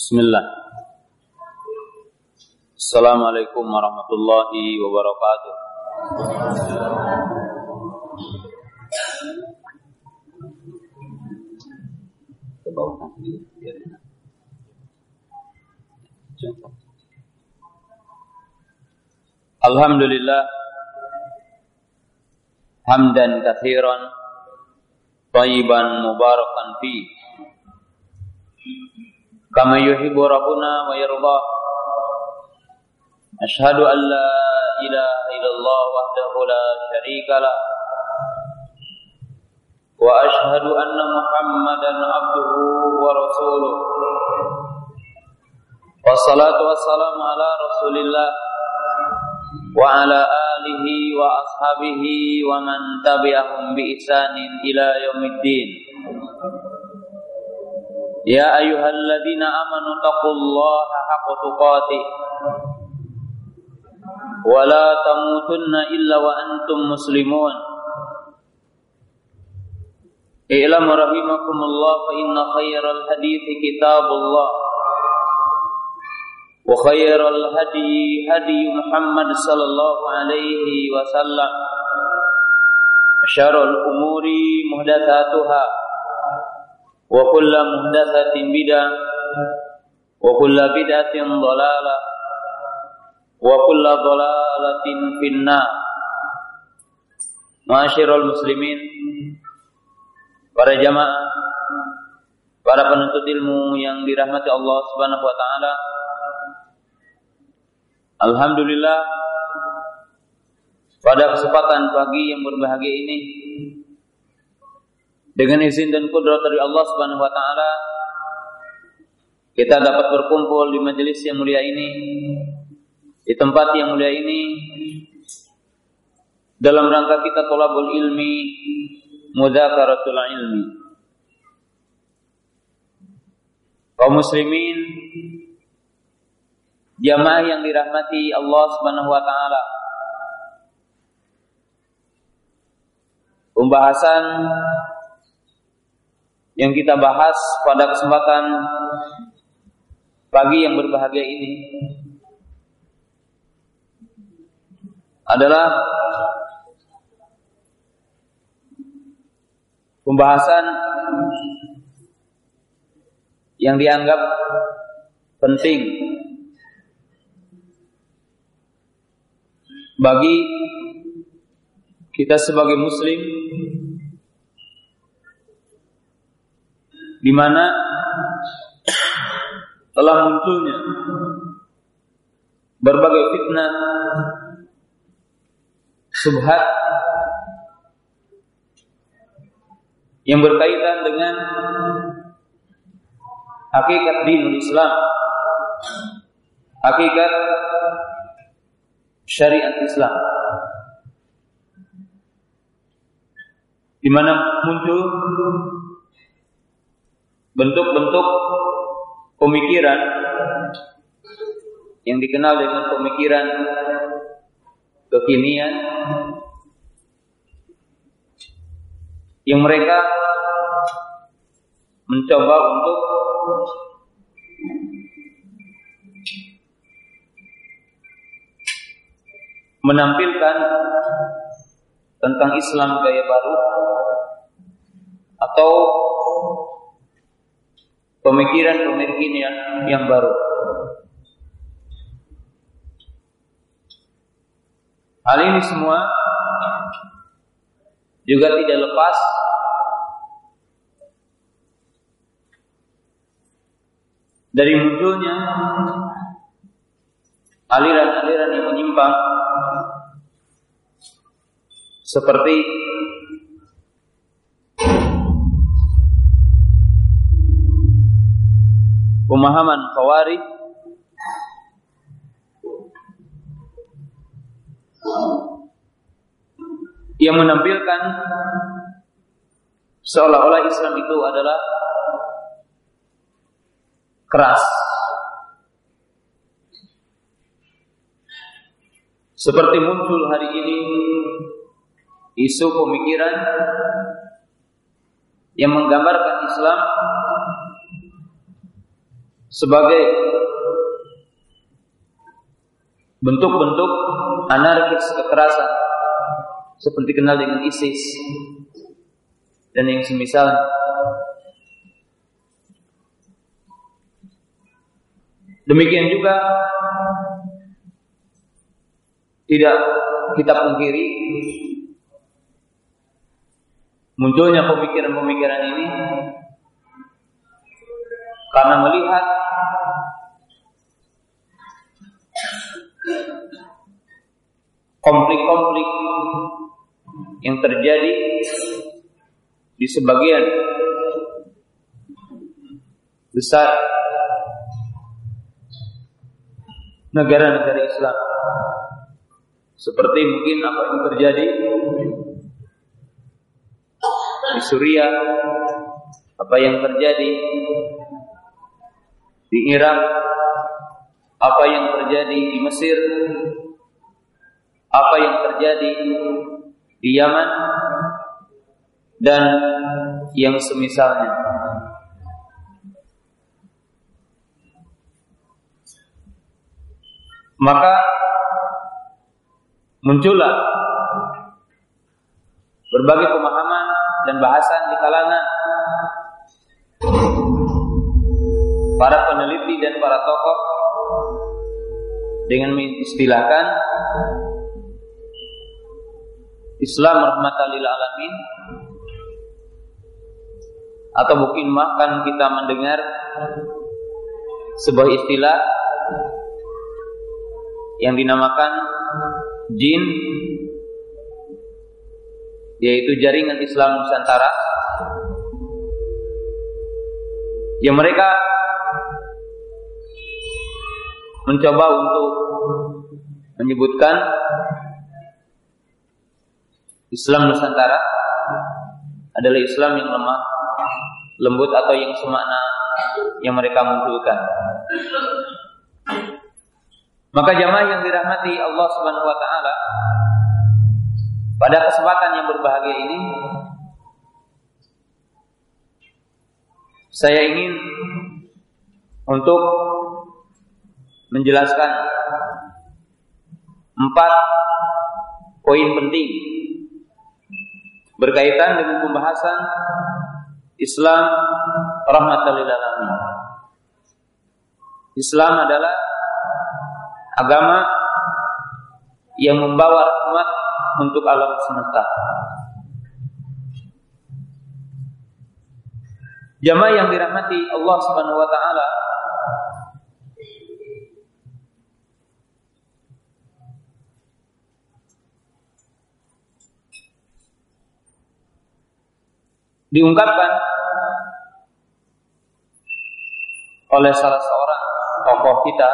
Bismillah. Assalamualaikum warahmatullahi wabarakatuh. Alhamdulillah hamdan katsiran tayyiban mubarakan fi kama yuhibbu rabbuna wa yarda Ashhadu an la ilaha illallah wahdahu la syarika lah wa ashhadu anna muhammadan abduhu wa rasuluh wassalatu wassalamu ala rasulillah wa ala alihi wa ashabihi wa man tabi'ahum bi ihsanin ila yaumiddin Ya ayyuhalladzina amanu taqullaha haqqa tuqatih wa la tamutunna illa wa antum muslimun I'lam rahimakumullah fa inna khairal hadithi kitabullah وخير الهدي هدي محمد صلى الله عليه وسلم شر الأمور محدثاتها وكل محدثة بدعة وكل بدعة ضلالة وكل ضلالة في النار معاشر المسلمين para jamaah para penuntut ilmu yang dirahmati Allah Subhanahu wa taala Alhamdulillah pada kesempatan pagi yang berbahagia ini dengan izin dan kudrat dari Allah Subhanahu wa taala kita dapat berkumpul di majelis yang mulia ini di tempat yang mulia ini dalam rangka kita tolabul ilmi mudzakaratul ilmi kaum muslimin jamaah yang dirahmati Allah Subhanahu wa taala. Pembahasan yang kita bahas pada kesempatan pagi yang berbahagia ini adalah pembahasan yang dianggap penting bagi kita sebagai muslim di mana telah munculnya berbagai fitnah subhat yang berkaitan dengan hakikat dinul Islam hakikat syariat Islam. Di mana muncul bentuk-bentuk pemikiran yang dikenal dengan pemikiran kekinian yang mereka mencoba untuk menampilkan tentang Islam gaya baru atau pemikiran-pemikiran yang baru. Hal ini semua juga tidak lepas dari munculnya aliran-aliran yang menyimpang seperti pemahaman Khawarij yang menampilkan seolah-olah Islam itu adalah keras. Seperti muncul hari ini isu pemikiran yang menggambarkan Islam sebagai bentuk-bentuk anarkis kekerasan seperti kenal dengan ISIS dan yang semisal demikian juga tidak kita pungkiri munculnya pemikiran-pemikiran ini karena melihat konflik-konflik yang terjadi di sebagian besar negara-negara Islam. Seperti mungkin apa yang terjadi di Suriah apa yang terjadi di Irak apa yang terjadi di Mesir apa yang terjadi di Yaman dan yang semisalnya. Maka muncullah berbagai pemahaman dan bahasan di kalangan para peneliti dan para tokoh dengan mengistilahkan Islam rahmatan lil alamin atau mungkin makan kita mendengar sebuah istilah yang dinamakan jin yaitu jaringan Islam Nusantara yang mereka mencoba untuk menyebutkan Islam Nusantara adalah Islam yang lemah, lembut atau yang semakna yang mereka munculkan. Maka jamaah yang dirahmati Allah Subhanahu wa taala pada kesempatan yang berbahagia ini saya ingin untuk menjelaskan empat poin penting berkaitan dengan pembahasan Islam rahmatan lil alamin. Islam adalah agama yang membawa rahmat untuk alam semesta. Jamaah yang dirahmati Allah Subhanahu wa taala diungkapkan oleh salah seorang tokoh kita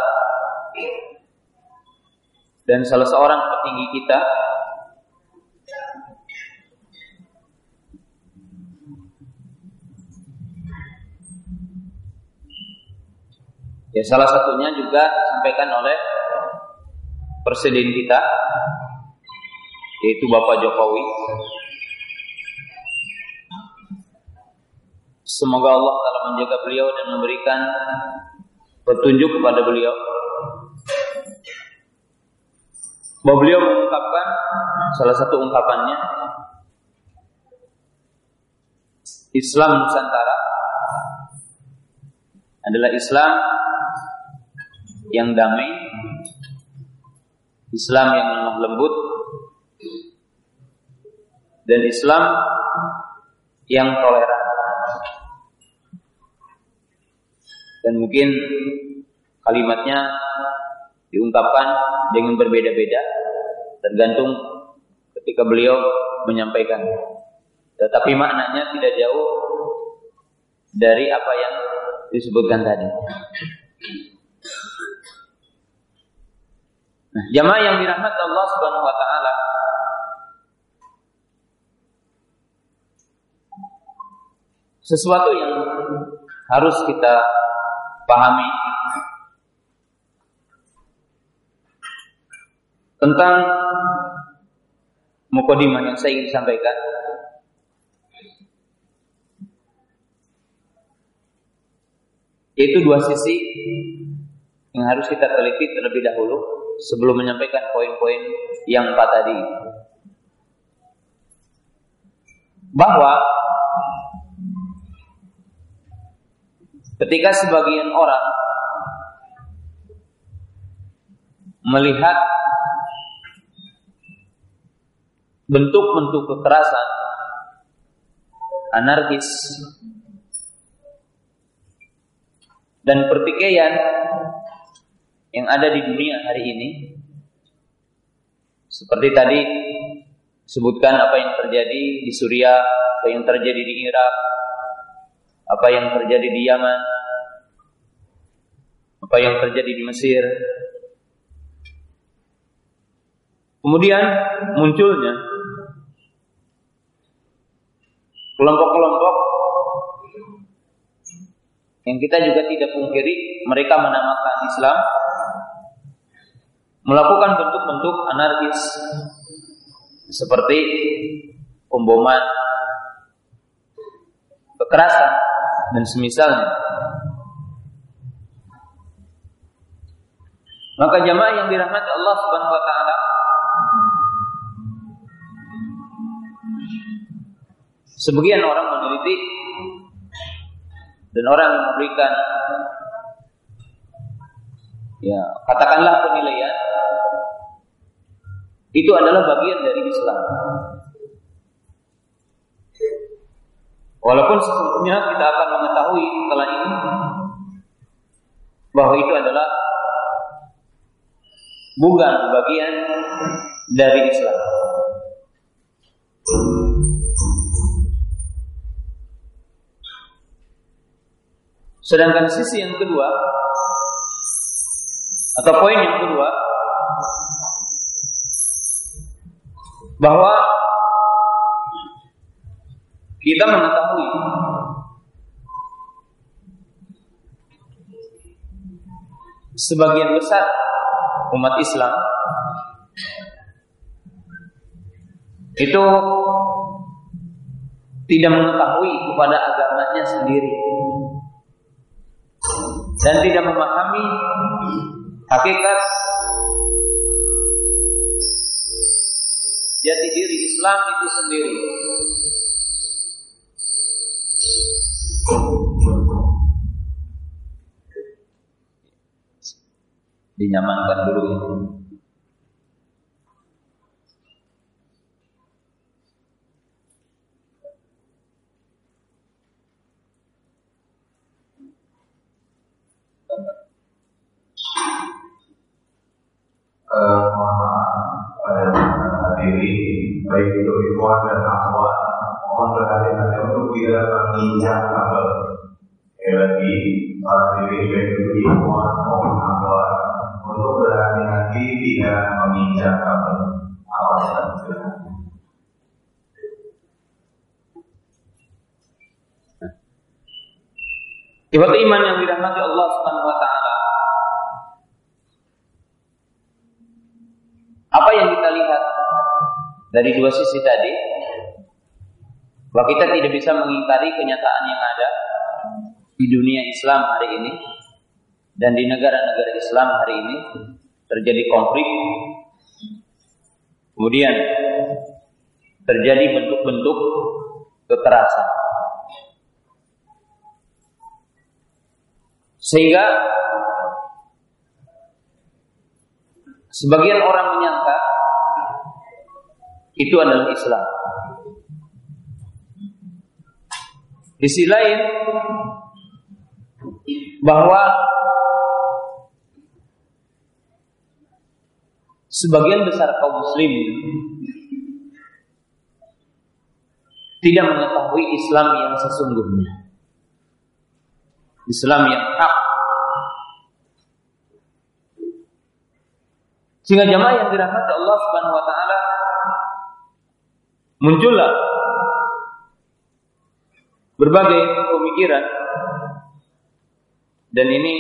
dan salah seorang petinggi kita. Ya salah satunya juga disampaikan oleh presiden kita yaitu Bapak Jokowi Semoga Allah telah menjaga beliau dan memberikan petunjuk kepada beliau. Bahwa beliau mengungkapkan salah satu ungkapannya Islam Nusantara adalah Islam yang damai, Islam yang lemah lembut, dan Islam yang toleran. Dan mungkin kalimatnya diungkapkan dengan berbeda-beda tergantung ketika beliau menyampaikan. Tetapi maknanya tidak jauh dari apa yang disebutkan tadi. Nah, jamaah yang dirahmati Allah Subhanahu wa taala sesuatu yang harus kita pahami tentang mukodimah yang saya ingin sampaikan. Itu dua sisi yang harus kita teliti terlebih dahulu sebelum menyampaikan poin-poin yang empat tadi. Bahwa ketika sebagian orang melihat bentuk-bentuk kekerasan anarkis dan pertikaian yang ada di dunia hari ini seperti tadi sebutkan apa yang terjadi di Suriah, apa yang terjadi di Irak, apa yang terjadi di Yaman, apa yang terjadi di Mesir. Kemudian munculnya kelompok-kelompok yang kita juga tidak pungkiri mereka menamakan Islam melakukan bentuk-bentuk anarkis seperti pemboman, kekerasan dan semisalnya. Maka jamaah yang dirahmati Allah Subhanahu wa taala sebagian orang meneliti dan orang memberikan ya katakanlah penilaian itu adalah bagian dari Islam. Walaupun sesungguhnya kita akan mengetahui setelah ini bahwa itu adalah bukan bagian dari Islam. Sedangkan sisi yang kedua atau poin yang kedua bahwa kita mengetahui sebagian besar umat Islam itu tidak mengetahui kepada agamanya sendiri dan tidak memahami hakikat jati diri Islam itu sendiri. Dinyamankan dulu ya. Uh, pada hadirin baik itu ikhwan dan akhwat mohon perhatiannya untuk tidak menginjak kabel sekali lagi para baik itu ikhwan maupun akhwat untuk berhati-hati tidak menginjak kabel apa saja Ibarat iman yang dirahmati Allah Subhanahu wa taala. Apa yang kita lihat dari dua sisi tadi bahwa kita tidak bisa mengingkari kenyataan yang ada di dunia Islam hari ini dan di negara-negara Islam hari ini terjadi konflik kemudian terjadi bentuk-bentuk kekerasan sehingga sebagian orang menyangka itu adalah Islam. Di sisi lain bahwa sebagian besar kaum muslimin tidak mengetahui Islam yang sesungguhnya. Islam yang hak. Sehingga jamaah yang dirahmati Allah Subhanahu wa taala muncullah berbagai pemikiran dan ini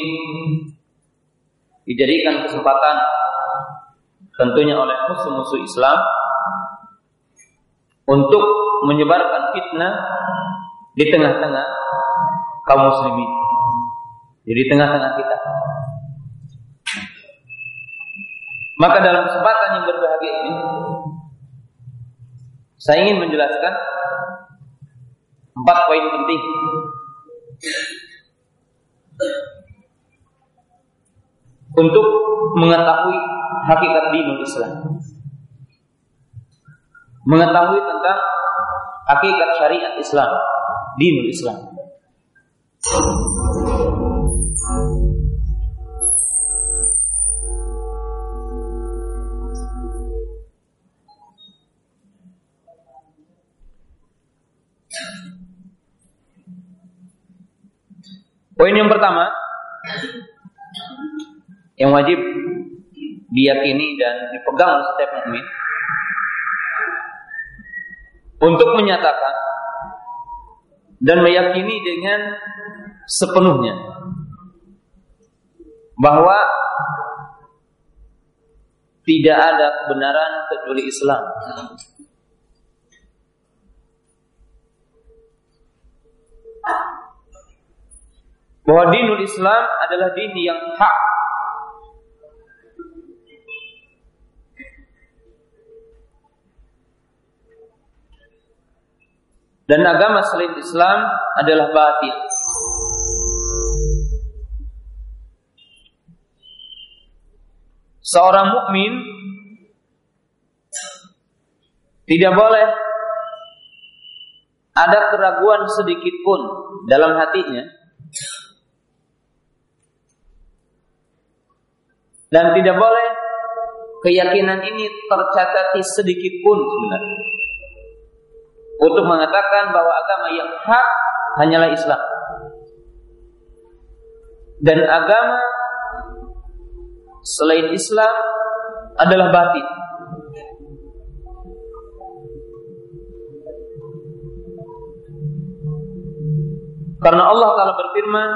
dijadikan kesempatan tentunya oleh musuh-musuh Islam untuk menyebarkan fitnah di tengah-tengah kaum muslimin Jadi tengah-tengah kita. Maka dalam kesempatan yang berbahagia ini saya ingin menjelaskan empat poin penting untuk mengetahui hakikat dinul Islam. Mengetahui tentang hakikat syariat Islam, dinul Islam. Poin yang pertama yang wajib diyakini dan dipegang oleh setiap mukmin untuk menyatakan dan meyakini dengan sepenuhnya bahwa tidak ada kebenaran kecuali Islam. Bahwa dinul Islam adalah din yang hak dan agama selain Islam adalah batil. Seorang mukmin tidak boleh ada keraguan sedikit pun dalam hatinya dan tidak boleh keyakinan ini tercacati sedikit pun sebenarnya untuk mengatakan bahwa agama yang hak hanyalah Islam. Dan agama selain Islam adalah batin. Karena Allah Ta'ala berfirman,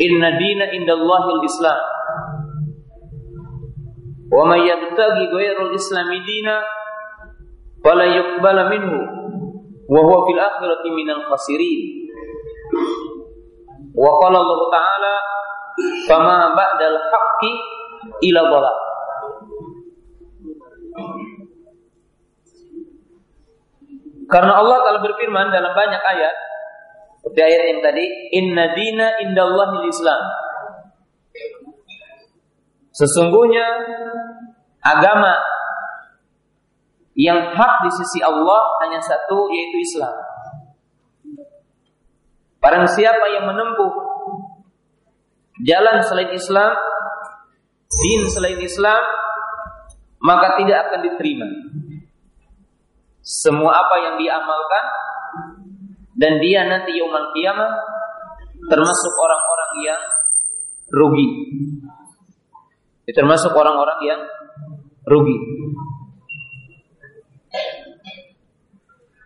Inna dina indallahil Islam. Wa may yabtaghi ghairul islami dina wala yuqbala minhu wa huwa fil akhirati minal khasirin wa qala Allah taala fama ba'dal haqqi ila dhalal Karena Allah telah berfirman dalam banyak ayat seperti ayat yang tadi, Inna dina indallahil Islam. Sesungguhnya agama yang hak di sisi Allah hanya satu yaitu Islam. Barang siapa yang menempuh jalan selain Islam, din selain Islam, maka tidak akan diterima. Semua apa yang diamalkan dan dia nanti yaumul kiamah termasuk orang-orang yang rugi. Termasuk orang-orang yang rugi.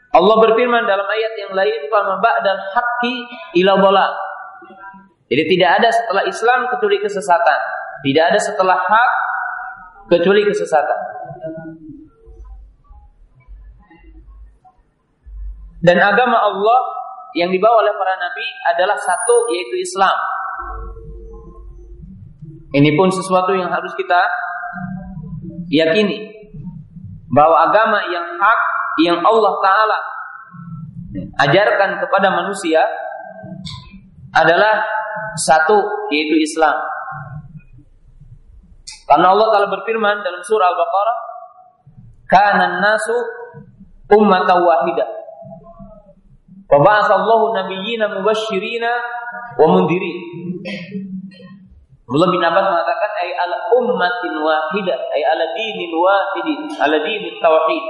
Allah berfirman dalam ayat yang lain fama ba'dal haqqi ila. Jadi tidak ada setelah Islam kecuali kesesatan. Tidak ada setelah hak kecuali kesesatan. Dan agama Allah yang dibawa oleh para nabi adalah satu yaitu Islam. Ini pun sesuatu yang harus kita yakini bahwa agama yang hak yang Allah Ta'ala ajarkan kepada manusia adalah satu yaitu Islam. Karena Allah Ta'ala berfirman dalam surah Al-Baqarah, "Kana nasu ummatan wahidah." Wa ba'atsallahu nabiyyina mubashshirina wa mundirin. Abdullah bin Abbas mengatakan ay ala ummatin wahidah, ay ala dinin wahidin, ala dinin tauhid.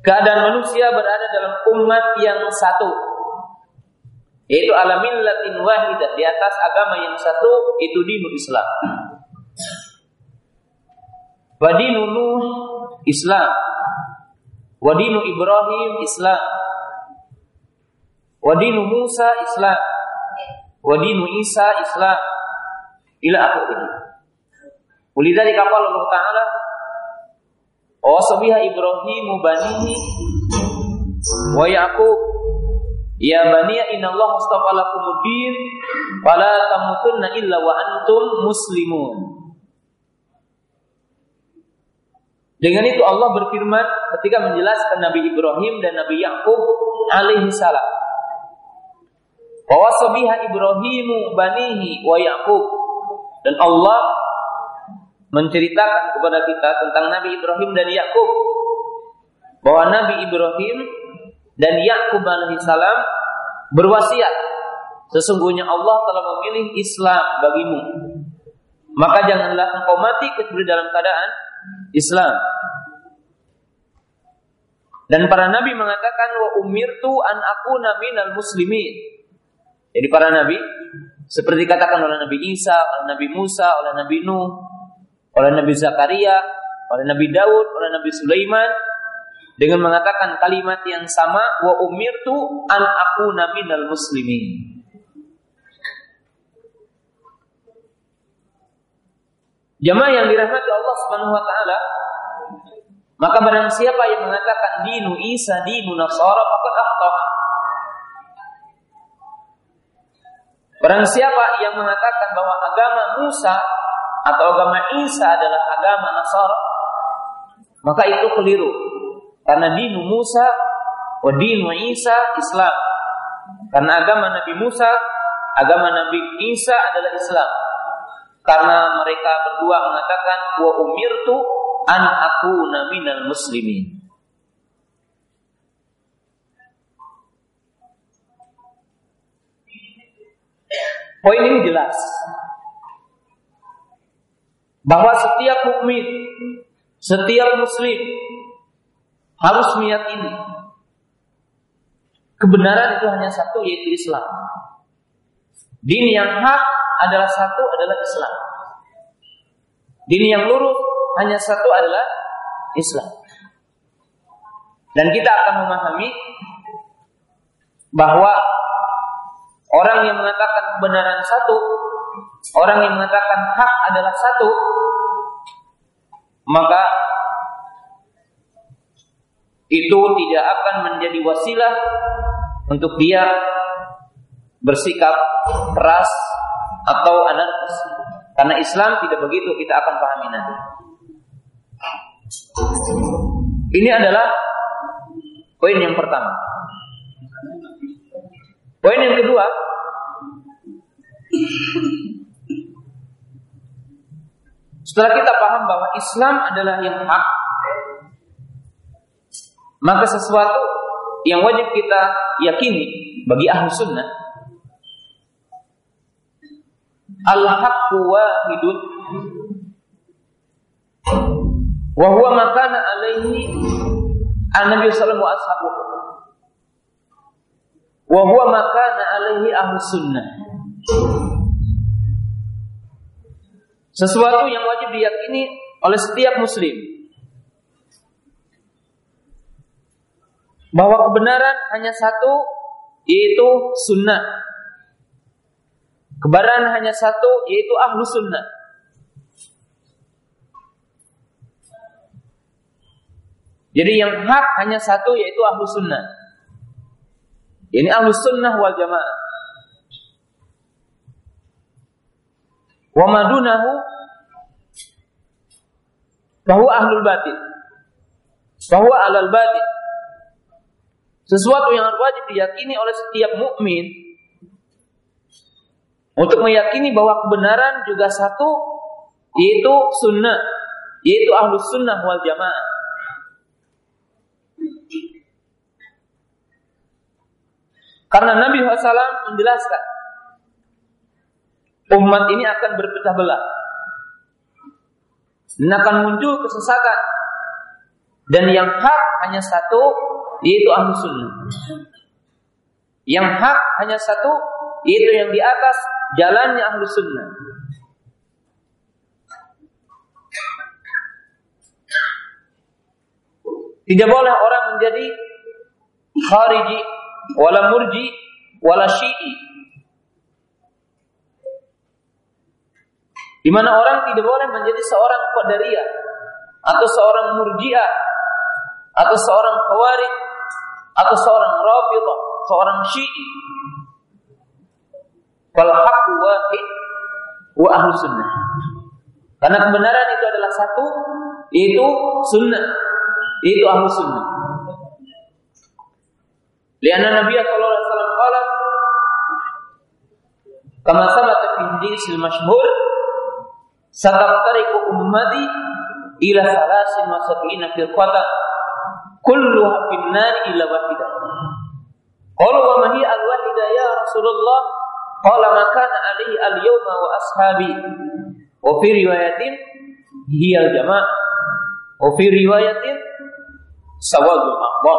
Keadaan manusia berada dalam umat yang satu. Yaitu ala millatin wahidah, di atas agama yang satu itu dinul Islam. Wadinu Nuh Islam. Wadinu Ibrahim Islam. Wadinu Musa Islam wa dinu Isa Islam ila akhirih. Ulidhalika qala Allah Ta'ala wa sabiha Ibrahim banihi wa Yaqub Ya bani innallaha astafa lakumuddin fala tamutunna illa wa antum muslimun. Dengan itu Allah berfirman ketika menjelaskan Nabi Ibrahim dan Nabi Yakub alaihi salam. Bahwa sabiha Ibrahimu banihi wa Yakub dan Allah menceritakan kepada kita tentang Nabi Ibrahim dan Yakub bahwa Nabi Ibrahim dan Yakub alaihissalam berwasiat sesungguhnya Allah telah memilih Islam bagimu. Maka janganlah engkau mati kecuali dalam keadaan Islam. Dan para nabi mengatakan wa umirtu an akuna minal muslimin jadi para nabi seperti katakan oleh Nabi Isa, oleh Nabi Musa, oleh Nabi Nuh, oleh Nabi Zakaria, oleh Nabi Daud, oleh Nabi Sulaiman dengan mengatakan kalimat yang sama wa umirtu an aku minal muslimin. Jamaah yang dirahmati Allah Subhanahu wa taala, maka barang siapa yang mengatakan dinu Isa dinu Nasara faqad akhta. Barang siapa yang mengatakan bahwa agama Musa atau agama Isa adalah agama Nasara, maka itu keliru. Karena dinu Musa wa dinu Isa Islam. Karena agama Nabi Musa, agama Nabi Isa adalah Islam. Karena mereka berdua mengatakan wa umirtu an aku minal muslimin. Poin ini jelas bahwa setiap mukmin, setiap muslim harus meyakini kebenaran itu hanya satu yaitu Islam. Din yang hak adalah satu adalah Islam. Din yang lurus hanya satu adalah Islam. Dan kita akan memahami bahwa orang yang mengatakan kebenaran satu, orang yang mengatakan hak adalah satu, maka itu tidak akan menjadi wasilah untuk dia bersikap keras atau anarkis. Karena Islam tidak begitu, kita akan pahami nanti. Ini adalah poin yang pertama. Poin yang kedua, setelah kita paham bahwa Islam adalah yang hak, maka sesuatu yang wajib kita yakini bagi ahlu sunnah al-haqqu wahidun wa huwa makana alaihi an-nabi sallallahu alaihi wasallam wa huwa makana alaihi ahlu sunnah. Sesuatu yang wajib diyakini oleh setiap muslim. Bahwa kebenaran hanya satu yaitu sunnah. Kebenaran hanya satu yaitu ahlu sunnah. Jadi yang hak hanya satu yaitu ahlu sunnah ini ahlu sunnah wal jamaah. Wa madunahu bahwa ahlul batin. Bahwa alal batin. Sesuatu yang wajib diyakini oleh setiap mukmin untuk meyakini bahwa kebenaran juga satu yaitu sunnah yaitu ahlus sunnah wal jamaah karena Nabi SAW menjelaskan umat ini akan berpecah belah. Dan akan muncul kesesatan dan yang hak hanya satu yaitu ahlu sunnah. Yang hak hanya satu yaitu yang di atas jalannya ahlu sunnah. Tidak boleh orang menjadi khariji wala murji wala syi'i di mana orang tidak boleh menjadi seorang qadariyah atau seorang murji'ah atau seorang khawarij atau seorang rafidah seorang Syi'i. Fal haqqu wahid wa ahlu sunnah. Karena kebenaran itu adalah satu, yaitu sunnah, yaitu ahlu sunnah. Lianna Nabi sallallahu alaihi wasallam qala kama sabata fi haditsil masyhur sataftariqu ummati ila salasin wa sab'ina firqatan kulluha fin nar illa wahidah. Qalu wa ma hiya al-wahidah ya Rasulullah? Qala ma kana alaihi al-yawma wa ashabi. Wa fi riwayatin hiya al-jamaah. Wa fi riwayatin sawadul aqbah.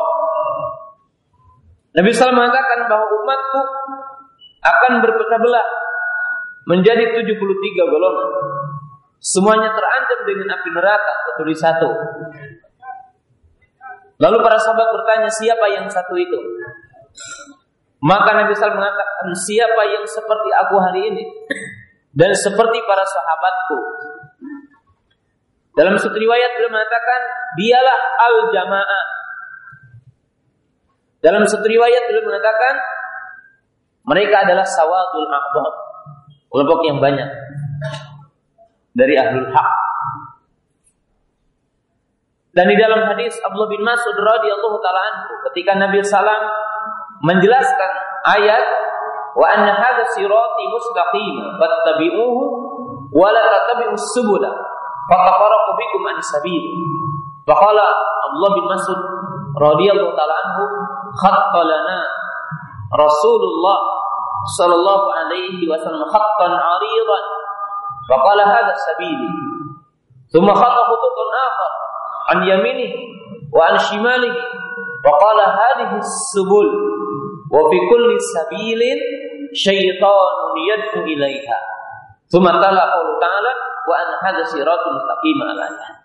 Nabi SAW mengatakan bahwa umatku akan berpecah belah menjadi 73 golongan. Semuanya terancam dengan api neraka kecuali satu. Lalu para sahabat bertanya siapa yang satu itu? Maka Nabi SAW mengatakan siapa yang seperti aku hari ini dan seperti para sahabatku. Dalam satu riwayat beliau mengatakan dialah al jamaah dalam satu riwayat beliau mengatakan mereka adalah sawadul aqbab, kelompok yang banyak dari ahlul haq. Dan di dalam hadis Abdullah bin Mas'ud radhiyallahu taala anhu ketika Nabi sallam menjelaskan ayat wa anna hadha sirati mustaqim fattabi'uhu wa la tattabi'us subula fatafarraqu bikum an sabil. Faqala Abdullah bin Mas'ud radhiyallahu taala anhu khatta Rasulullah sallallahu alaihi wasallam khattan 'aridan. Wa qala hadha sabili. Thumma khatta khututun akhar an yaminihi wa an shimalihi. Wa qala hadhihi subul wa fi kulli sabilin syaitanun yad'u ilaiha. Thumma tala qawlu ta'ala wa an hadha siratul mustaqim al-ayat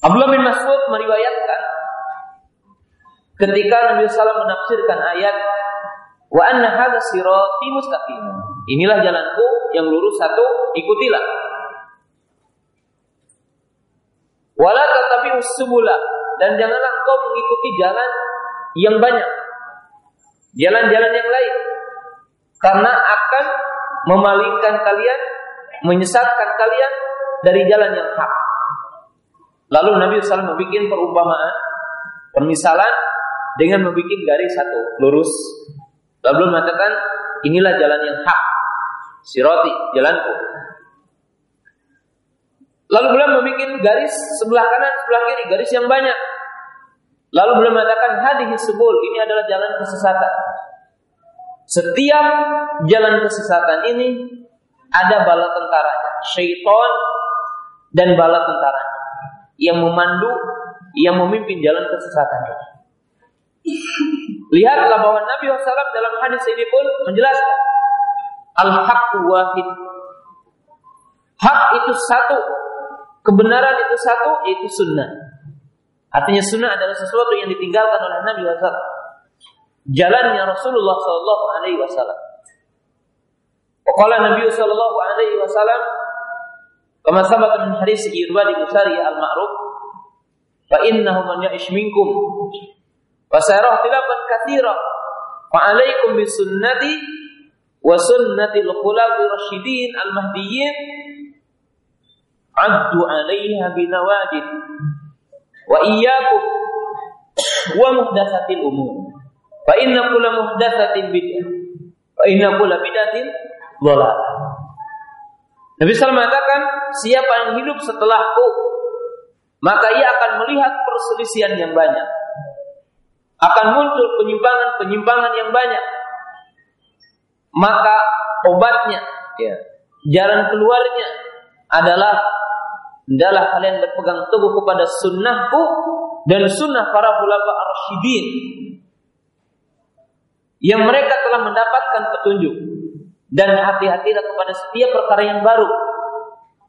Abdullah bin Mas'ud meriwayatkan ketika Nabi SAW menafsirkan ayat wa anna hadza sirati mustaqim. Inilah jalanku yang lurus satu, ikutilah. Wala tatabi'us subula dan janganlah engkau mengikuti jalan yang banyak. Jalan-jalan yang lain. Karena akan memalingkan kalian, menyesatkan kalian dari jalan yang hak. Lalu Nabi SAW membuat perumpamaan, permisalan dengan membuat garis satu lurus. Lalu mengatakan inilah jalan yang hak, siroti jalanku. Lalu beliau membuat garis sebelah kanan, sebelah kiri, garis yang banyak. Lalu beliau mengatakan hadis sebul ini adalah jalan kesesatan. Setiap jalan kesesatan ini ada bala tentaranya, syaitan dan bala tentaranya yang memandu, yang memimpin jalan kesesatan ini. Lihatlah bahwa Nabi SAW dalam hadis ini pun menjelaskan al-haq wahid. Hak itu satu, kebenaran itu satu, yaitu sunnah. Artinya sunnah adalah sesuatu yang ditinggalkan oleh Nabi SAW. Jalannya Rasulullah Sallallahu Alaihi Wasallam. Wakala Nabi Sallallahu Alaihi Wasallam Kama sabat min hadis Irbad bin Sari al-Ma'ruf fa innahu man ya'ish minkum wa sayara ikhtilafan katsira fa alaikum bi sunnati wa sunnati al-khulafa'i rasyidin al-mahdiyyin. Addu 'alaiha bi nawajid wa iyyakum wa muhdatsatil umur. Fa inna kulla muhdatsatin bid'ah. Wa inna kulla bid'atin dhalalah Nabi SAW mengatakan, siapa yang hidup setelahku, maka ia akan melihat perselisihan yang banyak. Akan muncul penyimpangan-penyimpangan yang banyak. Maka obatnya, ya, jalan keluarnya adalah adalah kalian berpegang teguh kepada sunnahku dan sunnah para ulama arsyidin yang mereka telah mendapatkan petunjuk dan hati-hatilah kepada setiap perkara yang baru.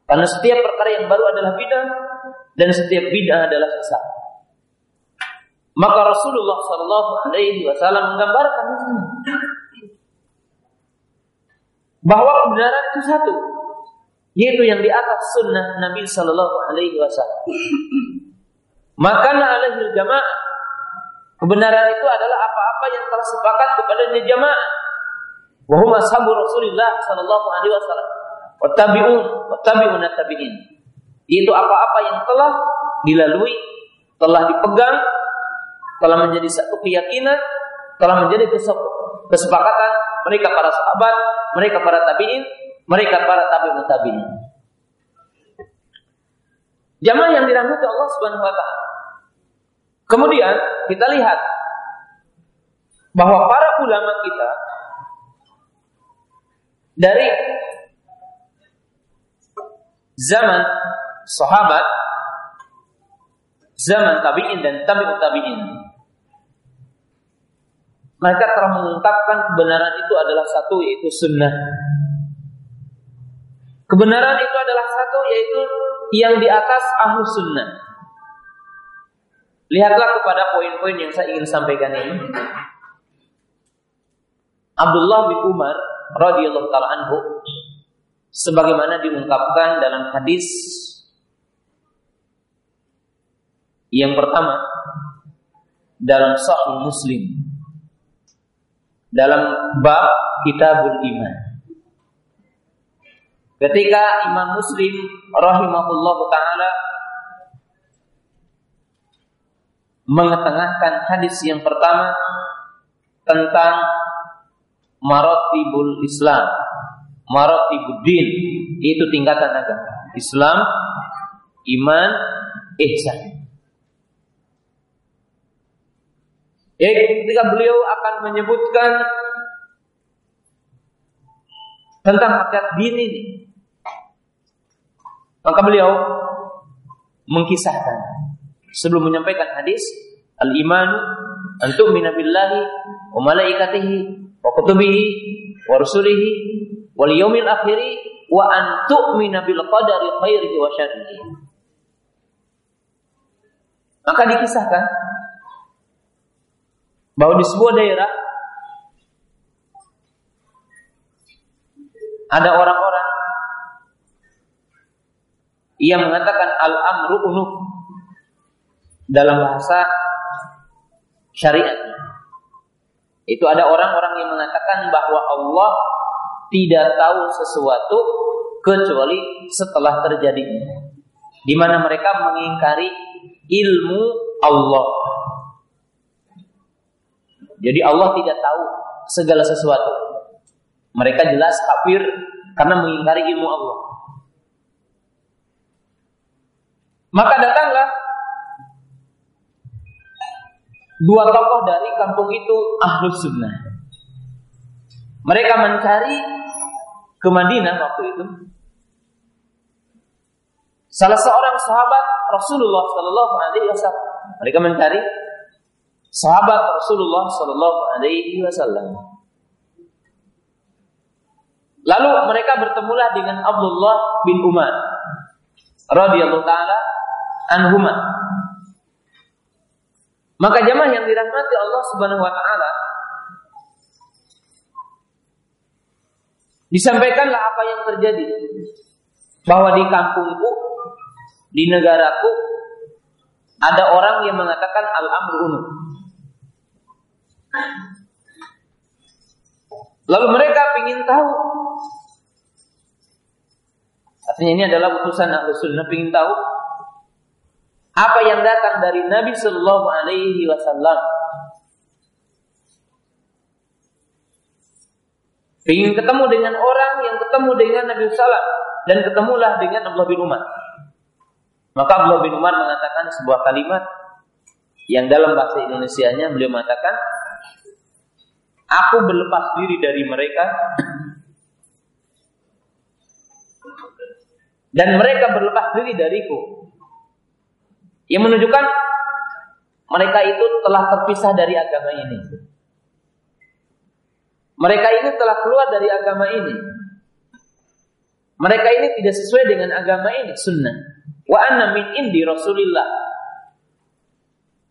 Karena setiap perkara yang baru adalah bid'ah dan setiap bid'ah adalah sesat. Maka Rasulullah Shallallahu Alaihi Wasallam menggambarkan di bahwa kebenaran itu satu, yaitu yang di atas sunnah Nabi Shallallahu Alaihi Wasallam. Maka alaihi jamaah Kebenaran itu adalah apa-apa yang telah sepakat kepada jamaah. Wahum ashabu Rasulullah sallallahu alaihi wasallam. Wattabi'un, wattabi'un tabi'in. Itu apa-apa yang telah dilalui, telah dipegang, telah menjadi satu keyakinan, telah menjadi kesepakatan mereka para sahabat, mereka para tabi'in, mereka para tabi'un tabi'in. Jamaah yang dirahmati Allah Subhanahu wa taala. Kemudian kita lihat bahwa para ulama kita dari zaman sahabat, zaman tabi'in dan tabi'ut tabi'in. Mereka telah mengungkapkan kebenaran itu adalah satu yaitu sunnah. Kebenaran itu adalah satu yaitu yang di atas ahlu sunnah. Lihatlah kepada poin-poin yang saya ingin sampaikan ini. Abdullah bin Umar radhiyallahu taala anhu sebagaimana diungkapkan dalam hadis yang pertama dalam Sahih Muslim dalam bab Kitabul Iman. Ketika Imam Muslim rahimahullah taala mengetengahkan hadis yang pertama tentang maratibul Islam, maratibuddin itu tingkatan agama. Islam, iman, ihsan. Ya, ketika beliau akan menyebutkan tentang hakikat din ini, maka beliau mengkisahkan sebelum menyampaikan hadis al-imanu an tu'mina billahi wa malaikatihi wa kutubihi wa rusulihi wal yaumil akhiri wa an tu'mina bil qadari khairihi wa syarrihi. Maka dikisahkan bahwa di sebuah daerah ada orang-orang yang mengatakan al-amru unuf dalam bahasa syariat. Itu ada orang-orang yang mengatakan bahwa Allah tidak tahu sesuatu kecuali setelah terjadi. Di mana mereka mengingkari ilmu Allah. Jadi Allah tidak tahu segala sesuatu. Mereka jelas kafir karena mengingkari ilmu Allah. Maka datanglah dua tokoh dari kampung itu ahlus sunnah. Mereka mencari ke Madinah waktu itu. Salah seorang sahabat Rasulullah Sallallahu Alaihi Wasallam. Mereka mencari sahabat Rasulullah Sallallahu Alaihi Wasallam. Lalu mereka bertemulah dengan Abdullah bin Umar radhiyallahu taala anhumah. Maka jamaah yang dirahmati Allah Subhanahu wa taala disampaikanlah apa yang terjadi bahwa di kampungku di negaraku ada orang yang mengatakan al-amru. Lalu mereka ingin tahu Artinya ini adalah utusan Ahlus Sunnah ingin tahu apa yang datang dari Nabi Shallallahu Alaihi Wasallam. Ingin ketemu dengan orang yang ketemu dengan Nabi Sallam dan ketemulah dengan Abdullah bin Umar. Maka Abdullah bin Umar mengatakan sebuah kalimat yang dalam bahasa Indonesia-nya beliau mengatakan, Aku berlepas diri dari mereka dan mereka berlepas diri dariku. Yang menunjukkan mereka itu telah terpisah dari agama ini. Mereka ini telah keluar dari agama ini. Mereka ini tidak sesuai dengan agama ini, sunnah. Wa anna min indi Rasulillah.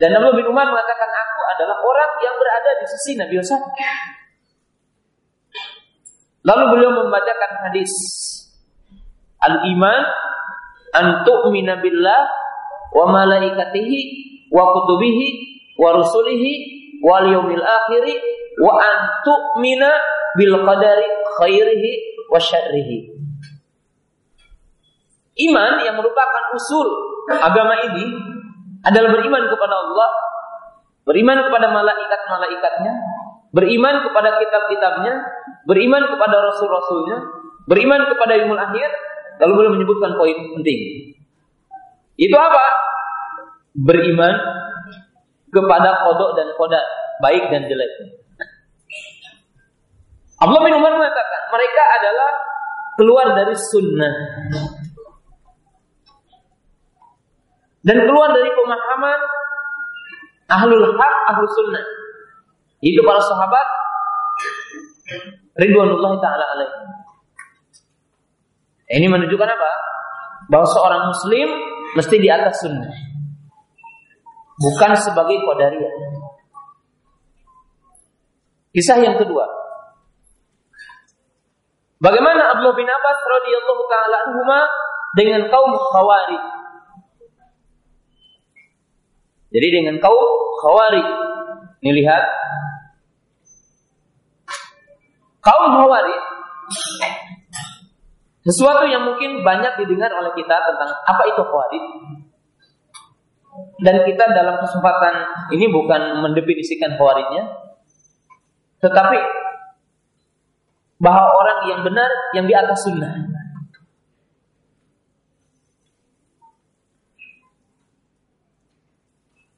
Dan Nabi bin Umar mengatakan adalah orang yang berada di sisi Nabi Muhammad. Lalu beliau membacakan hadis Al-iman an tu'mina billah wa malaikatihi wa kutubihi wa rusulihi wal yaumil akhir wa an tu'mina bil qadari khairihi wa syarrihi. Iman yang merupakan usul agama ini adalah beriman kepada Allah, beriman kepada malaikat-malaikatnya, beriman kepada kitab-kitabnya, beriman kepada rasul-rasulnya, beriman kepada ilmu akhir, lalu boleh menyebutkan poin penting. Itu apa? Beriman kepada kodok dan kodak, baik dan jelek. Allah bin Umar mengatakan, mereka adalah keluar dari sunnah. Dan keluar dari pemahaman ahlul haq, ahlul sunnah. Itu para sahabat Ridwanullah ta'ala alaih. Ini menunjukkan apa? Bahwa seorang muslim mesti di atas sunnah. Bukan sebagai qadariyah. Kisah yang kedua. Bagaimana Abdullah bin Abbas radhiyallahu taala anhuma dengan kaum Khawarij? Jadi dengan kaum Khawarij. Ini lihat kaum Khawarij sesuatu yang mungkin banyak didengar oleh kita tentang apa itu Khawarij. Dan kita dalam kesempatan ini bukan mendefinisikan Khawarijnya, tetapi bahwa orang yang benar yang di atas sunnah.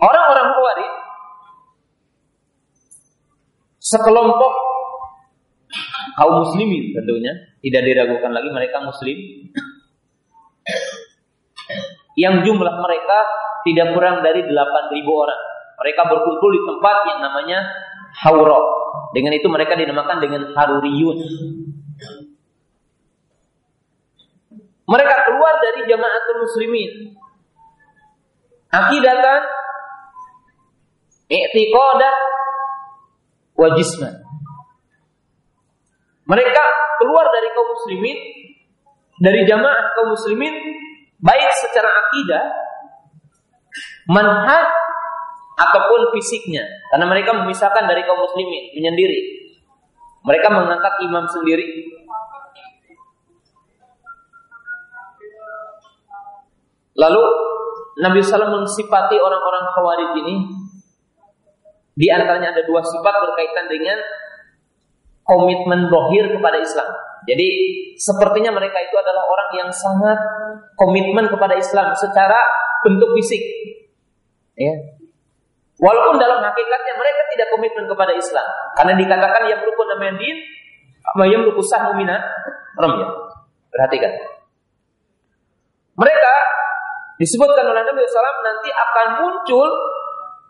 Orang-orang Khawarij sekelompok kaum muslimin tentunya. Tidak diragukan lagi mereka muslim. Yang jumlah mereka tidak kurang dari 8.000 orang. Mereka berkumpul di tempat yang namanya Haura dengan itu mereka dinamakan dengan Haruriyun. Mereka keluar dari jamaatul muslimin. Akidatan i'tiqadah wa jisman mereka keluar dari kaum muslimin, dari jamaah kaum muslimin, baik secara akidah, manhaj, ataupun fisiknya. Karena mereka memisahkan dari kaum muslimin, menyendiri. Mereka mengangkat imam sendiri. Lalu Nabi SAW mensifati orang-orang khawarij ini di antaranya ada dua sifat berkaitan dengan komitmen dohir kepada Islam. Jadi sepertinya mereka itu adalah orang yang sangat komitmen kepada Islam secara bentuk fisik. Ya. Walaupun dalam hakikatnya mereka tidak komitmen kepada Islam. Karena dikatakan yang rukun namanya din, yang rukun sah mumina, ya. Perhatikan. Mereka disebutkan oleh Nabi SAW nanti akan muncul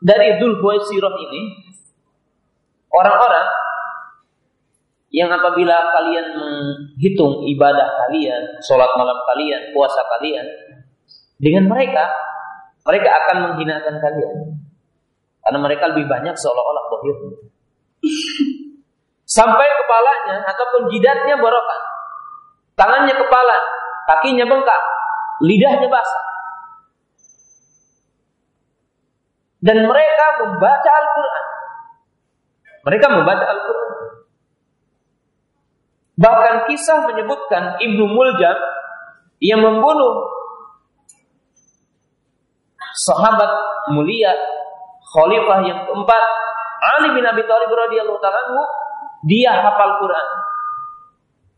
dari Dhul ini orang-orang yang apabila kalian menghitung ibadah kalian, sholat malam kalian, puasa kalian, dengan mereka, mereka akan menghinakan kalian. Karena mereka lebih banyak seolah-olah bohir. Sampai kepalanya ataupun jidatnya borokan. Tangannya kepala, kakinya bengkak, lidahnya basah. Dan mereka membaca Al-Quran. Mereka membaca Al-Quran. Bahkan kisah menyebutkan Ibnu Muljam yang membunuh sahabat mulia khalifah yang keempat Ali bin Abi Thalib radhiyallahu taala dia hafal Quran.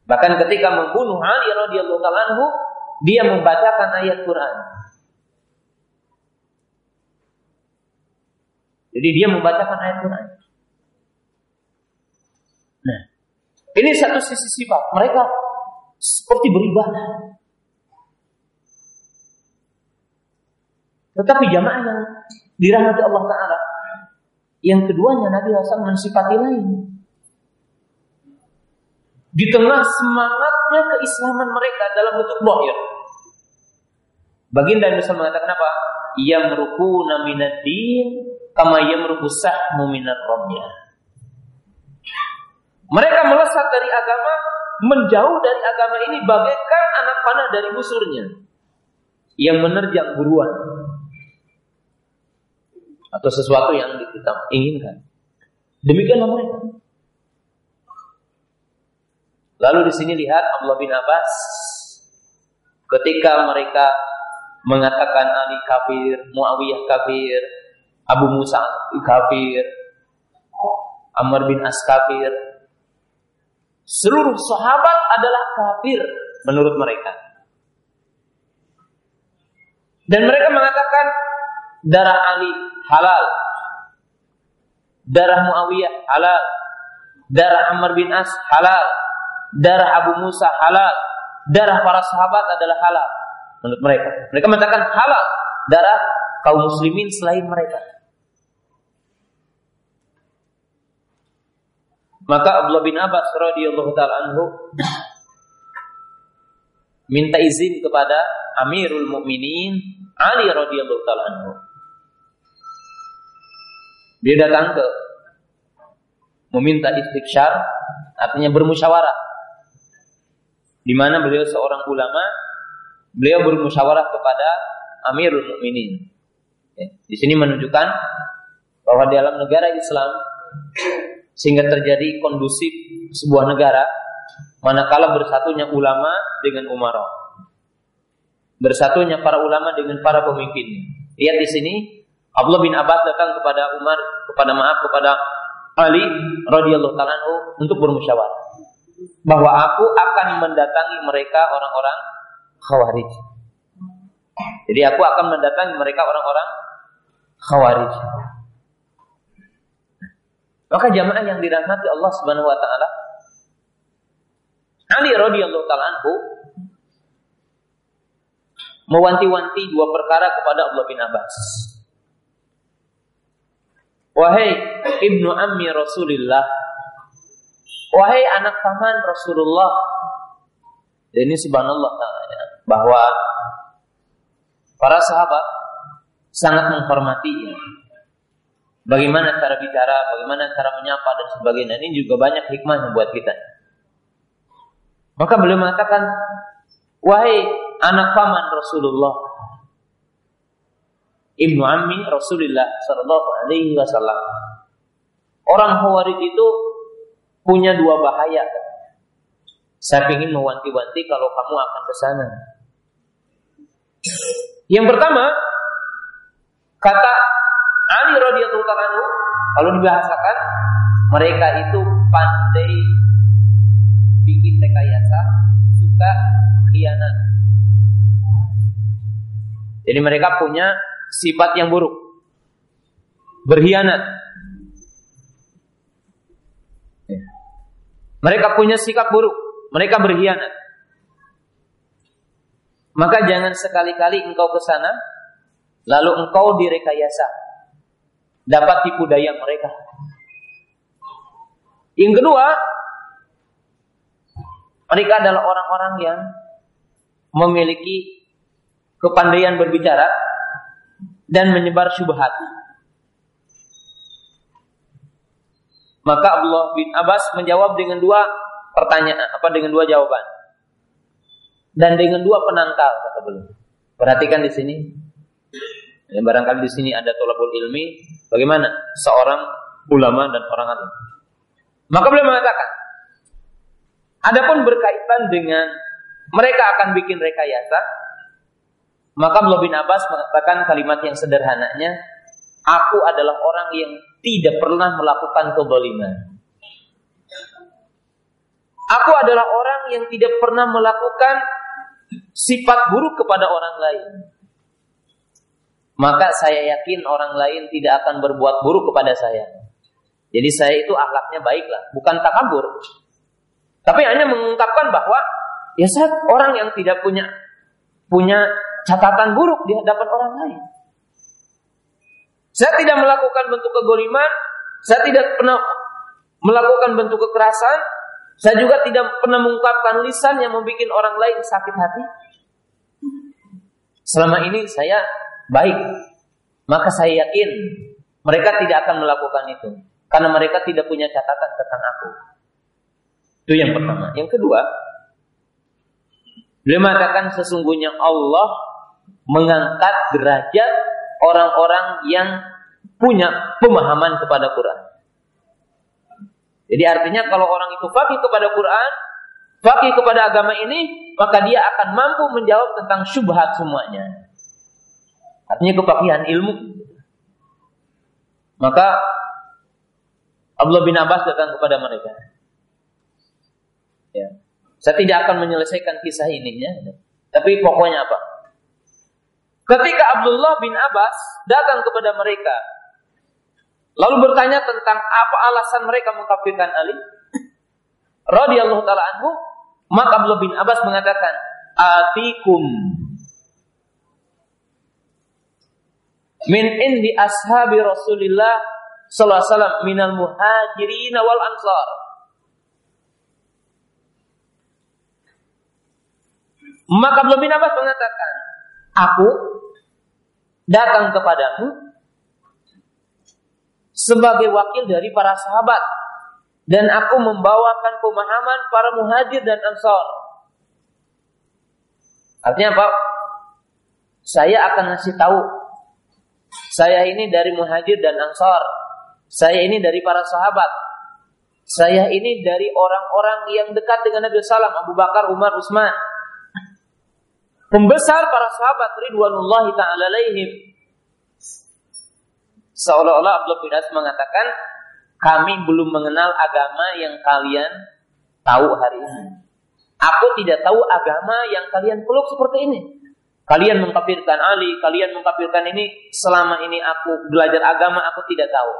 Bahkan ketika membunuh Ali radhiyallahu taala dia membacakan ayat Quran. Jadi dia membacakan ayat Quran. Nah, ini satu sisi sifat. Mereka seperti beribadah. Tetapi jamaah yang dirahmati Allah Ta'ala. Yang keduanya Nabi Hasan mensifati lain. Di tengah semangatnya keislaman mereka dalam bentuk bohir. Baginda Nabi mengatakan apa? Yamrukuna minad din kama yamruku sahmu romyah. Mereka melesat dari agama, menjauh dari agama ini bagaikan anak panah dari busurnya yang menerjang buruan. atau sesuatu yang kita inginkan. Demikianlah mereka. Lalu di sini lihat Abdullah bin Abbas ketika mereka mengatakan Ali kafir, Muawiyah kafir, Abu Musa kafir, Amr bin As kafir. Seluruh sahabat adalah kafir menurut mereka. Dan mereka mengatakan darah Ali halal. Darah Muawiyah halal. Darah Amr bin As halal. Darah Abu Musa halal. Darah para sahabat adalah halal menurut mereka. Mereka mengatakan halal darah kaum muslimin selain mereka. Maka Abdullah bin Abbas radhiyallahu taala anhu minta izin kepada Amirul Mukminin Ali radhiyallahu taala anhu. Dia datang ke meminta istiksyar, artinya bermusyawarah. Di mana beliau seorang ulama, beliau bermusyawarah kepada Amirul Mukminin. Ya, di sini menunjukkan bahwa dalam negara Islam sehingga terjadi kondusif sebuah negara manakala bersatunya ulama dengan umara. Bersatunya para ulama dengan para pemimpin. Lihat di sini Abdullah bin Abbas datang kepada Umar kepada maaf kepada Ali radhiyallahu taala untuk bermusyawarah bahwa aku akan mendatangi mereka orang-orang Khawarij. Jadi aku akan mendatangi mereka orang-orang Khawarij. Maka jamaah yang dirahmati Allah Subhanahu wa taala Ali radhiyallahu taala anhu mewanti-wanti dua perkara kepada Allah bin Abbas. Wahai ibnu ammi Rasulillah, wahai anak paman Rasulullah. Dan ini subhanallah ya, bahwa para sahabat sangat menghormatinya. Bagaimana cara bicara, bagaimana cara menyapa dan sebagainya. Ini juga banyak hikmahnya buat kita. Maka beliau mengatakan, wahai anak paman Rasulullah, ibnu ammi Rasulullah Sallallahu Alaihi Wasallam. Orang Khawarij itu punya dua bahaya. Saya ingin mewanti-wanti kalau kamu akan ke sana. Yang pertama, kata Ali radhiyallahu taala kalau dibahasakan mereka itu pandai bikin rekayasa, suka khianat. Jadi mereka punya sifat yang buruk. Berkhianat. Mereka punya sikap buruk. Mereka berkhianat. Maka jangan sekali-kali engkau ke sana lalu engkau direkayasa dapat tipu daya mereka. Yang kedua, mereka adalah orang-orang yang memiliki kepandaian berbicara dan menyebar syubhat. Maka Abdullah bin Abbas menjawab dengan dua pertanyaan, apa dengan dua jawaban. Dan dengan dua penangkal kata beliau. Perhatikan di sini. Ya, barangkali di sini ada tolabul ilmi, bagaimana seorang ulama dan orang alim. Maka beliau mengatakan, adapun berkaitan dengan mereka akan bikin rekayasa, maka Abdullah bin Abbas mengatakan kalimat yang sederhananya, aku adalah orang yang tidak pernah melakukan kebaliman. Aku adalah orang yang tidak pernah melakukan sifat buruk kepada orang lain maka saya yakin orang lain tidak akan berbuat buruk kepada saya. Jadi saya itu akhlaknya baiklah, bukan takabur. Tapi hanya mengungkapkan bahwa ya saya orang yang tidak punya punya catatan buruk di hadapan orang lain. Saya tidak melakukan bentuk kegoliman, saya tidak pernah melakukan bentuk kekerasan, saya juga tidak pernah mengungkapkan lisan yang membuat orang lain sakit hati. Selama ini saya baik, maka saya yakin mereka tidak akan melakukan itu karena mereka tidak punya catatan tentang aku. Itu yang pertama. Yang kedua, beliau mengatakan sesungguhnya Allah mengangkat derajat orang-orang yang punya pemahaman kepada Quran. Jadi artinya kalau orang itu fakih kepada Quran, fakih kepada agama ini, maka dia akan mampu menjawab tentang syubhat semuanya. Artinya kefakihan ilmu. Maka Abdullah bin Abbas datang kepada mereka. Ya. Saya tidak akan menyelesaikan kisah ini ya. Tapi pokoknya apa? Ketika Abdullah bin Abbas datang kepada mereka, lalu bertanya tentang apa alasan mereka mengkafirkan Ali, radhiyallahu taala anhu, maka Abdullah bin Abbas mengatakan, "Atikum min indi ashabi Rasulillah sallallahu alaihi wasallam minal muhajirin wal ansar." Maka Abdullah bin Abbas mengatakan, "Aku datang kepadamu sebagai wakil dari para sahabat dan aku membawakan pemahaman para muhajir dan ansor. Artinya apa? Saya akan ngasih tahu. Saya ini dari muhajir dan ansor. Saya ini dari para sahabat. Saya ini dari orang-orang yang dekat dengan Nabi Sallam, Abu Bakar, Umar, Utsman pembesar para sahabat ridwanullahi taala alaihim. Seolah-olah Abdullah bin As mengatakan, kami belum mengenal agama yang kalian tahu hari ini. Aku tidak tahu agama yang kalian peluk seperti ini. Kalian mengkafirkan Ali, kalian mengkafirkan ini. Selama ini aku belajar agama, aku tidak tahu.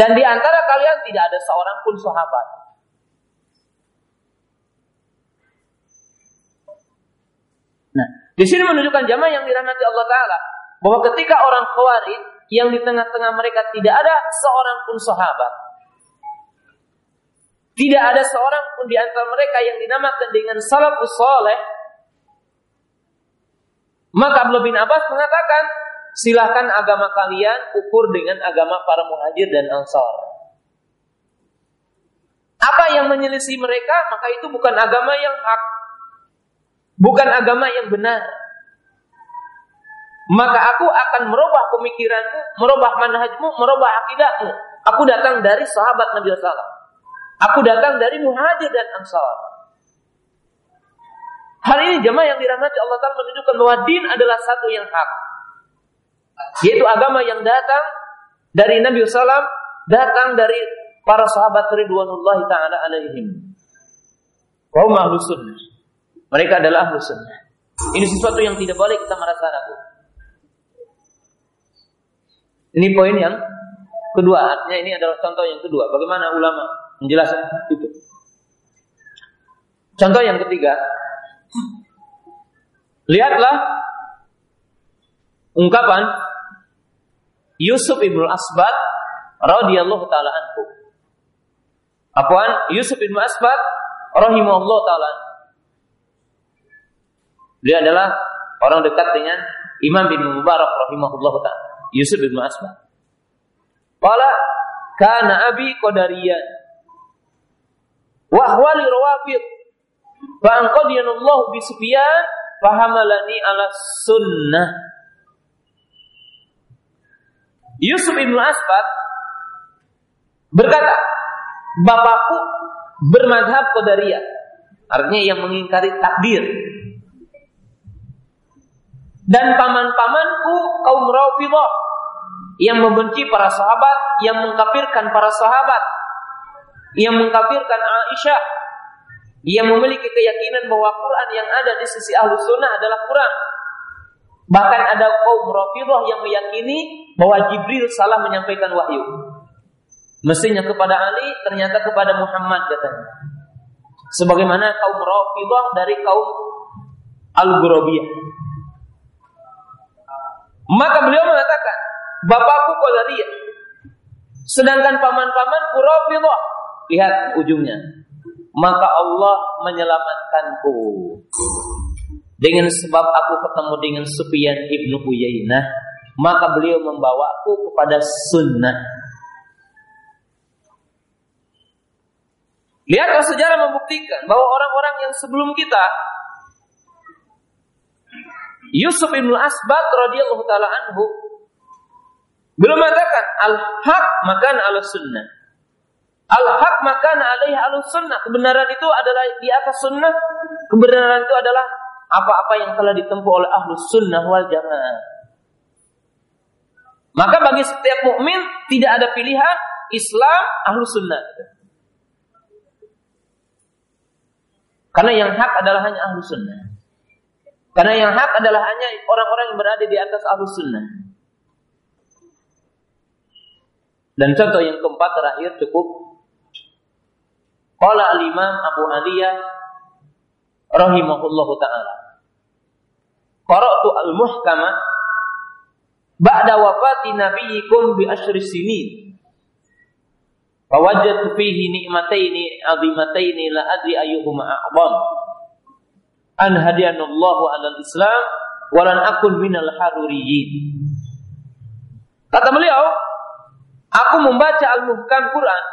Dan di antara kalian tidak ada seorang pun sahabat. Nah, di sini menunjukkan jamaah yang dirahmati Allah Taala bahwa ketika orang Khawarij yang di tengah-tengah mereka tidak ada seorang pun sahabat, tidak ada seorang pun di antara mereka yang dinamakan dengan salafus soleh, maka Abdullah bin Abbas mengatakan, silahkan agama kalian ukur dengan agama para muhajir dan ansar. Apa yang menyelisih mereka, maka itu bukan agama yang hak, bukan agama yang benar. Maka aku akan merubah pemikiranmu, merubah manhajmu, merubah akidahmu. Aku datang dari sahabat Nabi SAW. Aku datang dari muhajir dan ansar. Hal ini jemaah yang dirahmati Allah Ta'ala menunjukkan bahwa din adalah satu yang hak. Yaitu agama yang datang dari Nabi SAW, datang dari para sahabat ridwanullahi ta'ala alaihim. Kaum ahlu sunnah. Mereka adalah ahlu sunnah. Ini sesuatu yang tidak boleh kita merasa ragu. Ini poin yang kedua. Artinya ini adalah contoh yang kedua. Bagaimana ulama menjelaskan itu. Contoh yang ketiga. Lihatlah ungkapan Yusuf ibnu Asbad radhiyallahu taala anhu. Apaan? Yusuf ibnu Asbad rahimahullah taala. Dia adalah orang dekat dengan Imam bin Mubarak rahimahullah taala. Yusuf bin Asbad. Qala kana abi qadariyan wa huwa li rawafid fa anqadiyana Allah bi Sufyan fa hamalani ala sunnah. Yusuf bin Asbad berkata, bapakku bermadhab qadariyah. Artinya yang mengingkari takdir. Dan paman-pamanku kaum Rafidah yang membenci para sahabat, yang mengkafirkan para sahabat, yang mengkafirkan Aisyah, yang memiliki keyakinan bahwa Quran yang ada di sisi ahlu sunnah adalah Quran. Bahkan ada kaum Rafidah yang meyakini bahwa Jibril salah menyampaikan wahyu. Mestinya kepada Ali, ternyata kepada Muhammad katanya. Sebagaimana kaum Rafidah dari kaum Al-Ghurabiyah. Maka beliau mengatakan, bapakku Qadariyah. Sedangkan paman-pamanku Rafidah. Lihat ujungnya. Maka Allah menyelamatkanku. Dengan sebab aku ketemu dengan Sufyan ibnu Uyainah, maka beliau membawaku kepada sunnah. Lihatlah sejarah membuktikan bahwa orang-orang yang sebelum kita Yusuf bin Asbat radhiyallahu taala anhu Belum mengatakan al-haq makan al sunnah. Al-haq makan alaihi al sunnah. Kebenaran itu adalah di atas sunnah. Kebenaran itu adalah apa-apa yang telah ditempuh oleh ahlu sunnah wal jamaah. Maka bagi setiap mukmin tidak ada pilihan Islam ahlu sunnah. Karena yang hak adalah hanya ahlu sunnah. Karena yang hak adalah hanya orang-orang yang berada di atas ahlu sunnah. Dan contoh yang keempat terakhir cukup. Qala al-imam Abu Aliyah rahimahullahu ta'ala. Qara'tu al-muhkama ba'da wafati nabiyikum bi asyri sinin. Fawajjatu fihi ni'mataini 'azimataini la adri ayyuhuma a'zam. An hadiyanallahu 'alal Islam wa lan akun minal haruriyyin. Kata beliau, aku membaca Al-Muhkam Quran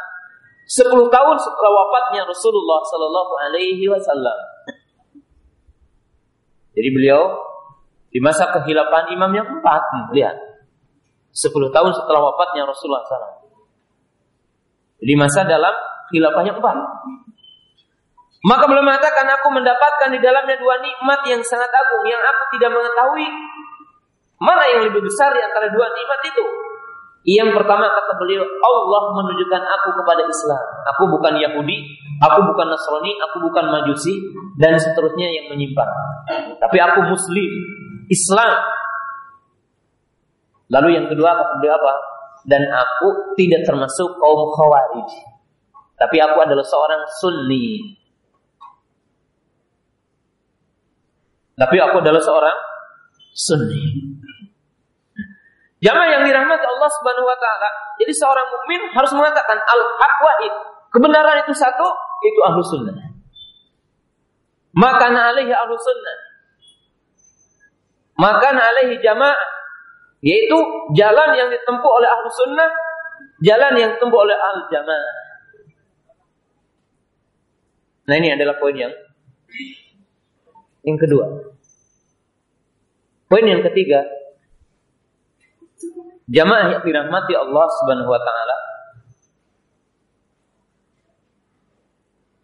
10 tahun setelah wafatnya Rasulullah sallallahu alaihi wasallam. Jadi beliau di masa kehilapan imam yang keempat, lihat. 10 tahun setelah wafatnya Rasulullah SAW. Di masa dalam khilafahnya empat. Maka belum mengatakan aku mendapatkan di dalamnya dua nikmat yang sangat agung yang aku tidak mengetahui mana yang lebih besar di antara dua nikmat itu. Yang pertama kata beliau, Allah menunjukkan aku kepada Islam. Aku bukan Yahudi, aku bukan Nasrani, aku bukan Majusi dan seterusnya yang menyimpang. Tapi aku Muslim, Islam. Lalu yang kedua kata beliau apa? dan aku tidak termasuk kaum khawarij. Tapi aku adalah seorang sunni. Tapi aku adalah seorang sunni. Jamaah yang dirahmati Allah Subhanahu wa taala. Jadi seorang mukmin harus mengatakan al-haq wahid. Kebenaran itu satu, itu ahlu sunnah. Maka alaihi ahlu sunnah. Maka alaihi jamaah yaitu jalan yang ditempuh oleh ahlu sunnah, jalan yang ditempuh oleh al jamaah. Nah ini adalah poin yang yang kedua. Poin yang ketiga, jamaah yang dirahmati Allah Subhanahu wa taala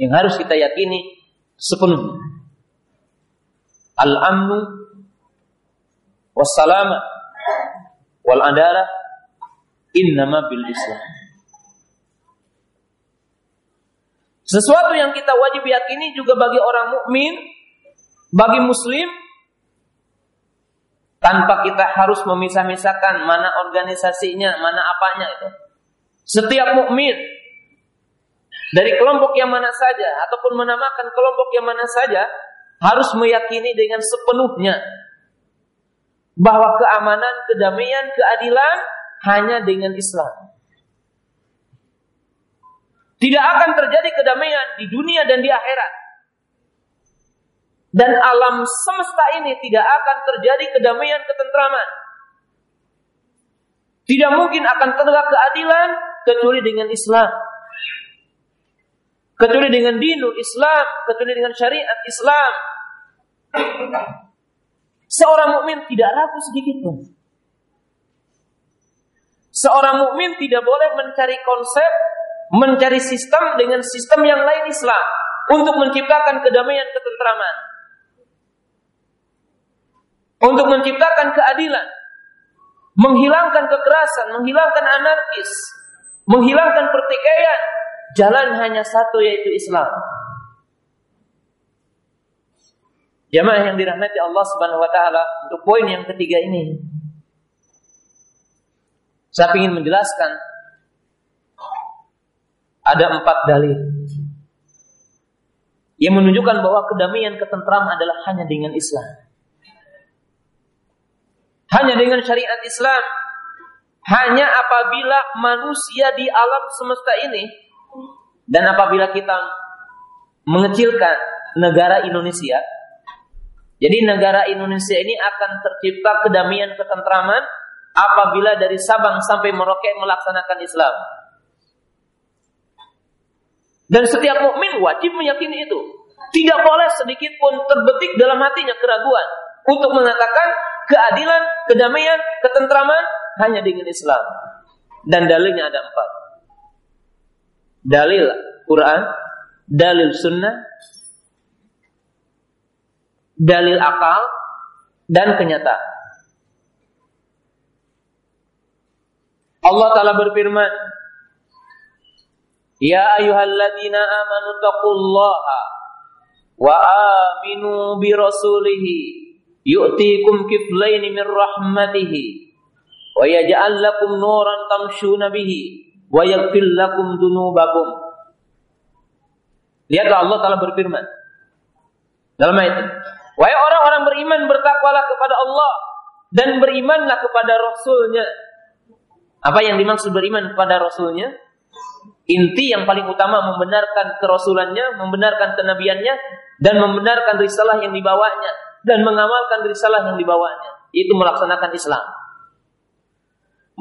yang harus kita yakini sepenuhnya. Al-amnu wassalamah wal adalah innama bil Islam. Sesuatu yang kita wajib yakini juga bagi orang mukmin, bagi muslim tanpa kita harus memisah-misahkan mana organisasinya, mana apanya itu. Setiap mukmin dari kelompok yang mana saja ataupun menamakan kelompok yang mana saja harus meyakini dengan sepenuhnya bahwa keamanan, kedamaian, keadilan hanya dengan Islam. Tidak akan terjadi kedamaian di dunia dan di akhirat. Dan alam semesta ini tidak akan terjadi kedamaian, ketentraman. Tidak mungkin akan tegak keadilan kecuali dengan Islam. Kecuali dengan dinul Islam, kecuali dengan syariat Islam. Seorang mukmin tidak ragu sedikit pun. Seorang mukmin tidak boleh mencari konsep, mencari sistem dengan sistem yang lain Islam untuk menciptakan kedamaian ketentraman. Untuk menciptakan keadilan, menghilangkan kekerasan, menghilangkan anarkis, menghilangkan pertikaian. Jalan hanya satu yaitu Islam. Jamaah yang dirahmati Allah Subhanahu wa taala, untuk poin yang ketiga ini saya ingin menjelaskan ada empat dalil yang menunjukkan bahwa kedamaian ketentram adalah hanya dengan Islam. Hanya dengan syariat Islam. Hanya apabila manusia di alam semesta ini dan apabila kita mengecilkan negara Indonesia jadi negara Indonesia ini akan tercipta kedamaian ketentraman apabila dari Sabang sampai Merauke melaksanakan Islam. Dan setiap mukmin wajib meyakini itu. Tidak boleh sedikit pun terbetik dalam hatinya keraguan untuk mengatakan keadilan, kedamaian, ketentraman hanya dengan Islam. Dan dalilnya ada empat. Dalil Quran, dalil sunnah, dalil akal, dan kenyataan. Allah Ta'ala berfirman, Ya ayuhalladzina amanu taqullaha wa aminu bi rasulihi yu'tikum kiflaini min rahmatihi wa yaj'al lakum nuran tamshuna bihi wa yaghfir lakum dunubakum. Lihatlah Allah Ta'ala berfirman dalam ayat ini. Wahai orang-orang beriman bertakwalah kepada Allah dan berimanlah kepada Rasulnya. Apa yang dimaksud beriman kepada Rasulnya? Inti yang paling utama membenarkan kerasulannya, membenarkan kenabiannya, dan membenarkan risalah yang dibawanya, dan mengamalkan risalah yang dibawanya. Itu melaksanakan Islam.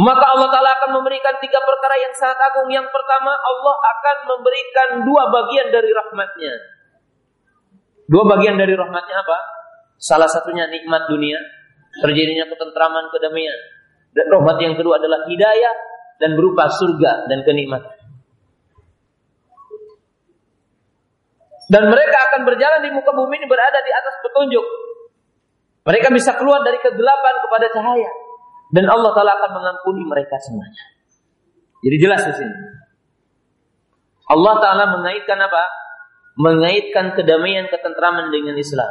Maka Allah Ta'ala akan memberikan tiga perkara yang sangat agung. Yang pertama, Allah akan memberikan dua bagian dari rahmatnya. Dua bagian dari rahmatnya apa? Salah satunya nikmat dunia, terjadinya ketentraman, kedamaian. Dan rahmat yang kedua adalah hidayah dan berupa surga dan kenikmatan. Dan mereka akan berjalan di muka bumi ini berada di atas petunjuk. Mereka bisa keluar dari kegelapan kepada cahaya. Dan Allah Ta'ala akan mengampuni mereka semuanya. Jadi jelas di sini. Allah Ta'ala mengaitkan apa? Mengaitkan kedamaian, ketentraman dengan Islam.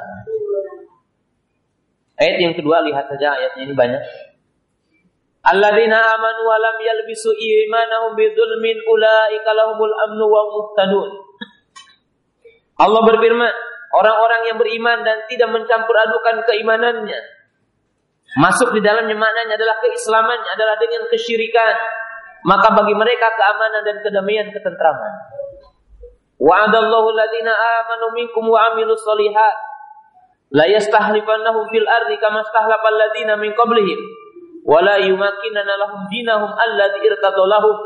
Ayat yang kedua, lihat saja ayatnya ini banyak. Alladzina amanu wa lam yalbisu imanahum bidzulmin ulaika lahumul amnu wa muhtadun. Allah berfirman, orang-orang yang beriman dan tidak mencampur adukan keimanannya. Masuk di dalamnya maknanya adalah keislamannya adalah dengan kesyirikan. Maka bagi mereka keamanan dan kedamaian ketentraman. Wa'adallahu alladziina amanu minkum wa 'amilus shalihat la yastahlifannahum fil ardi kama stahlafal alladziina min qablihim wa la yumakkinanna lahum dinahum alladzi irtadallahu lahum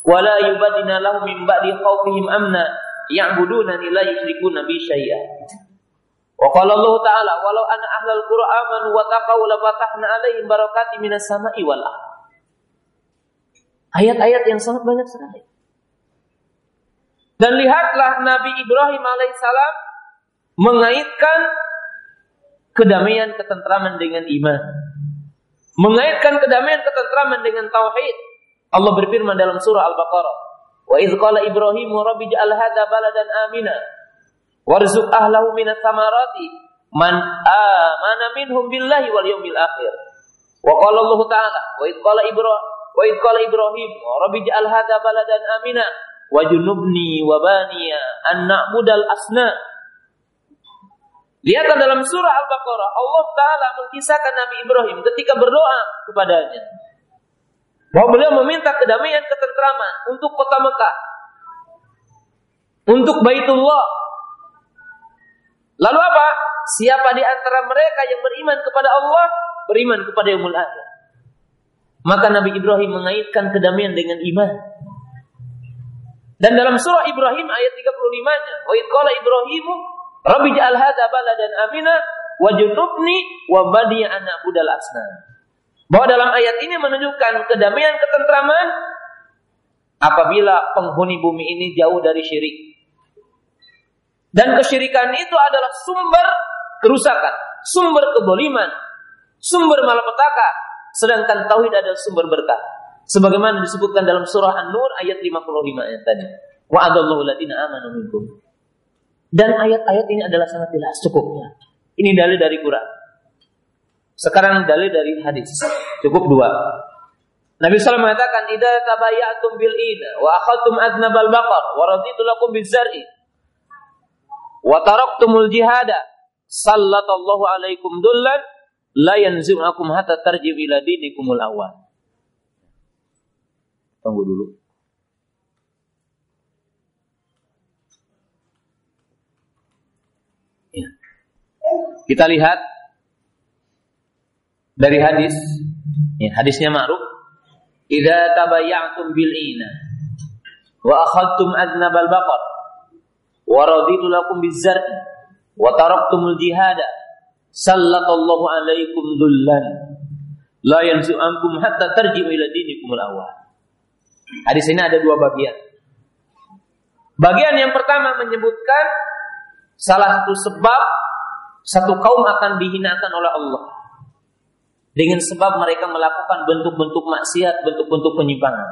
wa la yubaddina lahum min ba'di khaufihim amna ya'budunani la yusyrikuna bi syai'a. Wa qala Allah Ta'ala walau anna ahlal qura amanu wa taqaw la fatahna alaihim barakati minas sama'i wal. Ayat-ayat yang sangat banyak sekali. Dan lihatlah Nabi Ibrahim alaihissalam mengaitkan kedamaian ketentraman dengan iman. Mengaitkan kedamaian ketentraman dengan tauhid. Allah berfirman dalam surah Al-Baqarah, Wa idh qala Ibrahim rabbi ja'al hadha baladan amina warzuq ahlahu minas samarati man amana minhum billahi wal yawmil akhir. Wa qala Allah Ta'ala wa idh qala Ibrahim wa idh qala Ibrahim rabbi ja'al hadha baladan amina wajnubni wa baniya an na'budal asna. Lihatlah dalam surah Al-Baqarah Allah Ta'ala mengkisahkan Nabi Ibrahim ketika berdoa kepadanya. Bahwa beliau meminta kedamaian ketentraman untuk kota Mekah. Untuk Baitullah. Lalu apa? Siapa di antara mereka yang beriman kepada Allah, beriman kepada Yaumul Akhir. Maka Nabi Ibrahim mengaitkan kedamaian dengan iman. Dan dalam surah Ibrahim ayat 35-nya, "Wa qala Ibrahimu, Rabbi ja'al hadza baladan amina wajnubni wa badiya ana budal asnam." Bahwa dalam ayat ini menunjukkan kedamaian ketentraman apabila penghuni bumi ini jauh dari syirik. Dan kesyirikan itu adalah sumber kerusakan, sumber keboliman, sumber malapetaka, sedangkan tauhid adalah sumber berkah. Sebagaimana disebutkan dalam surah An-Nur ayat 55 ayat tadi. Wa adallahu ladina amanu minkum. Dan ayat-ayat ini adalah sangat jelas cukupnya. Ini dalil dari Quran. Sekarang dalil dari hadis. Cukup dua. Nabi SAW mengatakan, "Idza tabayatum bil ina wa akhadtum adnabal baqar wa raditu lakum bizar'i wa taraktumul jihada sallallahu alaikum dullan la yanzimakum hatta tarji'u ila dinikumul awal." Tunggu dulu. Ya. Kita lihat dari hadis ya, hadisnya ma'ruf idza tabayya'tum bil ina wa akhadtum adnabal baqar wa raditu lakum bizar'i wa taraktumul jihada sallallahu alaikum dullan La yanzu'ankum hatta tarji'u ila dinikumul awal. Hadis ini ada dua bagian. Bagian yang pertama menyebutkan salah satu sebab satu kaum akan dihinakan oleh Allah dengan sebab mereka melakukan bentuk-bentuk maksiat, bentuk-bentuk penyimpangan.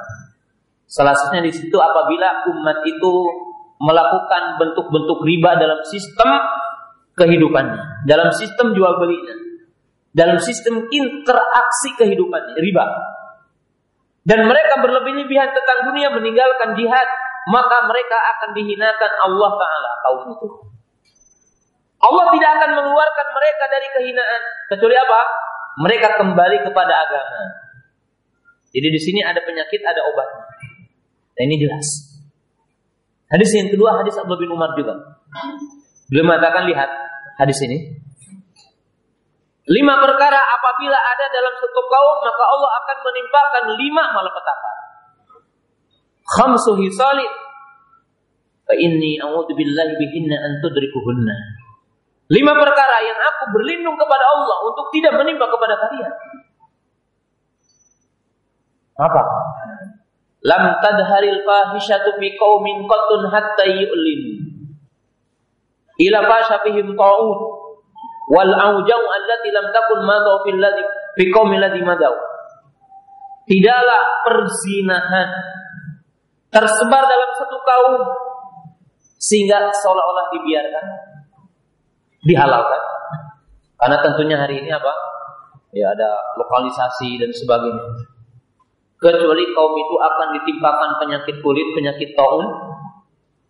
Salah satunya di situ apabila umat itu melakukan bentuk-bentuk riba dalam sistem kehidupannya, dalam sistem jual belinya, dalam sistem interaksi kehidupannya, riba. Dan mereka berlebih-lebihan tentang dunia meninggalkan jihad, maka mereka akan dihinakan Allah Ta'ala kaum itu. Allah tidak akan mengeluarkan mereka dari kehinaan kecuali apa? Mereka kembali kepada agama. Jadi di sini ada penyakit, ada obatnya. Dan ini jelas. Hadis yang kedua hadis Abu bin Umar juga. Beliau mengatakan lihat hadis ini. Lima perkara apabila ada dalam satu kaum maka Allah akan menimpakan lima malapetaka. Khamsu hisalin fa inni a'udzu billahi bihinna an tudrikuhunna. Lima perkara yang aku berlindung kepada Allah untuk tidak menimpa kepada kalian. Apa? Lam tadharil fahishatu fi qaumin qattun hatta yu'lin. Ila fasha fihim ta'ud wal aujau allati lam takun madau fil ladhi fi qaumil ladhi madau. Tidaklah perzinahan tersebar dalam satu kaum sehingga seolah-olah dibiarkan dihalalkan. Karena tentunya hari ini apa? Ya ada lokalisasi dan sebagainya. Kecuali kaum itu akan ditimpakan penyakit kulit penyakit taun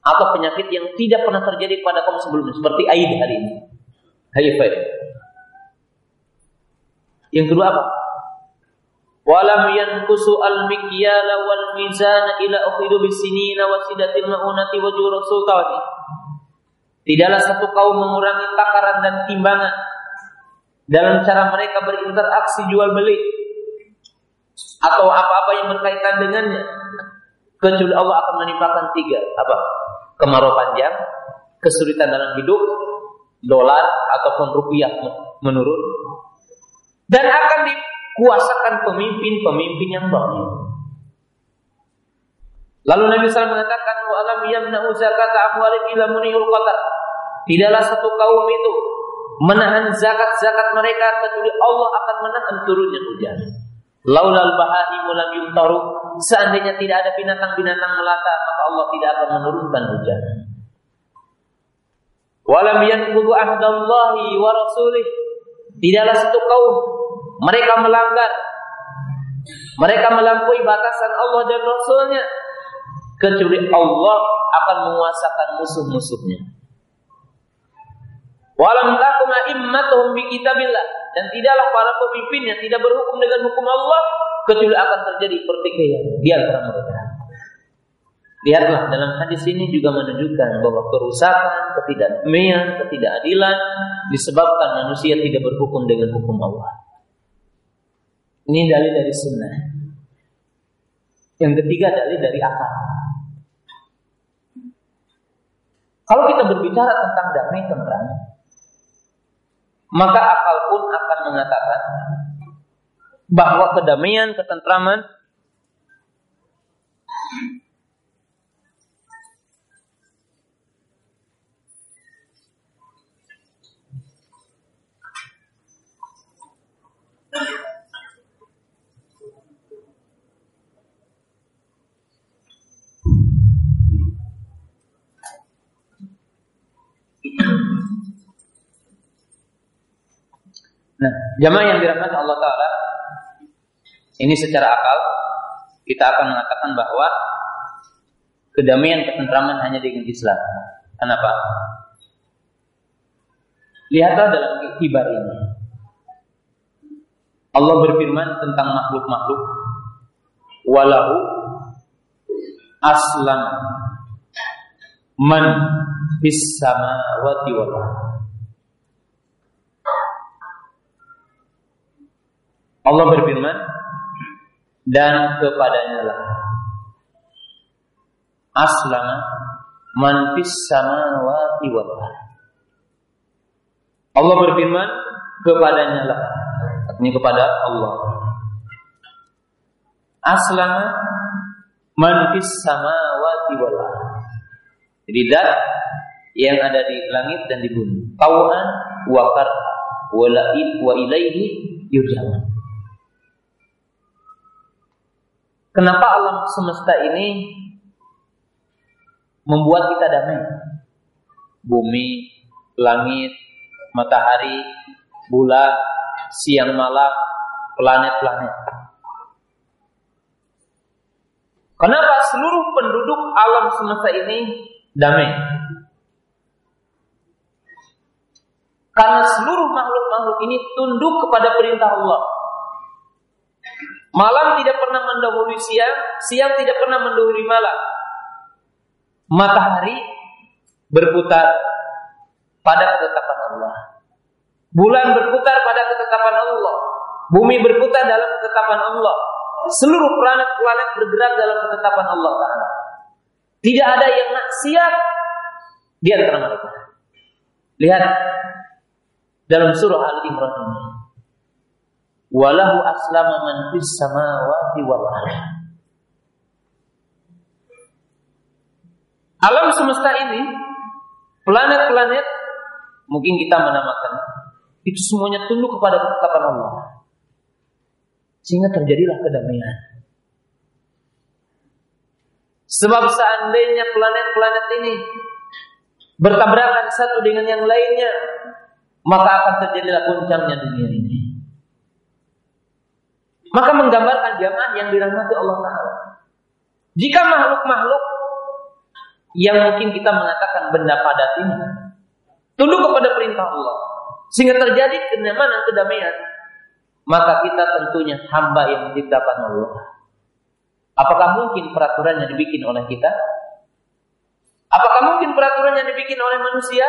atau penyakit yang tidak pernah terjadi pada kaum sebelumnya seperti AIDS hari ini. HIV yang kedua apa? Walam yankusu al-mikyala wal mizana ila ukhidu bisinina wa sidatil ma'unati wa jurus sultani. Tidaklah satu kaum mengurangi takaran dan timbangan. Dalam cara mereka berinteraksi jual beli. Atau apa-apa yang berkaitan dengannya. Kecuali Allah akan menimpakan tiga. Apa? Kemarau panjang kesulitan dalam hidup dolar ataupun rupiah menurun. Dan akan di kuasakan pemimpin-pemimpin yang baik. Lalu Nabi SAW mengatakan, "Wa alam yamna'u zakat amwalihim ila munihul qatar." Tidaklah satu kaum itu menahan zakat-zakat mereka kecuali Allah akan menahan turunnya hujan. Laulal bahaimu lam yumtaru. Seandainya tidak ada binatang-binatang melata, maka Allah tidak akan menurunkan hujan. Walam yanqudu ahdallahi wa rasulih. Tidaklah satu kaum mereka melanggar mereka melampaui batasan Allah dan Rasulnya kecuali Allah akan menguasakan musuh-musuhnya walam takum immatuhum bi kitabillah dan tidaklah para pemimpinnya tidak berhukum dengan hukum Allah kecuali akan terjadi pertikaian di antara mereka Lihatlah dalam hadis ini juga menunjukkan bahwa kerusakan, ketidakdamaian, ketidakadilan disebabkan manusia tidak berhukum dengan hukum Allah. Ini dalil dari sunnah. Yang ketiga dalil dari akal. Kalau kita berbicara tentang damai tentram, maka akal pun akan mengatakan bahwa kedamaian, ketentraman Nah, jamaah yang dirahmati Allah Taala, ini secara akal kita akan mengatakan bahwa kedamaian ketentraman hanya dengan Islam. Kenapa? Lihatlah dalam kibar ini. Allah berfirman tentang makhluk-makhluk walahu aslam man fis samawati wal Allah berfirman dan kepadanya lah aslama man fis samawati wal Allah berfirman kepadanya lah artinya kepada Allah. Aslama man fis samawati wal Jadi dat yang ada di langit dan di bumi. Tauan wa karha wa ilaihi yurja'un. Kenapa alam semesta ini membuat kita damai? Bumi, langit, matahari, bulan, siang malam, planet-planet. Kenapa seluruh penduduk alam semesta ini damai? Karena seluruh makhluk-makhluk ini tunduk kepada perintah Allah. Malam tidak pernah mendahului siang, siang tidak pernah mendahului malam. Matahari berputar pada ketetapan Allah. Bulan berputar pada ketetapan Allah. Bumi berputar dalam ketetapan Allah. Seluruh planet-planet bergerak dalam ketetapan Allah Taala. Tidak ada yang maksiat di antara mereka. Lihat dalam surah Al Imran ini. Walahu aslama man fis samawati wal Alam semesta ini, planet-planet, mungkin kita menamakan, itu semuanya tunduk kepada ketetapan Allah. Sehingga terjadilah kedamaian. Sebab seandainya planet-planet ini bertabrakan satu dengan yang lainnya, maka akan terjadilah goncangnya dunia ini. Maka menggambarkan jamaah yang dirahmati Allah Taala. Jika makhluk-makhluk yang mungkin kita mengatakan benda padat ini tunduk kepada perintah Allah sehingga terjadi kenyamanan kedamaian, maka kita tentunya hamba yang diciptakan Allah. Apakah mungkin peraturan yang dibikin oleh kita? Apakah mungkin peraturan yang dibikin oleh manusia?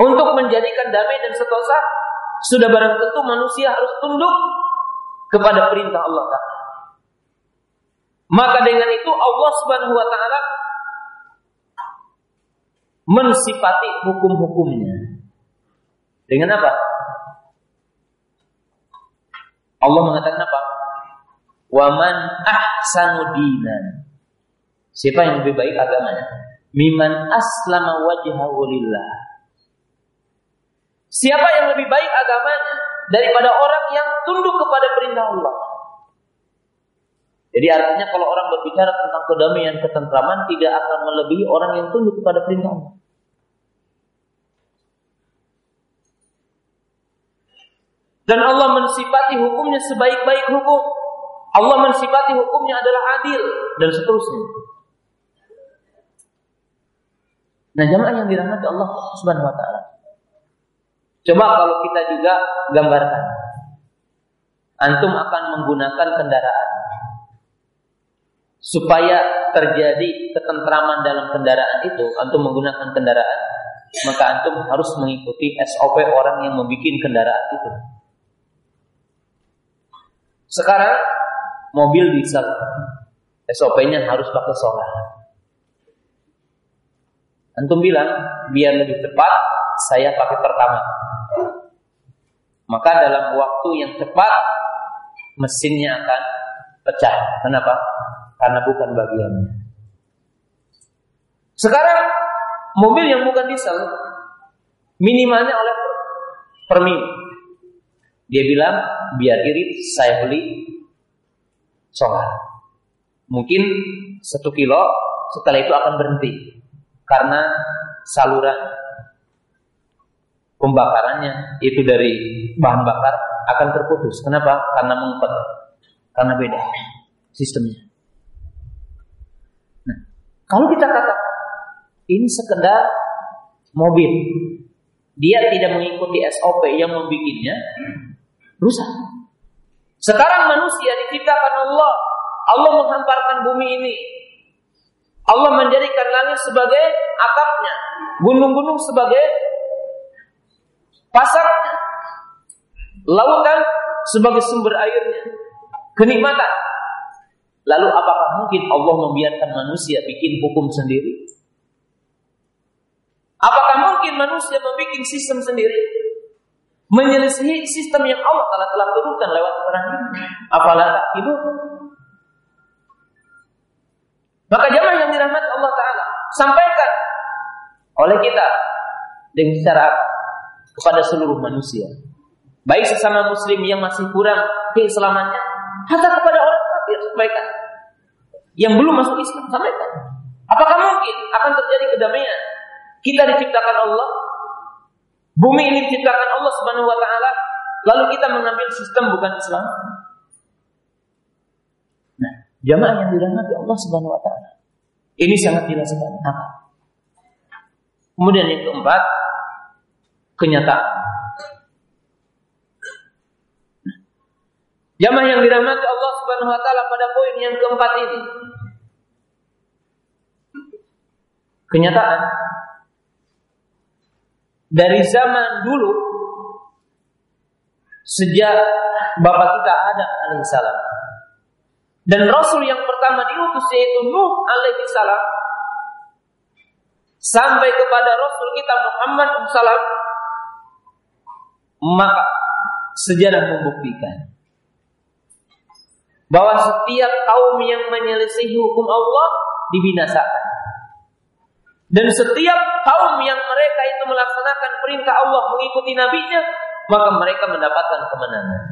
Untuk menjadikan damai dan setosa, sudah barang tentu manusia harus tunduk kepada perintah Allah. Maka dengan itu Allah Subhanahu wa taala mensifati hukum-hukumnya. Dengan apa? Allah mengatakan apa? Waman ahsanu dinan. Siapa yang lebih baik agamanya? Miman aslama wajhahu lillah Siapa yang lebih baik agamanya daripada orang yang tunduk kepada perintah Allah? Jadi artinya kalau orang berbicara tentang kedamaian, ketentraman tidak akan melebihi orang yang tunduk kepada perintah Allah. Dan Allah mensifati hukumnya sebaik-baik hukum. Allah mensifati hukumnya adalah adil dan seterusnya. Nah, jamaah yang dirahmati Allah Subhanahu wa taala. Coba kalau kita juga gambarkan. Antum akan menggunakan kendaraan. Supaya terjadi ketentraman dalam kendaraan itu, antum menggunakan kendaraan, maka antum harus mengikuti SOP orang yang membuat kendaraan itu. Sekarang mobil diesel, SOP-nya harus pakai solar. Antum bilang biar lebih cepat saya pakai pertama. Maka dalam waktu yang cepat mesinnya akan pecah. Kenapa? Karena bukan bagiannya. Sekarang mobil yang bukan diesel minimalnya oleh per minggu. Dia bilang biar irit saya beli solar. Mungkin satu kilo setelah itu akan berhenti karena saluran pembakarannya itu dari bahan bakar akan terputus. Kenapa? Karena mengumpet. Karena beda sistemnya. Nah, kalau kita kata ini sekedar mobil, dia tidak mengikuti SOP yang membuatnya rusak. Sekarang manusia diciptakan Allah. Allah menghamparkan bumi ini. Allah menjadikan langit sebagai atapnya, gunung-gunung sebagai pasar lautan sebagai sumber airnya, kenikmatan. Lalu apakah mungkin Allah membiarkan manusia bikin hukum sendiri? Apakah mungkin manusia membuat sistem sendiri? Menyelisihi sistem yang Allah telah telah turunkan lewat Quran ini. Apalagi ibu. Maka jamaah yang dirahmati Allah Taala sampaikan oleh kita dengan cara kepada seluruh manusia. Baik sesama muslim yang masih kurang keislamannya, hatta kepada orang kafir sampaikan. Yang belum masuk Islam sampaikan. Apakah mungkin akan terjadi kedamaian? Kita diciptakan Allah, bumi ini diciptakan Allah Subhanahu wa taala, lalu kita mengambil sistem bukan Islam. Nah, jamaah yang dirahmati Allah Subhanahu wa taala. Ini sangat jelas sekali. Apa? Kemudian yang keempat, kenyataan. Jamaah yang dirahmati Allah Subhanahu wa taala pada poin yang keempat ini. Kenyataan dari zaman dulu sejak bapak kita Adam alaihissalam dan Rasul yang pertama diutus yaitu Nuh alaihissalam sampai kepada Rasul kita Muhammad SAW maka sejarah membuktikan bahwa setiap kaum yang menyelesaikan hukum Allah dibinasakan. Dan setiap kaum yang mereka itu melaksanakan perintah Allah mengikuti nabinya, maka mereka mendapatkan kemenangan.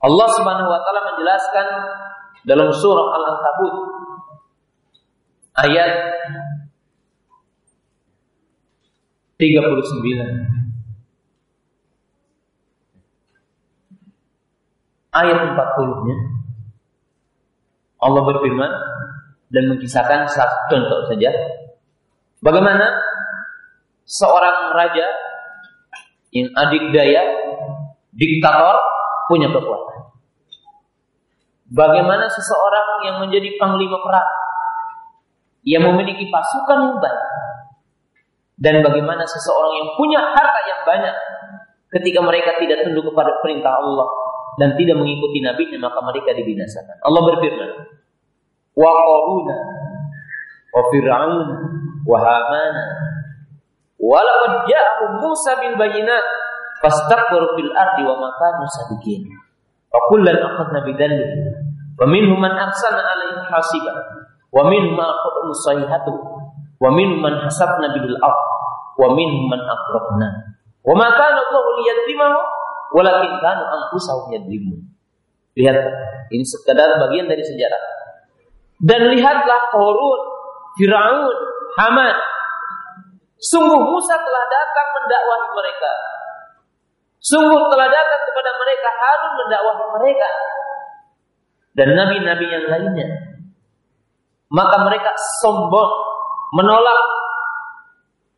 Allah Subhanahu wa taala menjelaskan dalam surah Al-Ankabut ayat 39 ayat 40-nya Allah berfirman dan mengisahkan satu contoh saja. Bagaimana seorang raja yang adik daya diktator punya kekuatan? Bagaimana seseorang yang menjadi panglima perang? Yang memiliki pasukan yang banyak. Dan bagaimana seseorang yang punya harta yang banyak ketika mereka tidak tunduk kepada perintah Allah dan tidak mengikuti nabinya maka mereka dibinasakan. Allah berfirman, "Wa qaruna wa fir'aun wa hamana wa laqad ja'ahum Musa bil bayinat fastakbaru fil ardi wa ma kanu sabiqin." Wa kullan akhadna bi dhanbihi wa minhum man arsalna alaihi hasiba wa minhum man akhadhu sayhatu wa minhum man hasabna bil ard wa minhum man aghraqna wa ma kana Allahu liyadhimahum walakin kanu anfusahum yadlimun. Lihat, ini sekadar bagian dari sejarah. Dan lihatlah Korun, Firaun, Haman. Sungguh Musa telah datang mendakwahi mereka. Sungguh telah datang kepada mereka Harun mendakwahi mereka. Dan nabi-nabi yang lainnya. Maka mereka sombong menolak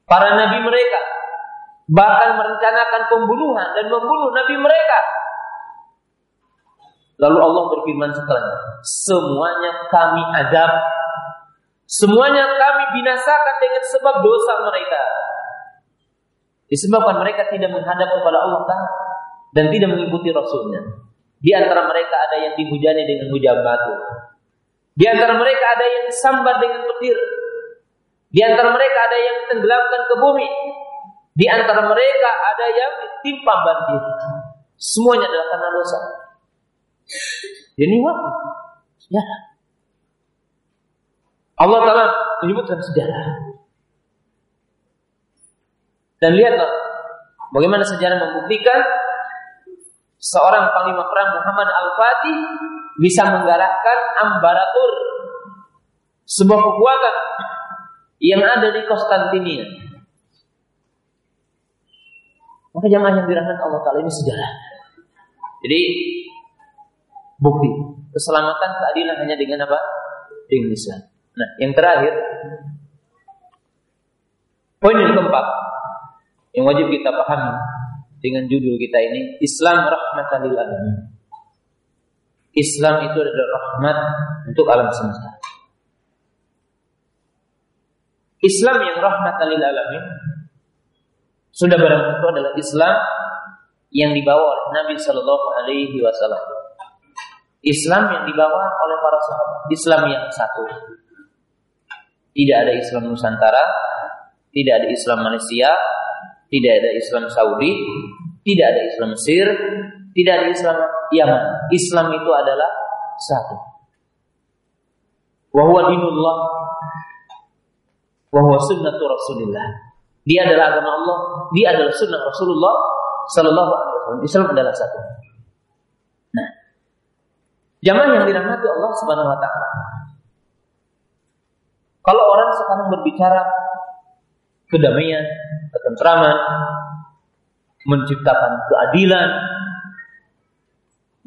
para nabi mereka bahkan merencanakan pembunuhan dan membunuh nabi mereka. Lalu Allah berfirman setelahnya, semuanya kami adab, semuanya kami binasakan dengan sebab dosa mereka. Disebabkan mereka tidak menghadap kepada Allah Taala dan tidak mengikuti Rasulnya. Di antara mereka ada yang dihujani dengan hujan batu. Di antara mereka ada yang disambar dengan petir. Di antara mereka ada yang tenggelamkan ke bumi. Di antara mereka ada yang ditimpa banjir. Semuanya adalah karena dosa. Ini waktu. Ya. Allah Ta'ala menyebutkan sejarah. Dan lihatlah bagaimana sejarah membuktikan seorang panglima perang Muhammad Al-Fatih bisa menggerakkan Ambaratur sebuah kekuatan yang ada di Konstantinia maka jamaah yang dirahmati Allah Taala ini sejarah. Jadi bukti keselamatan keadilan hanya dengan apa? Dengan Islam. Nah, yang terakhir poin yang keempat yang wajib kita pahami dengan judul kita ini Islam rahmatan lil alamin. Islam itu adalah rahmat untuk alam semesta. Islam yang rahmatan lil alamin sudah barang tentu adalah Islam yang dibawa oleh Nabi Shallallahu Alaihi Wasallam. Islam yang dibawa oleh para sahabat. Islam yang satu. Tidak ada Islam Nusantara, tidak ada Islam Malaysia, Tidak ada Islam Saudi, tidak ada Islam Mesir, tidak ada Islam Yaman. Islam itu adalah satu. Wahwa dinullah, wahwa sunnatu Rasulullah. Dia adalah agama Allah, dia adalah sunnah Rasulullah Sallallahu Alaihi Wasallam. Islam adalah satu. Jamaah yang dirahmati Allah Subhanahu Wa Taala. Kalau orang sekarang berbicara kedamaian, ketentraman, menciptakan keadilan,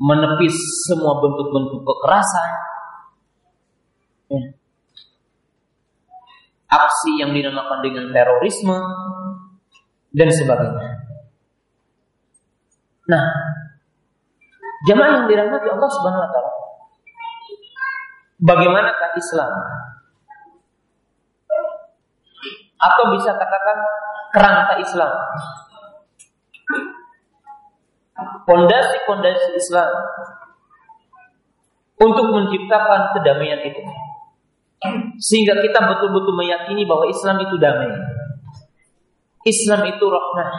menepis semua bentuk-bentuk kekerasan, ya. aksi yang dinamakan dengan terorisme, dan sebagainya. Nah, jemaah yang dirahmati Allah Subhanahu wa taala. Bagaimanakah Islam? Atau bisa katakan kerangka Islam. Pondasi-pondasi Islam untuk menciptakan kedamaian itu. Sehingga kita betul-betul meyakini bahwa Islam itu damai. Islam itu rahmah.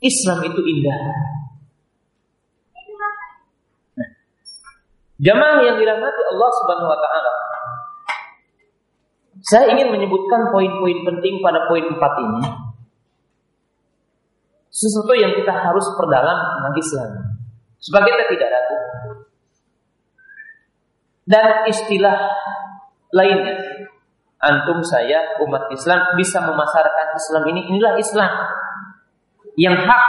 Islam itu indah. Jamaah yang dirahmati Allah Subhanahu wa taala. Saya ingin menyebutkan poin-poin penting pada poin empat ini. Sesuatu yang kita harus perdalam tentang Islam. Supaya kita tidak ragu. Dan istilah lainnya. Antum saya umat Islam bisa memasarkan Islam ini. Inilah Islam. Yang hak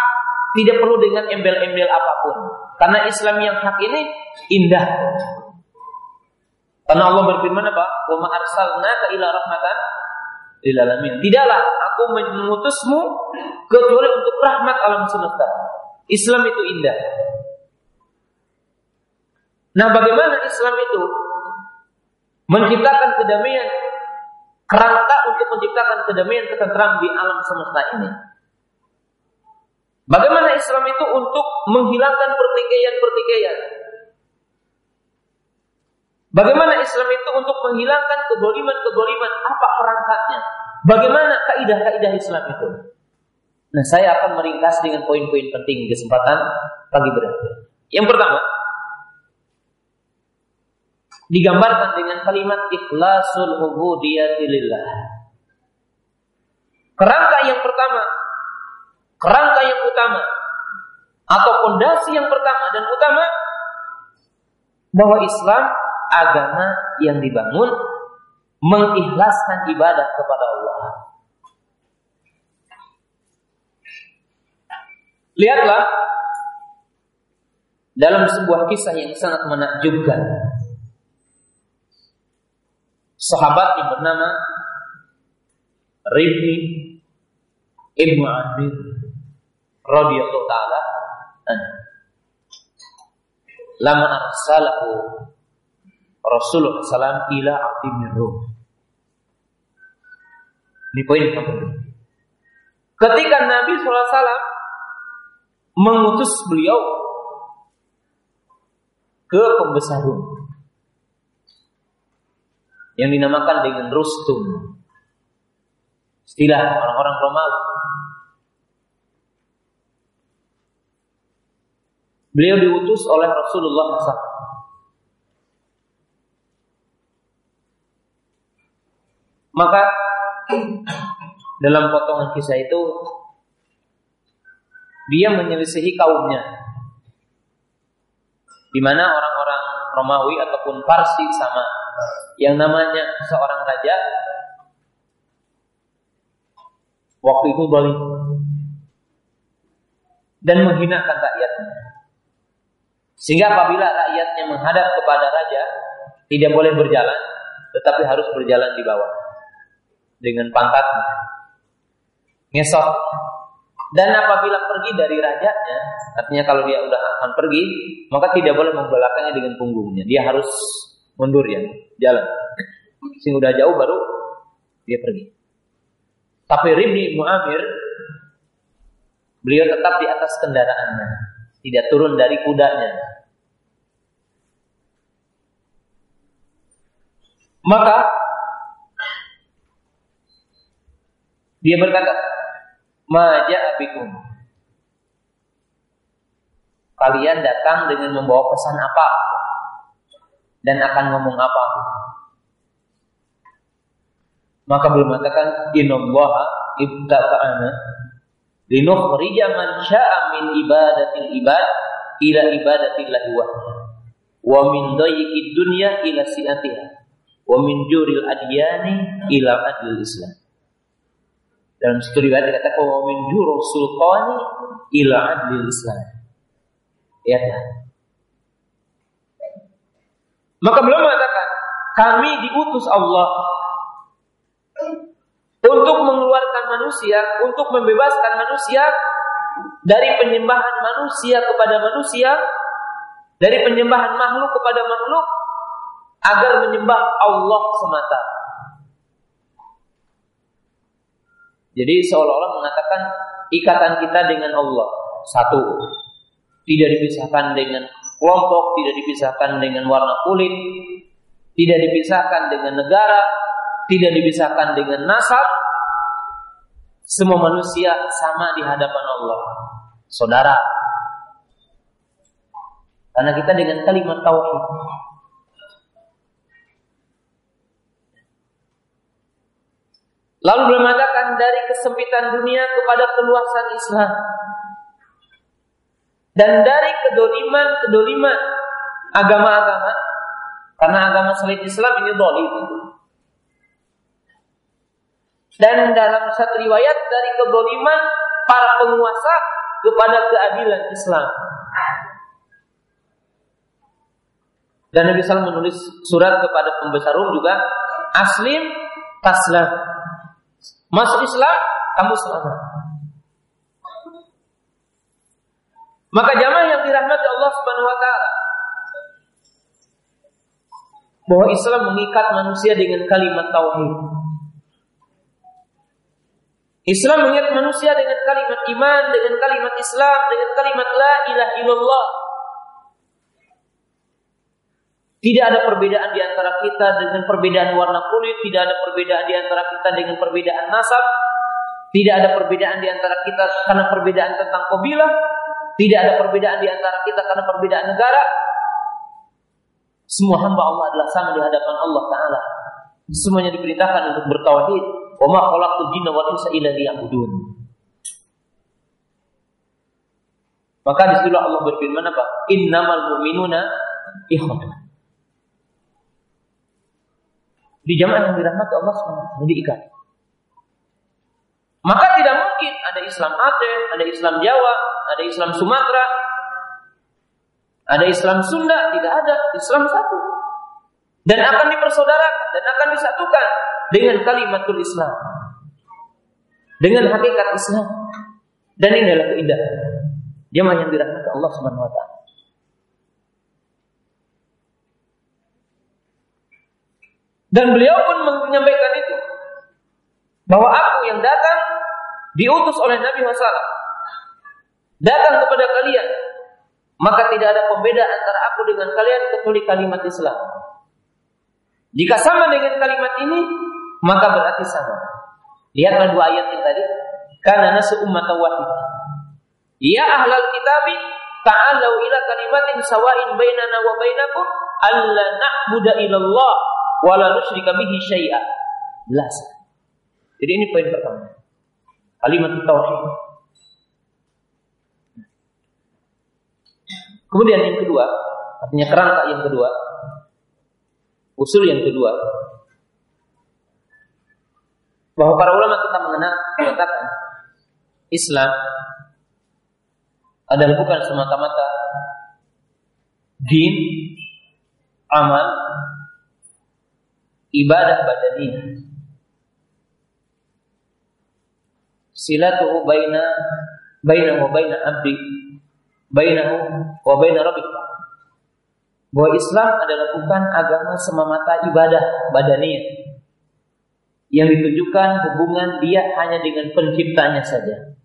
tidak perlu dengan embel-embel apa pun. Karena Islam yang hak ini indah. Karena Allah berfirman apa? Wa ma arsalnaka ila rahmatan lil alamin. Tidaklah aku mengutusmu kecuali untuk rahmat alam semesta. Islam itu indah. Nah, bagaimana Islam itu menciptakan kedamaian kerangka untuk menciptakan kedamaian ketentraman di alam semesta ini? Bagaimana Islam itu untuk menghilangkan pertikaian-pertikaian? Bagaimana Islam itu untuk menghilangkan keboliman-keboliman? Apa perangkatnya? Bagaimana kaidah-kaidah Islam itu? Nah, saya akan meringkas dengan poin-poin penting kesempatan pagi berikut. Yang pertama, digambarkan dengan kalimat ikhlasul ubudiyati lillah. Kerangka yang pertama, kerangka yang utama atau pondasi yang pertama dan utama bahwa Islam agama yang dibangun mengikhlaskan ibadah kepada Allah. Lihatlah dalam sebuah kisah yang sangat menakjubkan. Sahabat yang bernama Ribni Ibnu Amir radhiyallahu taala lama arsalahu Rasulullah SAW ila abdi Rum. Ini poin. Ketika Nabi SAW mengutus beliau ke pembesar Rum yang dinamakan dengan Rustum. Istilah orang-orang Romawi. Beliau diutus oleh Rasulullah SAW Maka dalam potongan kisah itu dia menyelisihi kaumnya. Di mana orang-orang Romawi ataupun Parsi sama yang namanya seorang raja waktu itu balik dan menghinakan rakyatnya. Sehingga apabila rakyatnya menghadap kepada raja tidak boleh berjalan, tetapi harus berjalan di bawah dengan pantatnya. Ngesot. Dan apabila pergi dari rajanya, artinya kalau dia udah akan pergi, maka tidak boleh membelakangnya dengan punggungnya. Dia harus mundur ya, jalan. Sehingga udah jauh baru dia pergi. Tapi Ribni Muamir beliau tetap di atas kendaraannya, tidak turun dari kudanya. Maka Dia berkata, ma bikum. Kalian datang dengan membawa pesan apa? Dan akan ngomong apa? Maka beliau mengatakan innallaha ibta'ana linukhrija man syaa min ibadatil ibad ila ibadatillahi wahdahu wa min dayyiqid dunya ila si'atiha wa min juril adyani ila adlil islam dalam satu riwayat dikatakan wa min sultani ila adlil islam ya kan maka belum mengatakan kami diutus Allah untuk mengeluarkan manusia, untuk membebaskan manusia dari penyembahan manusia kepada manusia, dari penyembahan makhluk kepada makhluk, agar menyembah Allah semata. Jadi seolah-olah mengatakan ikatan kita dengan Allah satu, tidak dipisahkan dengan kelompok, tidak dipisahkan dengan warna kulit, tidak dipisahkan dengan negara, tidak dipisahkan dengan nasab. Semua manusia sama di hadapan Allah. Saudara. Karena kita dengan kalimat tauhid. Lalu beliau mengatakan dari kesempitan dunia kepada keluasan Islam. Dan dari kedoliman-kedoliman agama-agama. Karena agama selain Islam ini dolim. Dan dalam satu riwayat dari kedoliman para penguasa kepada keadilan Islam. Dan Nabi SAW menulis surat kepada pembesar Rum juga, Aslim taslam. Masuk Islam, kamu selamat. Maka jamaah yang dirahmati Allah Subhanahu wa taala bahwa Islam mengikat manusia dengan kalimat tauhid. Islam mengikat manusia dengan kalimat iman, dengan kalimat Islam, dengan kalimat la ilaha illallah. Tidak ada perbedaan di antara kita dengan perbedaan warna kulit, tidak ada perbedaan di antara kita dengan perbedaan nasab, tidak ada perbedaan di antara kita karena perbedaan tentang kabilah, tidak ada perbedaan di antara kita karena perbedaan negara. Semua hamba Allah adalah sama di hadapan Allah Taala. Semuanya diperintahkan untuk bertauhid. Wa ma khalaqtul jinna wal insa illa liya'budun. Maka di situlah Allah berfirman apa? Innamal mu'minuna ikhwan. Di jamaah yang dirahmati Allah SWT diikat. Maka tidak mungkin ada Islam Aceh, ada Islam Jawa, ada Islam Sumatera, ada Islam Sunda, tidak ada Islam satu. Dan akan dipersaudarakan dan akan disatukan dengan kalimatul Islam. Dengan hakikat Islam. Dan ini adalah keindahan. Jemaah yang dirahmati Allah Subhanahu wa. Dan beliau pun menyampaikan itu. Bahwa aku yang datang diutus oleh Nabi Muhammad datang kepada kalian maka tidak ada pembeda antara aku dengan kalian kecuali kalimat Islam. Jika sama dengan kalimat ini, maka berarti sama. Lihatlah dua ayat yang tadi. Karena nasu ummat wahid. Ya ahlal kitabi ta'alau ila kalimatin sawain bainana wa bainakum alla na'budu ilallah wa la nusyrika bihi syai'a. Jelas. Jadi ini poin pertama. Kalimat tauhid. Kemudian yang kedua, artinya kerangka yang kedua, usul yang kedua, bahwa para ulama kita mengenal mengatakan Islam adalah bukan semata-mata din, amal, ibadah badaniyah. Silatuhu baina baina wa baina abdi bainahu wa baina rabbih. Bahwa Islam adalah bukan agama semata ibadah badaniyah yang ditujukan hubungan dia hanya dengan penciptanya saja.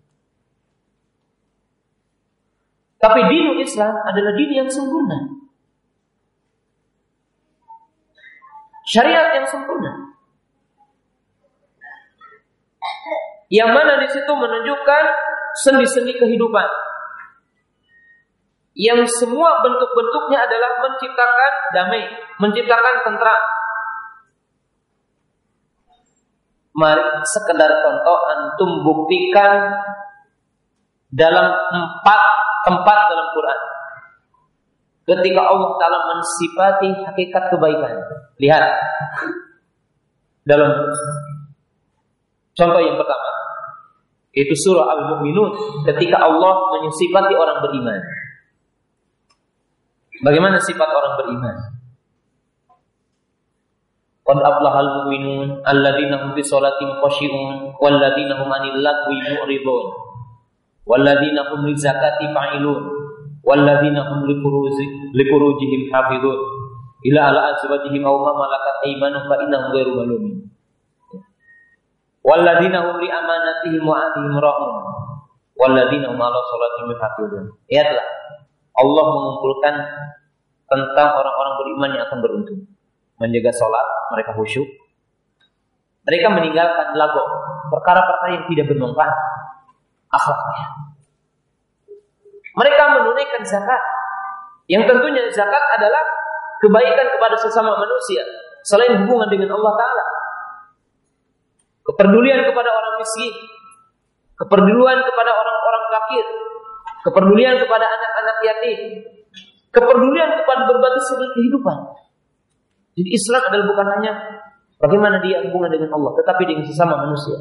Tapi dinul Islam adalah din yang sempurna. Syariat yang sempurna. Yang mana di situ menunjukkan sendi-sendi kehidupan. Yang semua bentuk-bentuknya adalah menciptakan damai, menciptakan tentram. Mari sekedar contoh antum buktikan dalam empat tempat dalam Quran. Ketika Allah Ta'ala mensifati hakikat kebaikan. Lihat. Dalam contoh yang pertama. Itu surah Al-Mu'minun. Ketika Allah menyifati orang beriman. Bagaimana sifat orang beriman? Qad aflahal mu'minun alladzina hum fi sholatim khashi'un walladzina hum 'anil lagwi mu'ridun walladzina hum li zakati fa'ilun walladzina hum li furuzi li furujihim hafizun ila ala azwajihim aw ma malakat aymanuhum fa innahum ghairu malumin walladzina hum li amanatihim wa 'ahdihim ra'un walladzina hum ala sholatihim hafizun Allah mengumpulkan tentang orang-orang beriman yang akan beruntung. Menjaga sholat, mereka khusyuk. Mereka meninggalkan lagu, perkara-perkara yang tidak bermanfaat. Akhlaknya. Mereka menunaikan zakat. Yang tentunya zakat adalah kebaikan kepada sesama manusia. Selain hubungan dengan Allah Ta'ala. Kepedulian kepada orang miskin. Kepedulian kepada orang-orang fakir kepedulian kepada anak-anak yatim, kepedulian kepada berbagai segi kehidupan. Jadi Islam adalah bukan hanya bagaimana dia hubungan dengan Allah, tetapi dengan sesama manusia.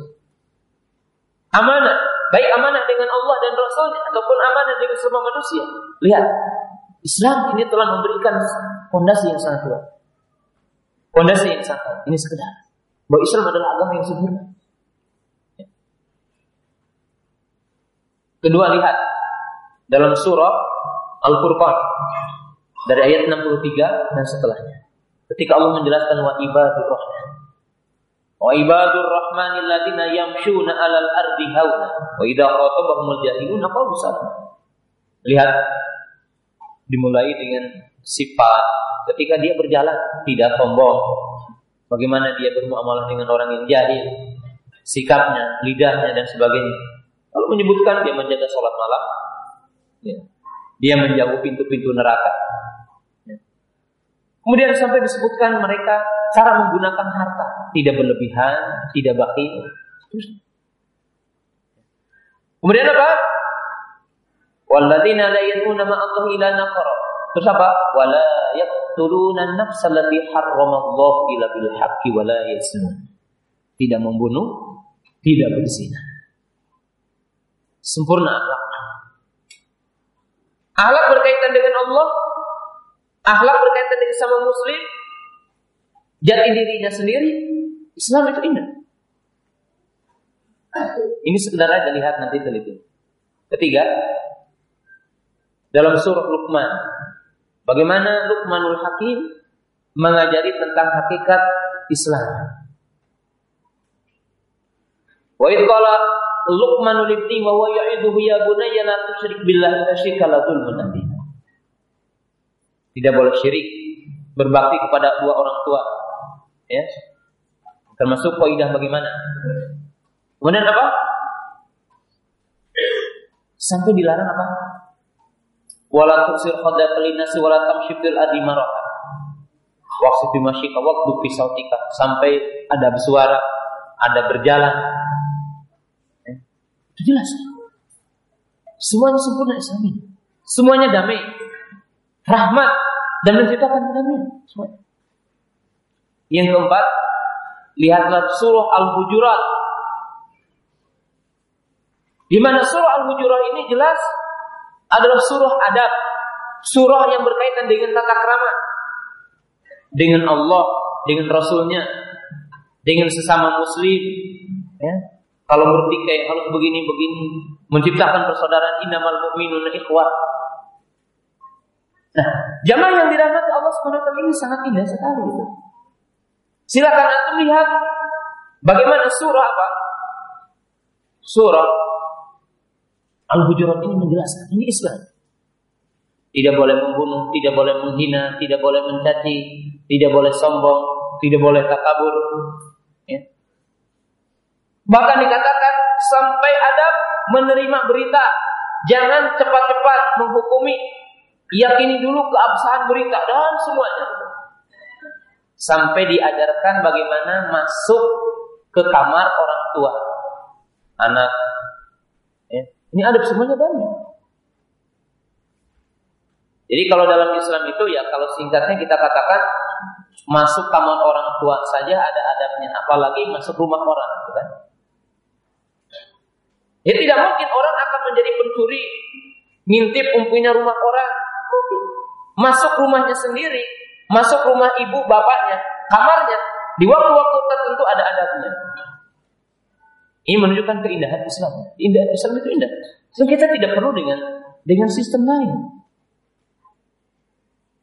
Amanah, baik amanah dengan Allah dan Rasulnya ataupun amanah dengan semua manusia. Lihat, Islam ini telah memberikan fondasi yang sangat kuat. Fondasi yang sangat kuat. Ini sekedar bahwa Islam adalah agama yang sempurna. Kedua lihat dalam surah Al-Furqan dari ayat 63 dan setelahnya. Ketika Allah menjelaskan wa ibadur rahman. Wa ibadur rahman alladziina yamshuna 'alal ardi hauna wa idza khatabahumul jahiluna. Lihat dimulai dengan sifat ketika dia berjalan tidak sombong. Bagaimana dia bermuamalah dengan orang yang jahil, sikapnya, lidahnya dan sebagainya. Lalu menyebutkan dia menjaga sholat malam, Ya. Dia menjauh pintu-pintu neraka. Ya. Kemudian sampai disebutkan mereka cara menggunakan harta tidak berlebihan, tidak bakhil. Kemudian apa? Walladzina la yad'una Allah ila naqra. Terus apa? Wala yaqtuluna an-nafsa allati harramallahu illa bil haqqi wala yaznun. Tidak membunuh, tidak berzina. Sempurna akhlak Ahlak berkaitan dengan Allah, ahlak berkaitan dengan sama muslim, jati dirinya sendiri, Islam itu indah. Ini sekedar aja lihat nanti teliti. Ketiga, dalam surah Luqman, bagaimana Luqmanul Hakim mengajari tentang hakikat Islam. Wa qala Luqmanul ibni wa huwa ya'iduhu ya bunayya la tusyrik billahi inna syirka la Tidak boleh syirik berbakti kepada dua orang tua. Ya. Termasuk kaidah bagaimana? Kemudian apa? Sampai dilarang apa? Wala tusir khadaka linasi wala tamshi fil adi maraha. Waqsi bimasyika waqdu fi sautika sampai ada bersuara, ada berjalan, itu jelas. Semuanya sempurna Islam. Semuanya damai. Rahmat dan menciptakan damai. Yang keempat, lihatlah surah Al-Hujurat. Di mana surah Al-Hujurat ini jelas adalah surah adab, surah yang berkaitan dengan tata krama, dengan Allah, dengan Rasulnya, dengan sesama Muslim, ya, kalau bertikai harus begini-begini, menciptakan persaudaraan innamal mu'minuna ikhwah. Nah, jamaah yang dirahmati Allah SWT ini sangat indah sekali gitu. Silakan antum lihat bagaimana surah apa? Surah Al-Hujurat ini menjelaskan ini Islam. Tidak boleh membunuh, tidak boleh menghina, tidak boleh mencaci, tidak boleh sombong, tidak boleh takabur, Bahkan dikatakan sampai adab menerima berita. Jangan cepat-cepat menghukumi. Yakini dulu keabsahan berita dan semuanya. Sampai diajarkan bagaimana masuk ke kamar orang tua. Anak. Ya. Ini adab semuanya damai. Jadi kalau dalam Islam itu ya kalau singkatnya kita katakan masuk kamar orang tua saja ada adabnya, apalagi masuk rumah orang, gitu kan? Ya tidak mungkin orang akan menjadi pencuri, ngintip umpunya rumah orang. Mungkin. Masuk rumahnya sendiri, masuk rumah ibu bapaknya, kamarnya, di waktu-waktu tertentu ada adabnya. Ini menunjukkan keindahan Islam. Indah Islam itu indah. So, kita tidak perlu dengan dengan sistem lain.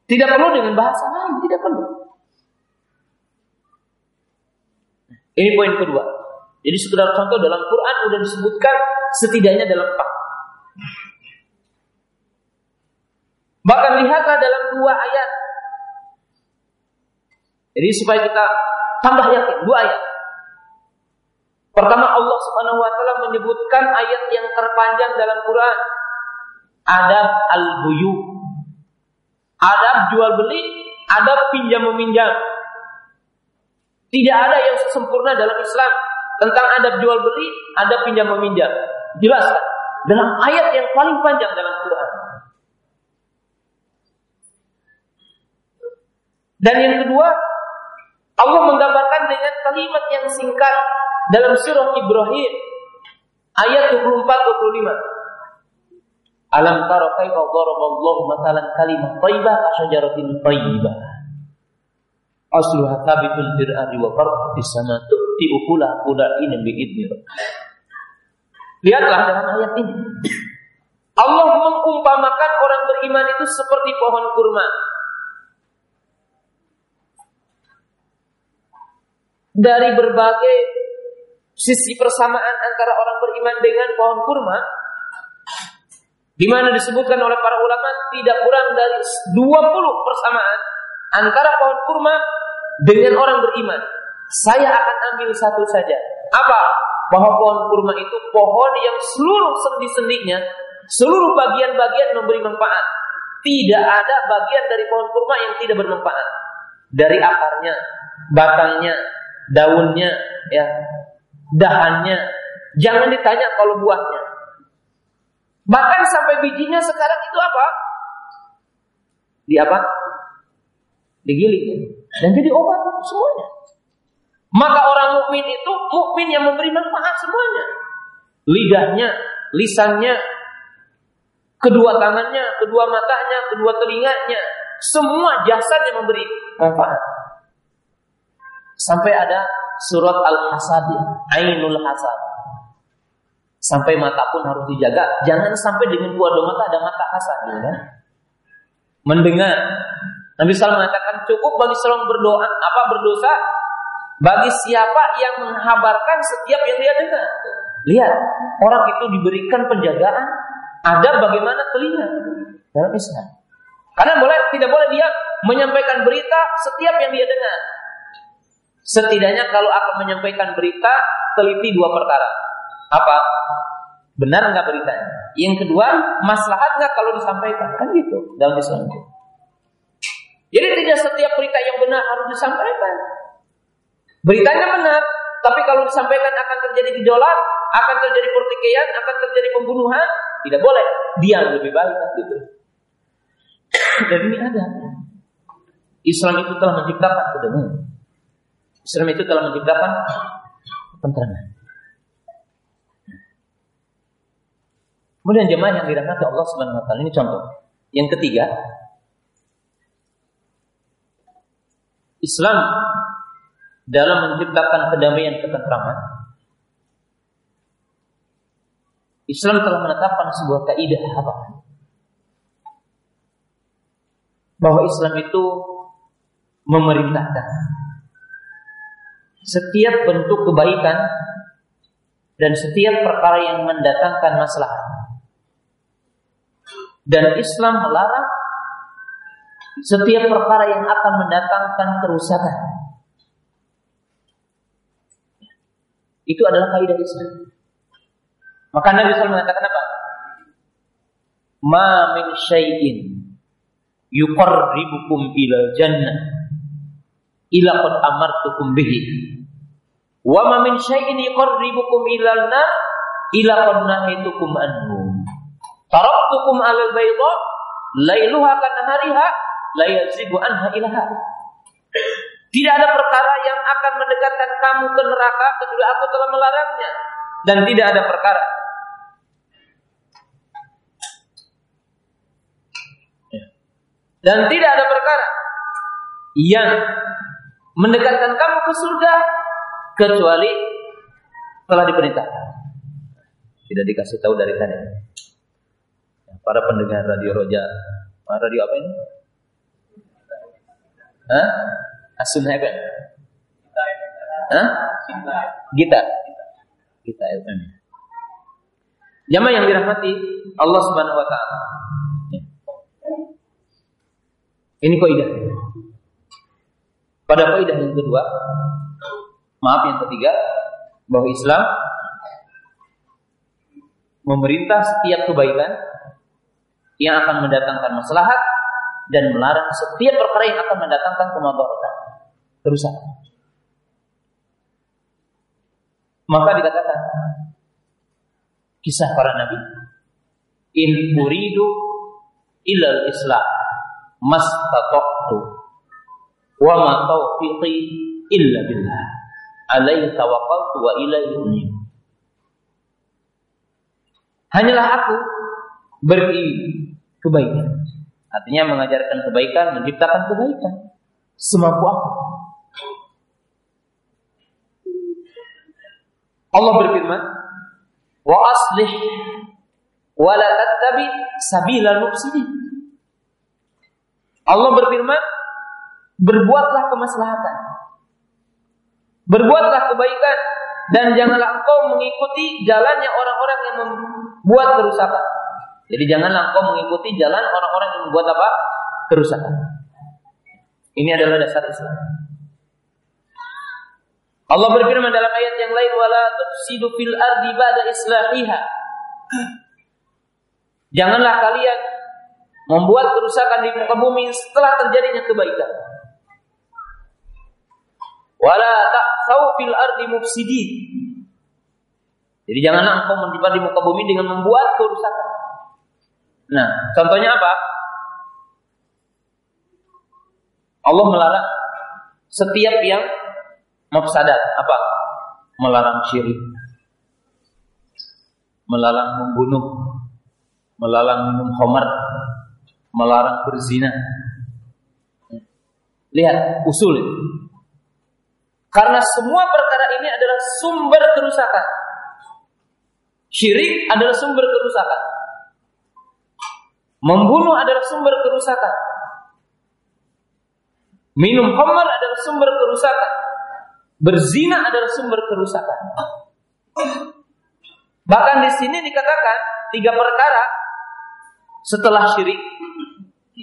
Tidak perlu dengan bahasa lain, tidak perlu. Ini poin kedua. Jadi sekedar contoh dalam Quran sudah disebutkan setidaknya dalam empat. Bahkan lihatlah dalam dua ayat. Jadi supaya kita tambah yakin dua ayat. Pertama Allah Subhanahu wa taala menyebutkan ayat yang terpanjang dalam Quran. Adab al-buyu. Adab jual beli, adab pinjam meminjam. Tidak ada yang sempurna dalam Islam tentang adab jual beli, adab pinjam meminjam. Jelas kan? Dalam ayat yang paling panjang dalam Quran. Dan yang kedua, Allah menggambarkan dengan kalimat yang singkat dalam surah Ibrahim ayat 24 25. Alam tara kaifa daraballahu mathalan kalimat thayyibah ka syajaratin thayyibah. Asluha thabitun fil ardi wa farqu fis sama tu'ti ukula ini bi idni. Lihatlah dalam ayat ini. Allah mengumpamakan orang beriman itu seperti pohon kurma. Dari berbagai sisi persamaan antara orang beriman dengan pohon kurma, di mana disebutkan oleh para ulama tidak kurang dari 20 persamaan antara pohon kurma dengan orang beriman. Saya akan ambil satu saja. Apa? Bahwa pohon kurma itu pohon yang seluruh sendi-sendinya, seluruh bagian-bagian memberi manfaat. Tidak ada bagian dari pohon kurma yang tidak bermanfaat. Dari akarnya, batangnya, daunnya, ya, dahannya. Jangan ditanya kalau buahnya. Bahkan sampai bijinya sekarang itu apa? Di apa? digiling dan jadi obat itu semuanya. Maka orang mukmin itu mukmin yang memberi manfaat semuanya. Lidahnya, lisannya, kedua tangannya, kedua matanya, kedua telinganya, semua jasad yang memberi manfaat. Sampai ada surat Al-Hasad, Ainul Hasad. Sampai mata pun harus dijaga. Jangan sampai dengan dua dua mata ada mata hasad, ya kan? Mendengar, Nabi SAW mengatakan cukup bagi seorang berdoa apa berdosa bagi siapa yang menghabarkan setiap yang dia dengar. Lihat, orang itu diberikan penjagaan ada bagaimana telinga dalam Islam. Karena boleh tidak boleh dia menyampaikan berita setiap yang dia dengar. Setidaknya kalau akan menyampaikan berita teliti dua perkara. Apa? Benar nggak beritanya? Yang kedua, maslahat nggak kalau disampaikan? Kan gitu dalam Islam. Jadi tidak setiap berita yang benar harus disampaikan. Beritanya benar, tapi kalau disampaikan akan terjadi gejolak, akan terjadi pertikaian, akan terjadi pembunuhan, tidak boleh. Diam lebih baik gitu. Dan ini ada. Islam itu telah menciptakan kedamaian. Islam itu telah menciptakan ketentraman. Kemudian jemaah yang dirahmati Allah Subhanahu wa taala ini contoh. Yang ketiga, Islam dalam menciptakan kedamaian ketentraman Islam telah menetapkan sebuah kaidah apa? Bahwa Islam itu memerintahkan setiap bentuk kebaikan dan setiap perkara yang mendatangkan masalah. Dan Islam melarang setiap perkara yang akan mendatangkan kerusakan. Itu adalah kaidah Islam. Maka Nabi SAW mengatakan apa? Ma min syai'in yuqarribukum ila jannah ila qad amartukum bihi. Wa ma min syai'in yuqarribukum ila nar ila qad nahaitukum anhu. Taraktukum 'alal bayda lailuha kanahariha la yazigu anha ilaha. Tidak ada perkara yang akan mendekatkan kamu ke neraka kecuali aku telah melarangnya. Dan tidak ada perkara ya. dan tidak ada perkara yang mendekatkan kamu ke surga kecuali telah diperintahkan. Tidak dikasih tahu dari tadi. Para pendengar radio Roja, radio apa ini? Hah? Asun Heaven. Hah? Gita. Gita FM. Jamaah yang dirahmati Allah Subhanahu wa taala. Ini kaidah. Pada kaidah yang kedua, maaf yang ketiga, bahwa Islam memerintah setiap kebaikan yang akan mendatangkan maslahat dan melarang setiap perkara yang akan mendatangkan kemadaratan, kerusakan. Maka dikatakan kisah para nabi, in uridu ilal islam mastata'tu wa ma taufiqi illa billah alaihi tawakkaltu wa ilaihi unib hanyalah aku beri kebaikan. Artinya mengajarkan kebaikan menciptakan kebaikan. Semampu aku. Allah berfirman wa aslih wa la tattabi sabilal mufsidin. Allah berfirman, berbuatlah kemaslahatan. Berbuatlah kebaikan dan janganlah engkau mengikuti jalannya orang-orang yang membuat kerusakan. Jadi janganlah engkau mengikuti jalan orang-orang yang membuat apa? Kerusakan. Ini adalah dasar Islam. Allah berfirman dalam ayat yang lain wala tufsidu fil ardi ba'da islahiha. Janganlah kalian membuat kerusakan di muka bumi setelah terjadinya kebaikan. Wala ta'thaw fil ardi mufsidin. Jadi janganlah engkau menyebar di muka bumi dengan membuat kerusakan. Nah, contohnya apa? Allah melarang setiap yang mafsadat apa? Melarang syirik. Melarang membunuh, melarang minum khamar, melarang berzina. Lihat usul. Karena semua perkara ini adalah sumber kerusakan. Syirik adalah sumber kerusakan. Membunuh adalah sumber kerusakan. Minum khamar adalah sumber kerusakan. Berzina adalah sumber kerusakan. Bahkan di sini dikatakan tiga perkara setelah syirik,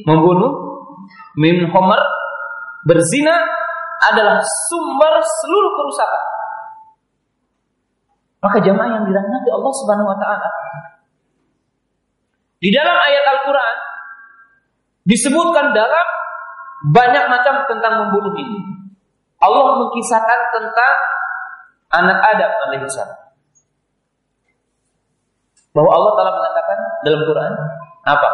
membunuh, minum homer, berzina adalah sumber seluruh kerusakan. Maka jamaah yang dirahmati Allah Subhanahu wa taala. Di dalam ayat Al-Qur'an disebutkan dalam banyak macam tentang membunuh ini. Allah mengkisahkan tentang anak Adam alaihissalam. Bahwa Allah telah mengatakan dalam Quran apa?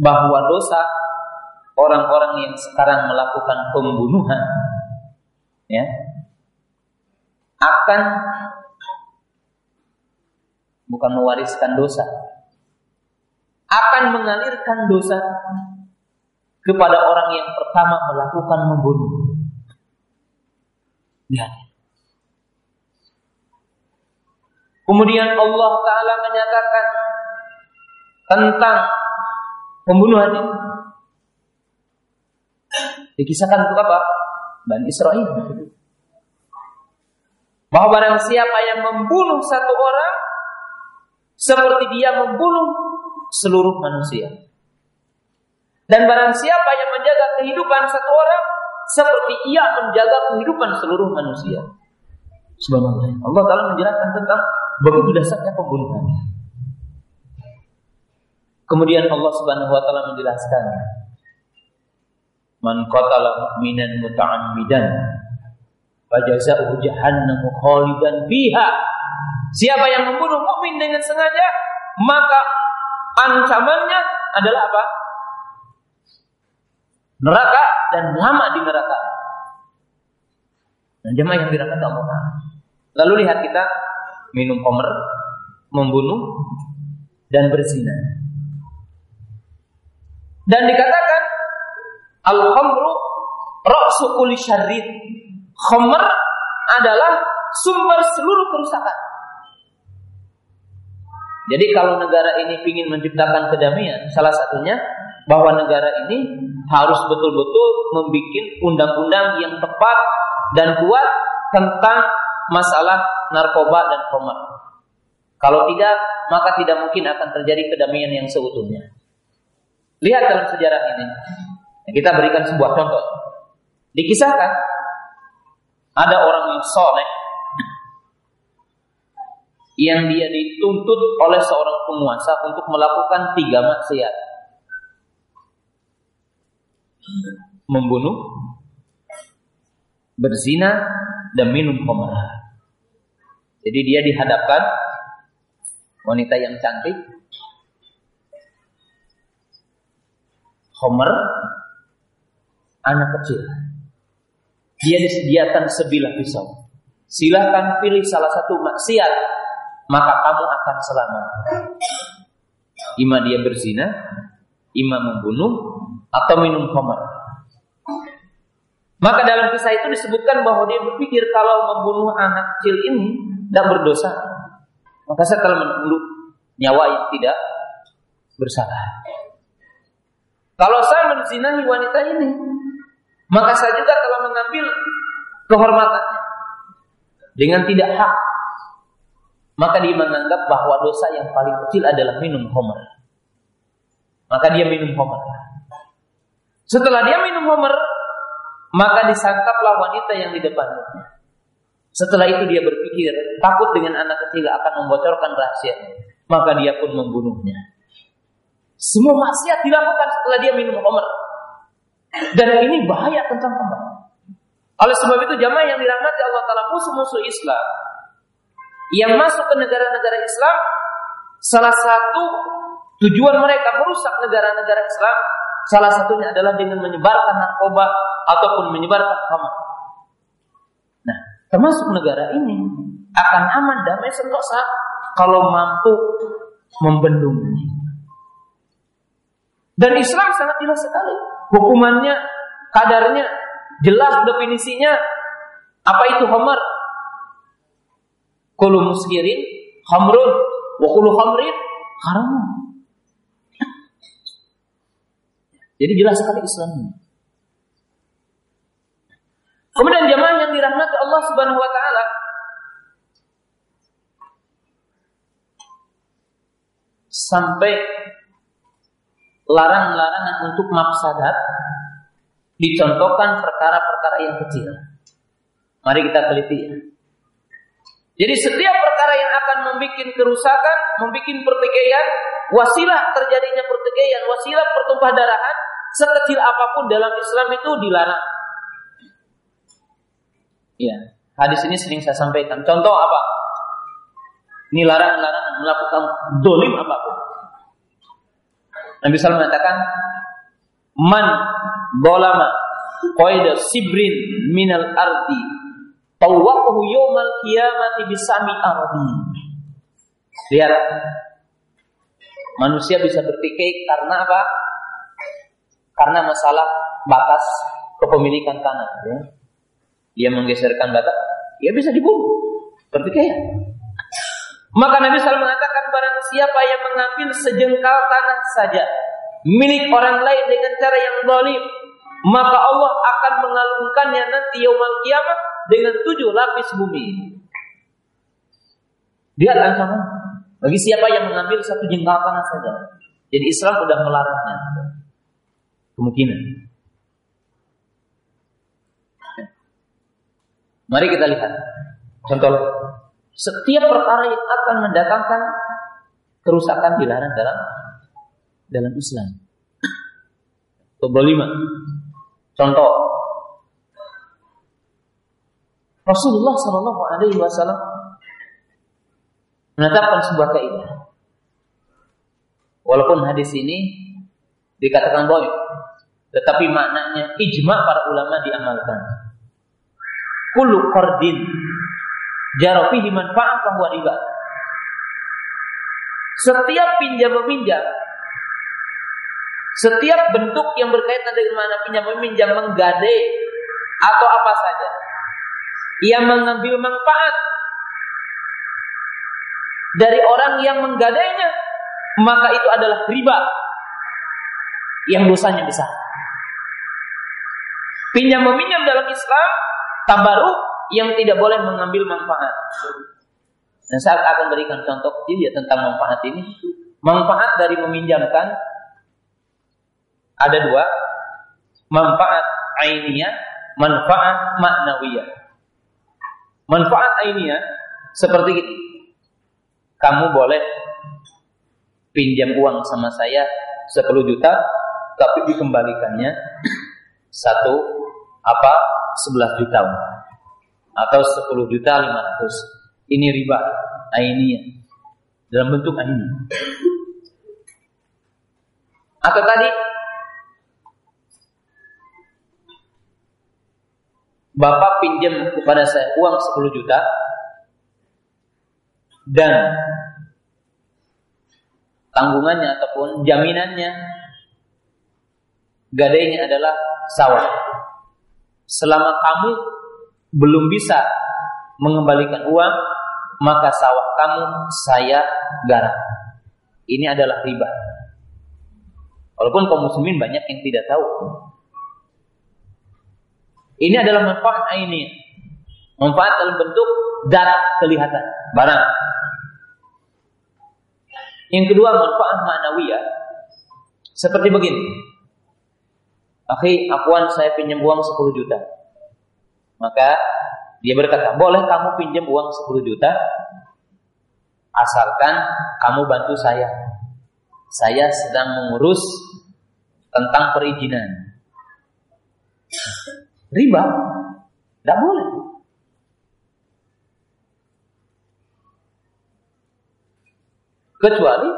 Bahwa dosa orang-orang yang sekarang melakukan pembunuhan ya akan bukan mewariskan dosa akan mengalirkan dosa kepada orang yang pertama melakukan membunuh. Ya. Kemudian Allah Ta'ala menyatakan tentang pembunuhan ini. Dikisahkan untuk apa? Bani Israel. Bahwa barang siapa yang membunuh satu orang seperti dia membunuh seluruh manusia. Dan barang siapa yang menjaga kehidupan satu orang seperti ia menjaga kehidupan seluruh manusia. Subhanallah. Allah Ta'ala menjelaskan tentang begitu dasarnya pembunuhan. Kemudian Allah Subhanahu wa taala menjelaskan Man qatala mu'minan muta'ammidan fajaza'uhu jahannamu khalidan fiha. Siapa yang membunuh mukmin dengan sengaja, maka ancamannya adalah apa? Neraka dan lama di neraka. Nah, jemaah yang dirahmati Allah. Lalu lihat kita minum komer, membunuh dan berzina. Dan dikatakan al-khamru ra'su kulli syarrin. Khamr adalah sumber seluruh kerusakan. Jadi kalau negara ini ingin menciptakan kedamaian, salah satunya bahwa negara ini harus betul-betul membuat undang-undang yang tepat dan kuat tentang masalah narkoba dan khamr. Kalau tidak, maka tidak mungkin akan terjadi kedamaian yang seutuhnya. Lihat dalam sejarah ini. Kita berikan sebuah contoh. Dikisahkan ada orang yang soleh yang dia dituntut oleh seorang penguasa untuk melakukan tiga maksiat. Membunuh, berzina, dan minum khamr. Jadi dia dihadapkan wanita yang cantik, Homer, anak kecil. Dia disediakan sebilah pisau. Silahkan pilih salah satu maksiat, maka kamu akan selamat. Ima dia berzina, ima membunuh, atau minum homer. Maka dalam kisah itu disebutkan bahwa dia berpikir kalau membunuh anak kecil ini tidak berdosa. Maka saya telah menunduk nyawa yang tidak bersalah. Kalau saya menzinahi wanita ini, maka saya juga telah mengambil kehormatannya dengan tidak hak. Maka dia menganggap bahwa dosa yang paling kecil adalah minum homer. Maka dia minum homer. Setelah dia minum homer, maka disangkaplah wanita yang di depannya. Setelah itu dia berpikir takut dengan anak kecil akan membocorkan rahasia, maka dia pun membunuhnya. Semua maksiat dilakukan setelah dia minum khamr. Dan ini bahaya tentang khamr. Oleh sebab itu jamaah yang dirahmati Allah Taala musuh-musuh Islam yang masuk ke negara-negara Islam salah satu tujuan mereka merusak negara-negara Islam salah satunya adalah dengan menyebarkan narkoba ataupun menyebarkan khamr. Nah, termasuk negara ini akan aman damai sentosa kalau mampu membendung ini. Dan Islam sangat jelas sekali. Hukumannya, kadarnya, jelas definisinya. Apa itu homer? Kulu muskirin, hamrun, wa kulu haram. Jadi jelas sekali Islam ini. Kemudian jemaah yang dirahmati Allah Subhanahu wa taala sampai larang-larangan untuk mafsadat dicontohkan perkara-perkara yang kecil. Mari kita teliti ya. Jadi setiap perkara yang akan membuat kerusakan, membuat pertikaian, wasilah terjadinya pertikaian, wasilah pertumpah darahan, sekecil apa pun dalam Islam itu dilarang. Ya, hadis ini sering saya sampaikan. Contoh apa? Ini larang-larangan melakukan dolim apa pun. Nabi SAW mengatakan, Man dolama qaida sibrin minal ardi tawaqahu yawmal qiyamati bisami ardi. Lihat, manusia bisa bertikai karena apa? Karena masalah batas kepemilikan tanah. Ya. Dia menggeserkan batas, dia bisa dibunuh. Pertikaian. Maka Nabi SAW mengatakan barang siapa yang mengambil sejengkal tanah saja milik orang lain dengan cara yang zalim, maka Allah akan mengalungkannya nanti yaumul kiamat dengan tujuh lapis bumi. Dia ancaman bagi siapa yang mengambil satu jengkal tanah saja. Jadi Islam sudah melarangnya. Kemungkinan. Mari kita lihat Contoh, setiap perkara yang akan mendatangkan kerusakan dilarang dalam dalam Islam. lima. Contoh, Rasulullah Shallallahu Alaihi Wasallam menetapkan sebuah kaidah. Walaupun hadis ini dikatakan boy, tetapi maknanya ijma para ulama diamalkan. Kullu qardin jarafihi manfaat bahwa riba. Setiap pinjam meminjam setiap bentuk yang berkaitan dengan mana pinjam meminjam menggade atau apa saja yang mengambil manfaat dari orang yang menggadainya maka itu adalah riba yang dosanya besar. Pinjam meminjam dalam Islam tabaru yang tidak boleh mengambil manfaat. Dan saya akan berikan contoh kecil ya tentang manfaat ini. Manfaat dari meminjamkan ada dua. Manfaat ainiyah, manfaat maknawiyah. Manfaat ainiyah seperti ini. Kamu boleh pinjam uang sama saya 10 juta tapi dikembalikannya satu apa 11 juta atau 10 juta 500 ini riba. Ainiyah dalam bentuk aini. Atau tadi? Bapak pinjam kepada saya uang 10 juta. Dan tanggungannya ataupun jaminannya gadainya adalah sawah. Selama kamu belum bisa mengembalikan uang, maka sawah kamu saya garap. Ini adalah riba. Walaupun kaum muslimin banyak yang tidak tahu. Ini adalah manfaat ini. Manfaat dalam bentuk darah kelihatan, barang. Yang kedua manfaat ma'nawiyah seperti begini. Akhi, akuan saya pinjam uang 10 juta. Maka dia berkata, boleh kamu pinjam uang 10 juta asalkan kamu bantu saya. Saya sedang mengurus tentang perizinan. Riba, tidak boleh. Kecuali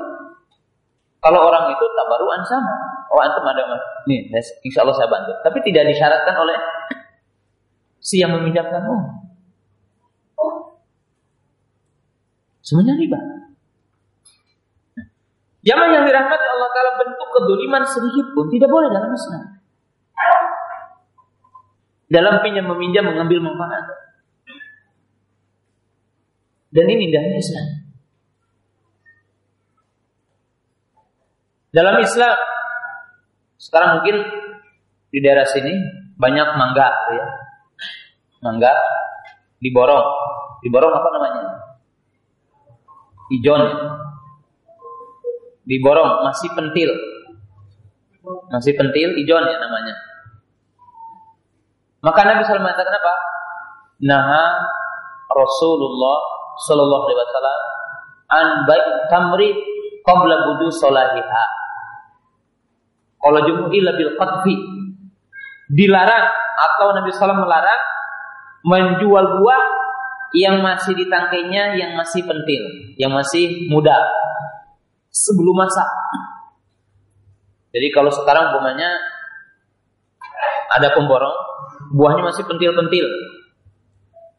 kalau orang itu tak baruan sama. Oh antum ada nih, insya Allah saya bantu. Tapi tidak disyaratkan oleh si yang meminjamkan uang. Oh. Semuanya riba. Zaman yang dirahmati Allah Ta'ala bentuk keduliman sedikit pun tidak boleh dalam Islam. Dalam pinjam meminjam mengambil manfaat. Dan ini indahnya Islam. Dalam Islam sekarang mungkin di daerah sini banyak mangga ya. Mangga diborong. Diborong apa namanya? Ijon. Diborong masih pentil. Masih pentil ijon ya namanya. Maka Nabi SAW mengatakan apa? Naha Rasulullah Sallallahu Alaihi Wasallam an baik tamri qabla budu solahiha kalau jumu'ila bil qadfi dilarang atau Nabi SAW melarang menjual buah yang masih di tangkainya yang masih pentil, yang masih muda sebelum masak. Jadi kalau sekarang umpamanya ada pemborong, buahnya masih pentil-pentil.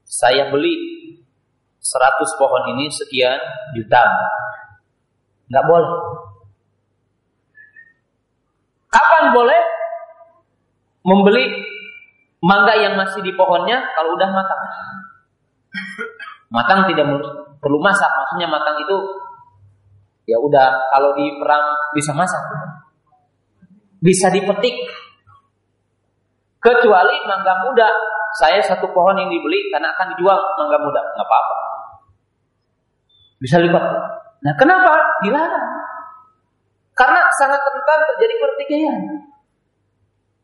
Saya beli 100 pohon ini sekian juta. Nggak boleh. Kapan boleh membeli mangga yang masih di pohonnya kalau udah matang? Matang tidak perlu masak, maksudnya matang itu ya udah kalau di perang bisa masak. Bisa dipetik. Kecuali mangga muda, saya satu pohon yang dibeli karena akan dijual mangga muda, nggak apa-apa. Bisa lipat. Nah, kenapa dilarang? Karena sangat rentan terjadi pertikaian.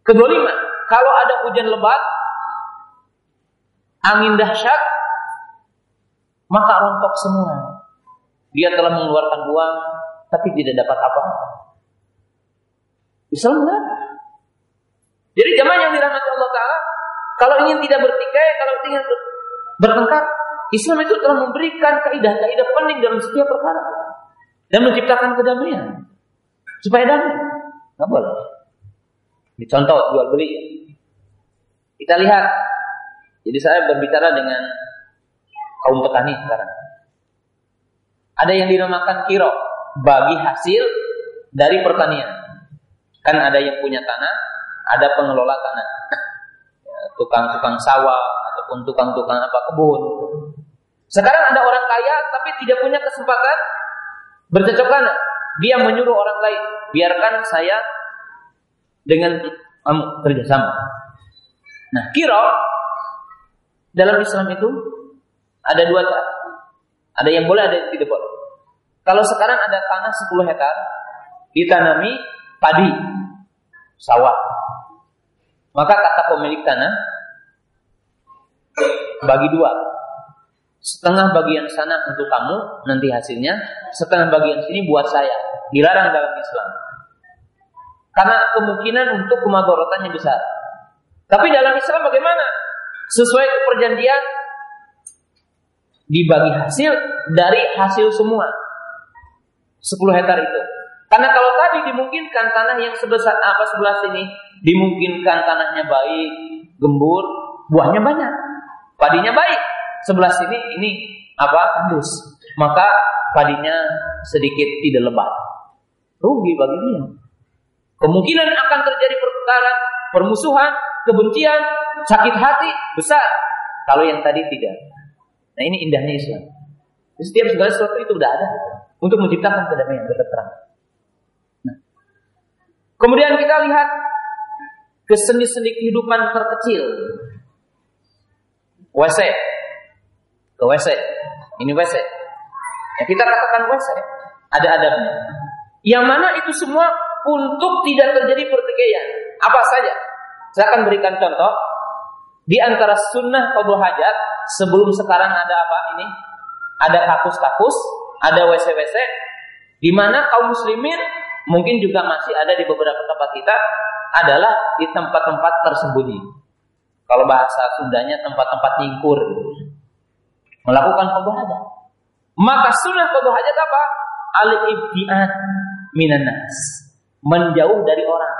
Kedoliman, kalau ada hujan lebat, angin dahsyat, maka rontok semua. Dia telah mengeluarkan uang, tapi tidak dapat apa-apa. Islam enggak. Jadi jamaah yang dirahmati Allah Ta'ala, kalau ingin tidak bertikai, kalau ingin bertengkar, Islam itu telah memberikan kaidah-kaidah penting dalam setiap perkara dan menciptakan kedamaian supaya damai. Nggak boleh. Ini contoh jual beli. Kita lihat. Jadi saya berbicara dengan kaum petani sekarang. Ada yang dinamakan kiro bagi hasil dari pertanian. Kan ada yang punya tanah, ada pengelola tanah. Ya, tukang-tukang sawah ataupun tukang-tukang apa kebun. Sekarang ada orang kaya tapi tidak punya kesempatan bercocok tanah. Dia menyuruh orang lain, biarkan saya dengan kamu kerjasama. Nah, kiro dalam Islam itu ada dua cara. Ada yang boleh, ada yang tidak boleh. Kalau sekarang ada tanah 10 hektar ditanami padi, sawah. Maka kata pemilik tanah bagi dua. Setengah bagian sana untuk kamu nanti hasilnya, setengah bagian sini buat saya. Dilarang dalam Islam. Karena kemungkinan untuk kemagorotannya besar. Tapi dalam Islam bagaimana? Sesuai perjanjian dibagi hasil dari hasil semua. 10 hektar itu. Karena kalau tadi dimungkinkan tanah yang sebesar apa sebelah sini dimungkinkan tanahnya baik, gembur, buahnya banyak. Padinya baik. Sebelah sini ini apa? Tandus. Maka padinya sedikit tidak lebat. Rugi bagi dia. Kemungkinan akan terjadi pertukaran, permusuhan, kebencian, sakit hati besar. Kalau yang tadi tidak. Nah ini indahnya Islam. Setiap segala sesuatu itu sudah ada untuk menciptakan kedamaian terang. Nah, kemudian kita lihat ke sendi-sendi kehidupan terkecil. WC, ke WC, ini WC. Ya, kita katakan WC, ada adabnya. Yang mana itu semua untuk tidak terjadi pertikaian. Apa saja? Saya akan berikan contoh. Di antara sunnah kabul hajat sebelum sekarang ada apa ini? Ada kakus-kakus, ada WC-WC, di mana kaum muslimin mungkin juga masih ada di beberapa tempat kita adalah di tempat-tempat tersembunyi. Kalau bahasa Sundanya tempat-tempat nyingkur. Melakukan kabul hajat. Maka sunnah kabul hajat apa? Al-ibtiat minanas menjauh dari orang.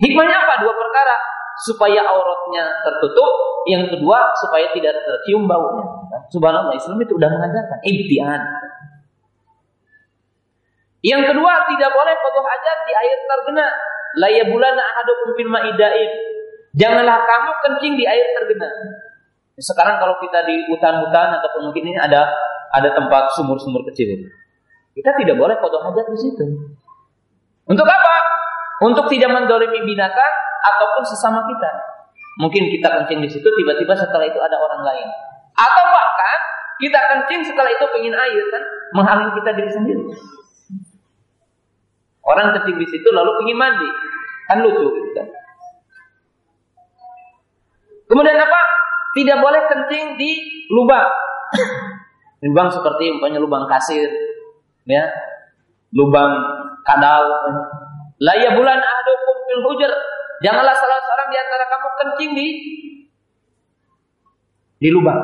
Hikmahnya apa? Dua perkara. Supaya auratnya tertutup. Yang kedua, supaya tidak tercium baunya. Subhanallah, Islam itu sudah mengajarkan. Ibtian. Yang kedua, tidak boleh kodoh hajat di air tergena. Laya bulan ahadukum fil ma'idain. Janganlah kamu kencing di air tergena. Sekarang kalau kita di hutan-hutan ataupun mungkin ini ada ada tempat sumur-sumur kecil. Kita tidak boleh kodoh hajat di situ. Untuk apa? Untuk tidak mendolimi binatang ataupun sesama kita. Mungkin kita kencing di situ, tiba-tiba setelah itu ada orang lain. Atau bahkan kita kencing setelah itu pengen air kan, menghalangi kita diri sendiri. Orang kencing di situ lalu pengen mandi, kan lucu gitu kan. Kemudian apa? Tidak boleh kencing di lubang. lubang seperti umpamanya lubang kasir, ya, lubang kadal. La ya bulan ahadukum fil hujr. Janganlah salah seorang di antara kamu kencing di di lubang.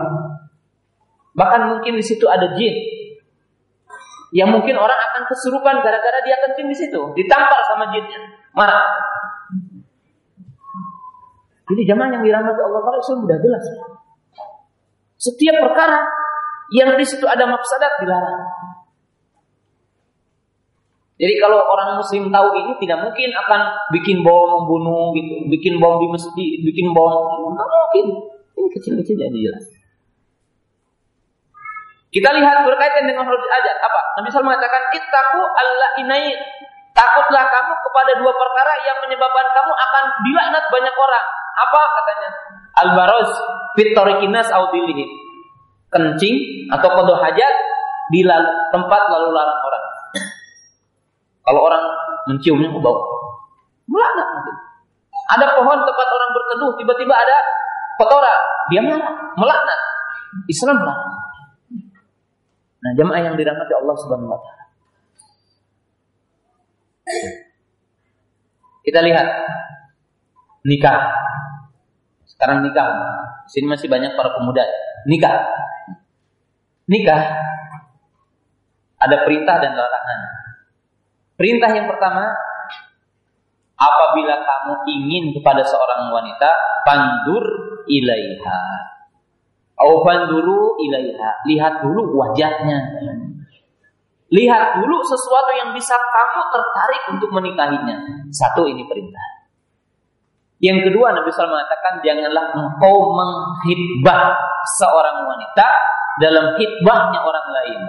Bahkan mungkin di situ ada jin. Yang mungkin orang akan kesurupan gara-gara dia kencing di situ, ditampar sama jinnya. Marah. Jadi jamaah yang dirahmati Allah Taala sudah jelas. Setiap perkara yang di situ ada mafsadat dilarang. Jadi kalau orang muslim tahu ini tidak mungkin akan bikin bom membunuh gitu, bikin bom di masjid, bikin bom, nggak mungkin. Ini kecil-kecil jadi jelas. Kita lihat berkaitan dengan huruf adat apa? Nabi SAW mengatakan ittaqu Allah inain. Takutlah kamu kepada dua perkara yang menyebabkan kamu akan dilaknat banyak orang. Apa katanya? Al-baroz fitorikinas audilihim. Kencing atau kodoh hajat di tempat lalu larang orang. Kalau orang menciumnya ke bau, melaknat. Ada pohon tempat orang berteduh, tiba-tiba ada kotoran, dia marah, melaknat. Islam lah. Nah, jemaah yang dirahmati Allah Subhanahu wa taala. Kita lihat nikah. Sekarang nikah. Di sini masih banyak para pemuda nikah. Nikah ada perintah dan larangan. Perintah yang pertama, apabila kamu ingin kepada seorang wanita, pandur ilaiha. Au panduru ilaiha. Lihat dulu wajahnya. Lihat dulu sesuatu yang bisa kamu tertarik untuk menikahinya. Satu ini perintah. Yang kedua Nabi SAW mengatakan janganlah engkau menghitbah seorang wanita dalam hitbahnya orang lain.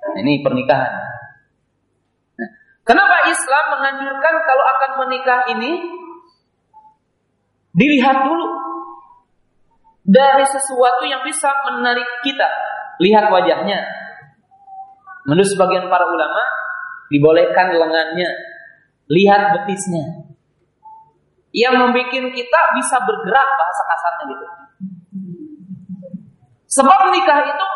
Nah, ini pernikahan. Kenapa Islam menganjurkan kalau akan menikah ini dilihat dulu dari sesuatu yang bisa menarik kita. Lihat wajahnya, Menurut sebagian para ulama, dibolehkan lengannya, lihat betisnya. Yang membuat kita bisa bergerak bahasa kasarnya gitu. Sebab nikah itu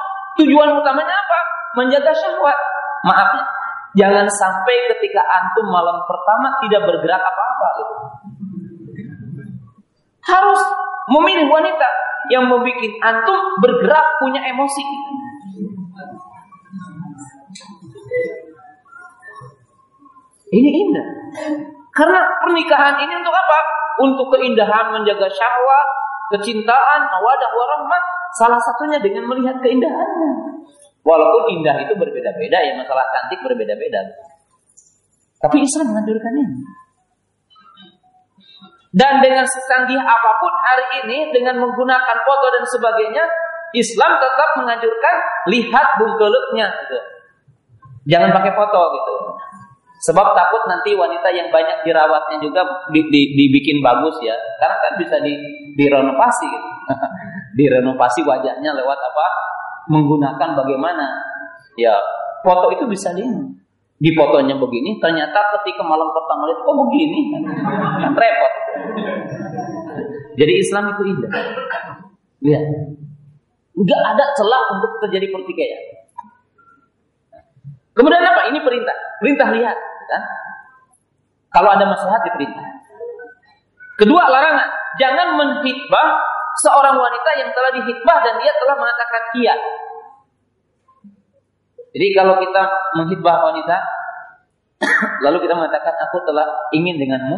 tujuan utamanya apa? Menjaga syahwat. Maaf jangan sampai ketika antum malam pertama tidak bergerak apa-apa gitu. Harus memilih wanita yang membuat antum bergerak punya emosi. Ini indah. Karena pernikahan ini untuk apa? Untuk keindahan menjaga syahwat, kecintaan, mawadah, warahmat. Salah satunya dengan melihat keindahannya. Walaupun indah itu berbeda-beda ya, masalah cantik berbeda-beda. Tapi Islam menganjurkan ini. Dan dengan secanggih apa pun hari ini dengan menggunakan foto dan sebagainya, Islam tetap menganjurkan lihat bungkeluknya gitu. Jangan pakai foto gitu. Sebab takut nanti wanita yang banyak dirawatnya juga di, di, dibikin bagus ya. Karena kan bisa di, direnovasi gitu. direnovasi wajahnya lewat apa? Menggunakan bagaimana? Ya, foto itu bisa di di fotonya begini, ternyata ketika malam pertama lihat kok begini kan, repot. Jadi Islam itu indah. Lihat. Enggak ada celah untuk terjadi pertikaian. Kemudian apa? Ini perintah. Perintah lihat. Kan? Kalau ada masalah diperintah. Kedua, larangan. Jangan menghitbah seorang wanita yang telah dihitbah dan dia telah mengatakan iya. Jadi kalau kita menghitbah wanita, lalu kita mengatakan aku telah ingin denganmu,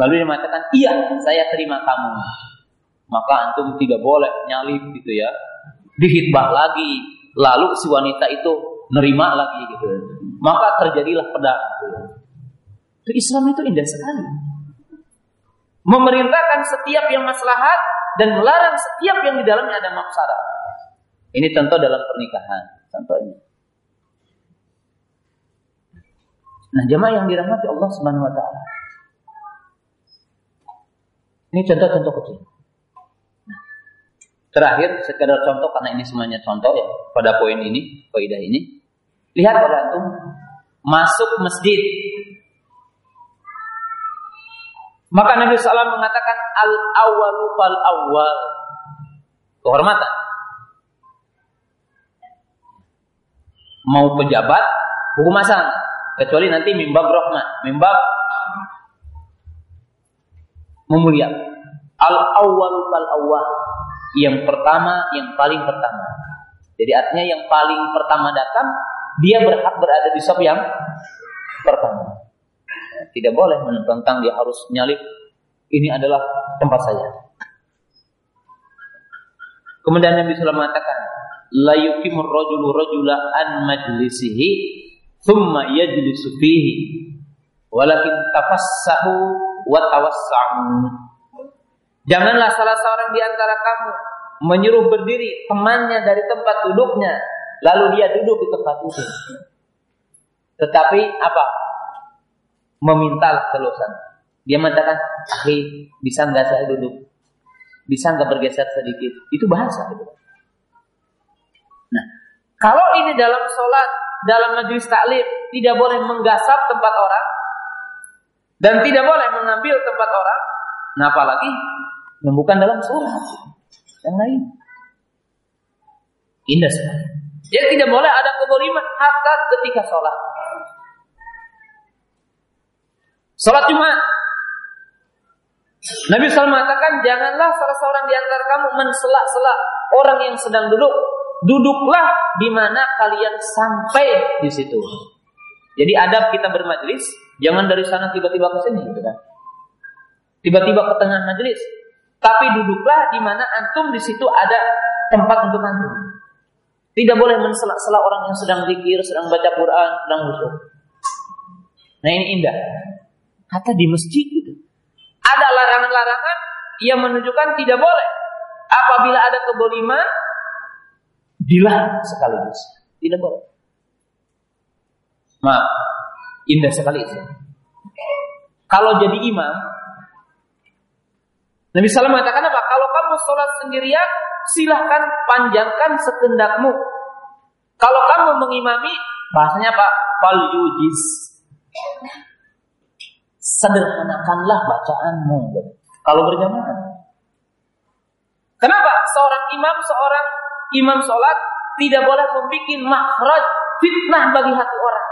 lalu dia mengatakan iya, saya terima kamu. Maka antum tidak boleh nyalip gitu ya. Dihitbah lagi, lalu si wanita itu nerima lagi gitu. Maka terjadilah pedang. Itu Islam itu indah sekali. Memerintahkan setiap yang maslahat dan melarang setiap yang di dalamnya ada mafsadah. Ini contoh dalam pernikahan, contohnya. Nah, jemaah yang dirahmati Allah Subhanahu wa taala. Ini contoh-contoh kecil. Terakhir sekedar contoh karena ini semuanya contoh ya pada poin ini, kaidah ini. Lihat pada antum masuk masjid. Maka Nabi SAW mengatakan al awalu fal awal. Kehormatan. Mau pejabat, hukum masang. Kecuali nanti mimbab rahmat, mimbab memuliakan. Al awal fal awal. Yang pertama, yang paling pertama. Jadi artinya yang paling pertama datang dia berhak berada di sop yang pertama. Tidak boleh menentang dia harus nyalip. Ini adalah tempat saya. Kemudian Nabi SAW mengatakan, la yukimur rajulu rajula an majlisihi thumma yajlisu fihi walakin tafassahu wa tawassa'u. Janganlah salah seorang di antara kamu menyuruh berdiri temannya dari tempat duduknya Lalu dia duduk di tempat itu. Tetapi apa? Meminta telusan. Dia mengatakan, akhi, bisa nggak saya duduk? Bisa nggak bergeser sedikit? Itu bahasa. Itu. Nah, kalau ini dalam sholat, dalam majlis taklim, tidak boleh menggasap tempat orang, dan tidak boleh mengambil tempat orang, nah apalagi yang bukan dalam sholat, yang lain. Indah sekali. Jadi tidak boleh ada keboliman hatta ketika sholat. Sholat Jumat. Nabi SAW mengatakan, janganlah salah seorang di antara kamu mensela-sela orang yang sedang duduk. Duduklah di mana kalian sampai di situ. Jadi adab kita bermajlis, jangan dari sana tiba-tiba ke sini, gitu kan? Tiba-tiba ke tengah majelis. Tapi duduklah di mana antum di situ ada tempat untuk antum. Tidak boleh mensela-sela orang yang sedang zikir, sedang baca Quran, sedang khusyuk. Nah ini indah. Kata di masjid gitu. Ada larangan-larangan yang menunjukkan tidak boleh. Apabila ada keboliman, dilarang sekaligus. Tidak boleh. Maaf, indah sekali itu. Kalau jadi imam, Nabi SAW mengatakan apa? Kalau kamu sholat sendirian, silahkan panjangkan sekendakmu. Kalau kamu mengimami, bahasanya apa? Fal yujiz sederhanakanlah bacaanmu. Kalau berjamaah. Kenapa? Seorang imam, seorang imam sholat tidak boleh membuat makhraj fitnah bagi hati orang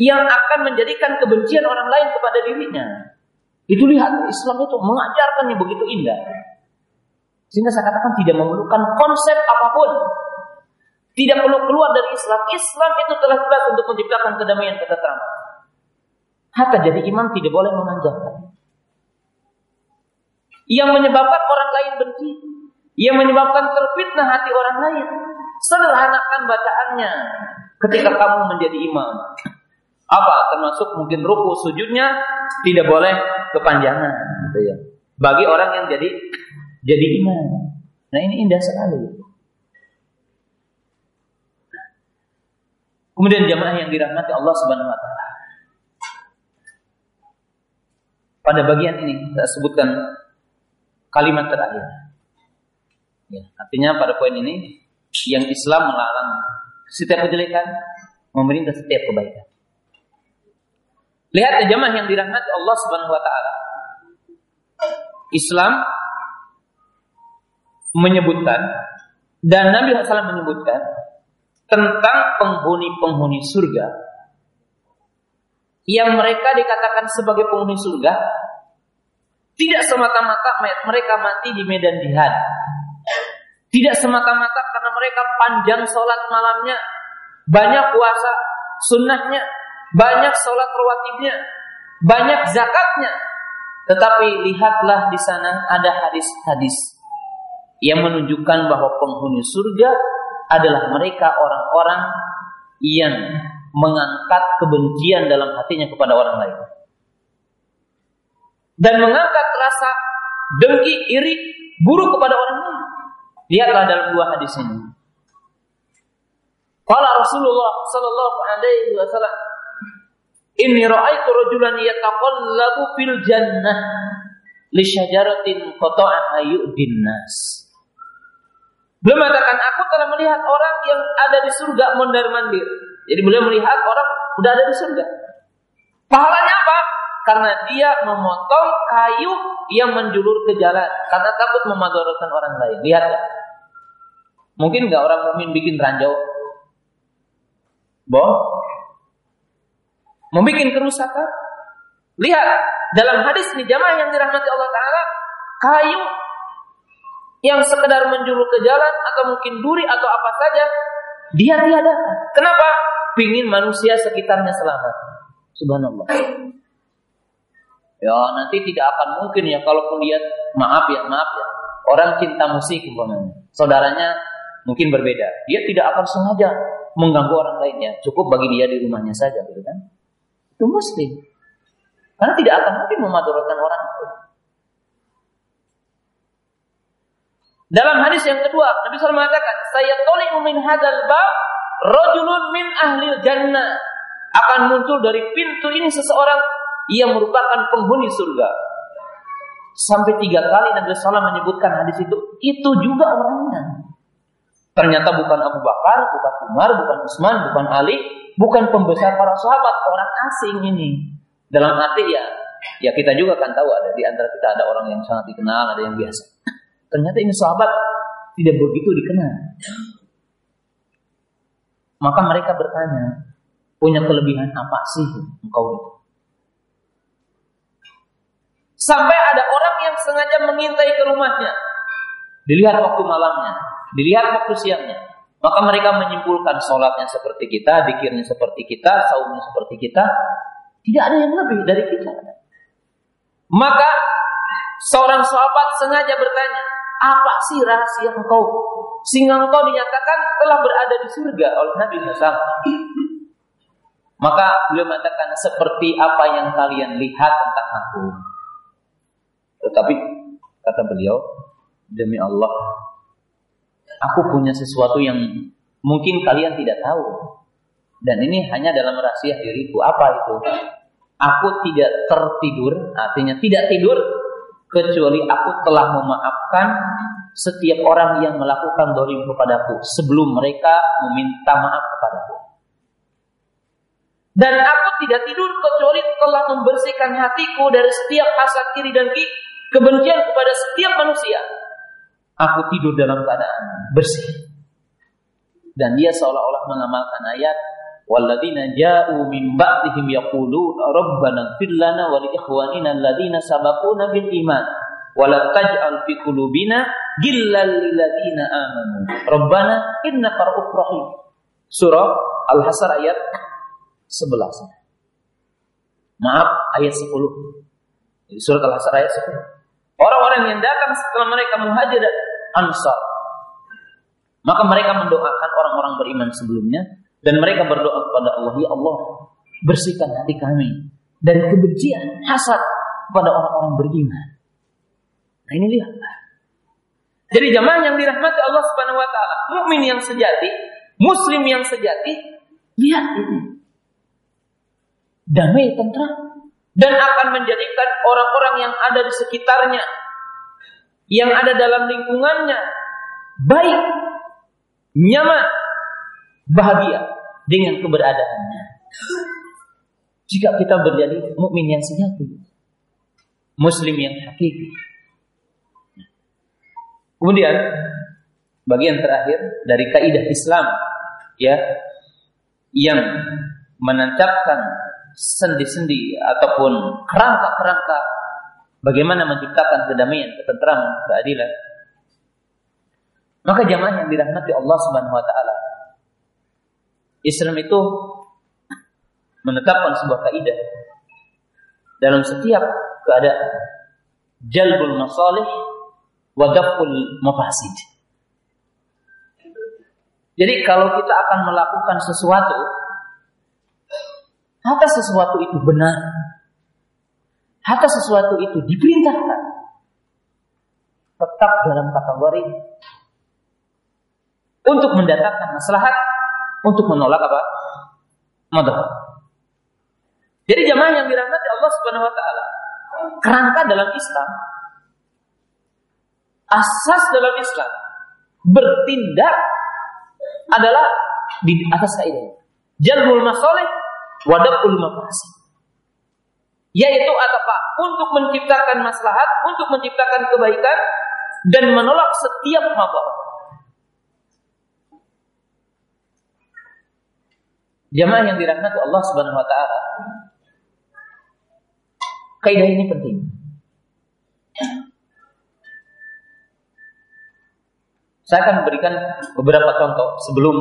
yang akan menjadikan kebencian orang lain kepada dirinya. Itu lihat Islam itu mengajarkannya begitu indah. Sehingga saya katakan tidak memerlukan konsep apa pun. Tidak perlu keluar dari Islam. Islam itu telah jelas untuk menciptakan kedamaian ketentraman. Hatta jadi imam tidak boleh memanjangkan. Yang menyebabkan orang lain benci. Yang menyebabkan terfitnah hati orang lain. Sederhanakan bacaannya ketika kamu menjadi imam. Apa? Termasuk mungkin ruku sujudnya tidak boleh kepanjangan. Gitu ya. Bagi orang yang jadi jadi imam. Nah ini indah sekali. Kemudian jamaah yang dirahmati Allah Subhanahu wa taala. Pada bagian ini saya sebutkan kalimat terakhir. Ya, artinya pada poin ini yang Islam melarang setiap kejelekan, memerintah setiap kebaikan. Lihat jemaah yang dirahmati Allah Subhanahu wa taala. Islam menyebutkan dan Nabi SAW menyebutkan tentang penghuni-penghuni surga yang mereka dikatakan sebagai penghuni surga tidak semata-mata mereka mati di medan jihad. Tidak semata-mata karena mereka panjang sholat malamnya, banyak puasa sunnahnya, banyak sholat rawatibnya, banyak zakatnya. Tetapi lihatlah di sana ada hadis-hadis yang menunjukkan bahwa penghuni surga adalah mereka orang-orang yang mengangkat kebencian dalam hatinya kepada orang lain. Dan mengangkat rasa dengki, iri, buruk kepada orang lain. Lihatlah dalam dua hadis ini. Qala Rasulullah sallallahu alaihi wasallam, "Inni ra'aitu rajulan yataqallabu fil jannah li syajaratin qata'aha yu'din nas." Belum mengatakan aku telah melihat orang yang ada di surga mondar-mandir jadi beliau melihat orang udah ada di surga. Pahalanya apa? Karena dia memotong kayu yang menjulur ke jalan karena takut memadaratkan orang lain. Lihat ya. Mungkin nggak orang mukmin bikin ranjau? Boh? Membikin kerusakan? Lihat dalam hadis ini jamaah yang dirahmati Allah Taala, kayu yang sekedar menjulur ke jalan atau mungkin duri atau apa saja dia tiadakan. Kenapa? Pingin manusia sekitarnya selamat. Subhanallah. Ya nanti tidak akan mungkin ya kalaupun lihat maaf ya maaf ya orang cinta musik umpamanya saudaranya mungkin berbeda dia tidak akan sengaja mengganggu orang lainnya cukup bagi dia di rumahnya saja gitu kan itu muslim karena tidak akan mungkin memadorotkan orang itu Dalam hadis yang kedua, Nabi SAW mengatakan, saya toli'u min hadal bab, rojulun min ahli jannah. Akan muncul dari pintu ini seseorang yang merupakan penghuni surga. Sampai tiga kali Nabi SAW menyebutkan hadis itu, itu juga orangnya. Ternyata bukan Abu Bakar, bukan Umar, bukan Utsman, bukan Ali, bukan pembesar para sahabat, orang asing ini. Dalam arti ya, ya kita juga kan tahu ada di antara kita ada orang yang sangat dikenal, ada yang biasa. Ternyata ini sahabat tidak begitu dikenal. Maka mereka bertanya, punya kelebihan apa sih engkau itu? Sampai ada orang yang sengaja mengintai ke rumahnya. Dilihat waktu malamnya, dilihat waktu siangnya. Maka mereka menyimpulkan sholatnya seperti kita, dikirnya seperti kita, saumnya seperti kita. Tidak ada yang lebih dari kita. Maka seorang sahabat sengaja bertanya, apa sih rahasia engkau? Sehingga engkau dinyatakan telah berada di surga oleh Nabi SAW. Maka beliau mengatakan seperti apa yang kalian lihat tentang aku. Tetapi kata beliau, demi Allah, aku punya sesuatu yang mungkin kalian tidak tahu. Dan ini hanya dalam rahasia diriku. Apa itu? Aku tidak tertidur, artinya tidak tidur kecuali aku telah memaafkan setiap orang yang melakukan dolim kepadaku sebelum mereka meminta maaf kepadaku. Dan aku tidak tidur kecuali telah membersihkan hatiku dari setiap hasad kiri dan kebencian kepada setiap manusia. Aku tidur dalam keadaan bersih. Dan dia seolah-olah mengamalkan ayat Walladzina ja'u min ba'dihim yaquluna rabbana ighfir lana wa li ikhwanina alladziina sabaquna bil iman. Wa la taj'al fi qulubina ghillan lil ladzina amanu. Rabbana innaka ra'ufur rahim. Surah al-hasr ayat 11 maaf ayat 10 Jadi surat al-hasr ayat 10 orang-orang yang datang setelah mereka muhajir dan ansar. Maka mereka mendoakan orang-orang beriman sebelumnya dan mereka berdoa kepada Allah, Ya Allah, bersihkan hati kami dari kebencian, hasad kepada orang-orang beriman. Nah ini lihat. Jadi jamaah yang dirahmati Allah Subhanahu wa taala, mukmin yang sejati, muslim yang sejati, lihat ini. Damai tentram dan akan menjadikan orang-orang yang ada di sekitarnya yang ada dalam lingkungannya baik, nyaman, bahagia dengan keberadaannya. Jika kita menjadi mukmin yang sejati, muslim yang hakiki. Kemudian bagian terakhir dari kaidah Islam ya yang menancapkan sendi-sendi ataupun kerangka-kerangka bagaimana menciptakan kedamaian, ketentraman, keadilan. Maka jamaah yang dirahmati Allah Subhanahu wa taala Islam itu menetapkan sebuah kaidah. Dalam setiap keadaan jalbul masalih wa daful mafasid. Jadi kalau kita akan melakukan sesuatu Hatta sesuatu itu benar. Hatta sesuatu itu diperintahkan. Tetap dalam kategori Untuk mendatangkan maslahat untuk menolak apa? Madhab. Jadi jamaah yang dirahmati Allah Subhanahu wa taala, kerangka dalam Islam asas dalam Islam bertindak adalah di atas kaidah. Jalbul masalih wadabul mafasid. Yaitu apa? Untuk menciptakan maslahat, untuk menciptakan kebaikan dan menolak setiap mabarat. Jamaah yang dirahmati Allah Subhanahu wa taala. Kaidah ini penting. Saya akan memberikan beberapa contoh sebelum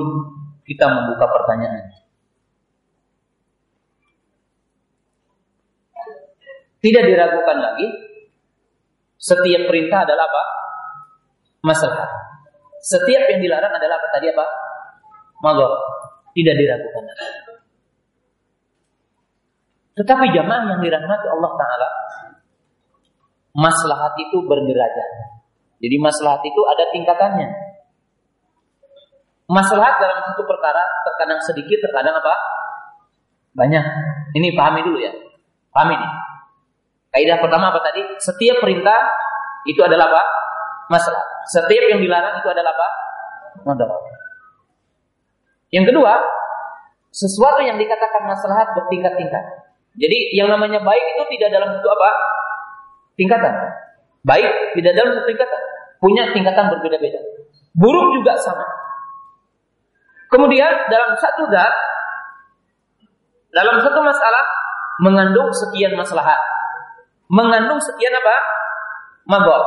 kita membuka pertanyaan. Tidak diragukan lagi setiap perintah adalah apa? Masalah. Setiap yang dilarang adalah apa tadi apa? Magor. Tidak diragukan lagi. Tetapi jamaah yang dirahmati Allah Ta'ala Maslahat itu berderajat Jadi maslahat itu ada tingkatannya Maslahat dalam satu perkara Terkadang sedikit, terkadang apa? Banyak Ini pahami dulu ya Pahami nih Kaidah pertama apa tadi? Setiap perintah Itu adalah apa? Masalah Setiap yang dilarang itu adalah apa? Mudarat yang kedua, sesuatu yang dikatakan maslahat bertingkat-tingkat. Jadi yang namanya baik itu tidak dalam bentuk apa? Tingkatan. Baik tidak dalam satu tingkatan. Punya tingkatan berbeda-beda. Buruk juga sama. Kemudian dalam satu zat, dalam satu masalah mengandung sekian maslahat, mengandung sekian apa? Magor.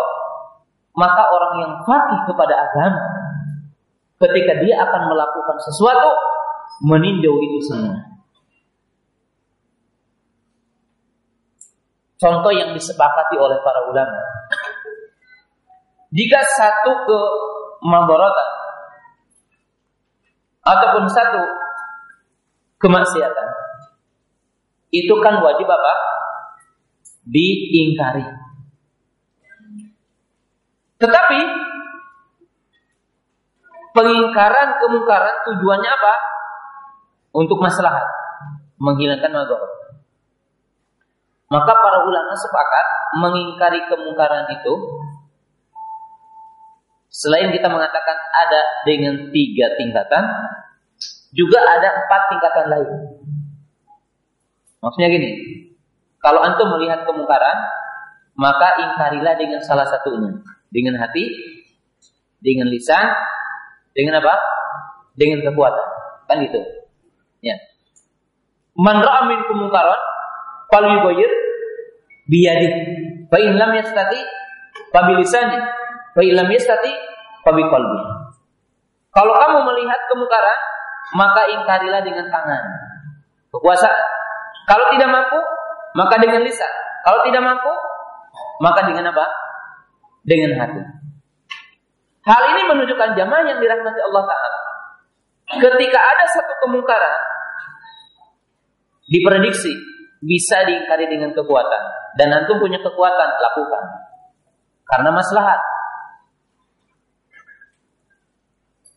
Maka orang yang fakih kepada agama, ketika dia akan melakukan sesuatu, meninjau itu semua. Contoh yang disepakati oleh para ulama. Jika satu ke maborotan ataupun satu kemaksiatan, itu kan wajib apa? Diingkari. Tetapi pengingkaran kemungkaran tujuannya apa? Untuk maslahat, menghilangkan madharat. Maka para ulama sepakat mengingkari kemungkaran itu selain kita mengatakan ada dengan tiga tingkatan, juga ada empat tingkatan lain. Maksudnya gini, kalau antum melihat kemungkaran, maka ingkarilah dengan salah satunya, dengan hati, dengan lisan, dengan apa? Dengan kekuatan, kan gitu. Ya. Man ra'a minkum munkaran falyughayyir biyadi. Fa in lam yastati fa bilisani fa in lam yastati fa kalau kamu melihat kemungkaran maka ingkarilah dengan tangan. Kekuasaan kalau tidak mampu maka dengan lisan. Kalau tidak mampu maka dengan apa? Dengan hati hal ini menunjukkan jamaah yang dirahmati Allah taala. Ketika ada satu kemungkaran diprediksi bisa diingkari dengan kekuatan. Dan antum punya kekuatan lakukan. Karena maslahat.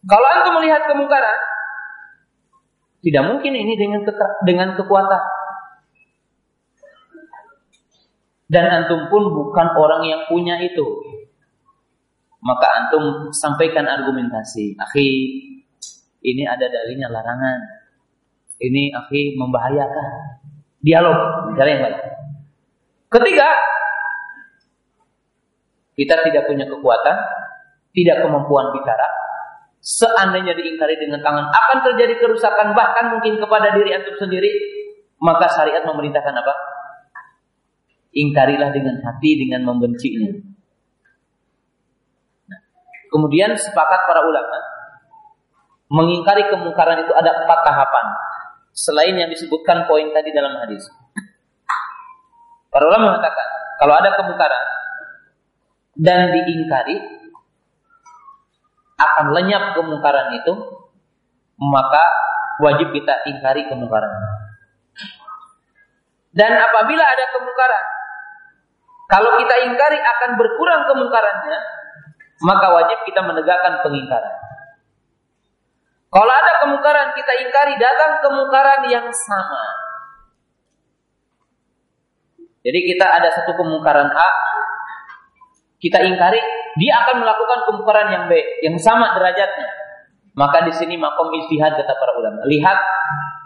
Kalau antum melihat kemungkaran tidak mungkin ini dengan dengan kekuatan. Dan antum pun bukan orang yang punya itu maka antum sampaikan argumentasi akhi ini ada dalilnya larangan ini akhi membahayakan dialog cara yang baik. Ketiga, kita tidak punya kekuatan, tidak kemampuan bicara. Seandainya diingkari dengan tangan akan terjadi kerusakan bahkan mungkin kepada diri antum sendiri, maka syariat memerintahkan apa? Ingkarilah dengan hati dengan membencinya. Kemudian sepakat para ulama mengingkari kemungkaran itu ada empat tahapan selain yang disebutkan poin tadi dalam hadis. Para ulama mengatakan, kalau ada kemungkaran dan diingkari, akan lenyap kemungkaran itu, maka wajib kita ingkari kemungkaran. Dan apabila ada kemungkaran, kalau kita ingkari akan berkurang kemungkarannya, maka wajib kita menegakkan pengingkaran. Kalau ada kemungkaran kita ingkari, datang kemungkaran yang sama. Jadi kita ada satu kemungkaran A, kita ingkari, dia akan melakukan kemungkaran yang B, yang sama derajatnya. Maka di sini makom istihad kata para ulama. Lihat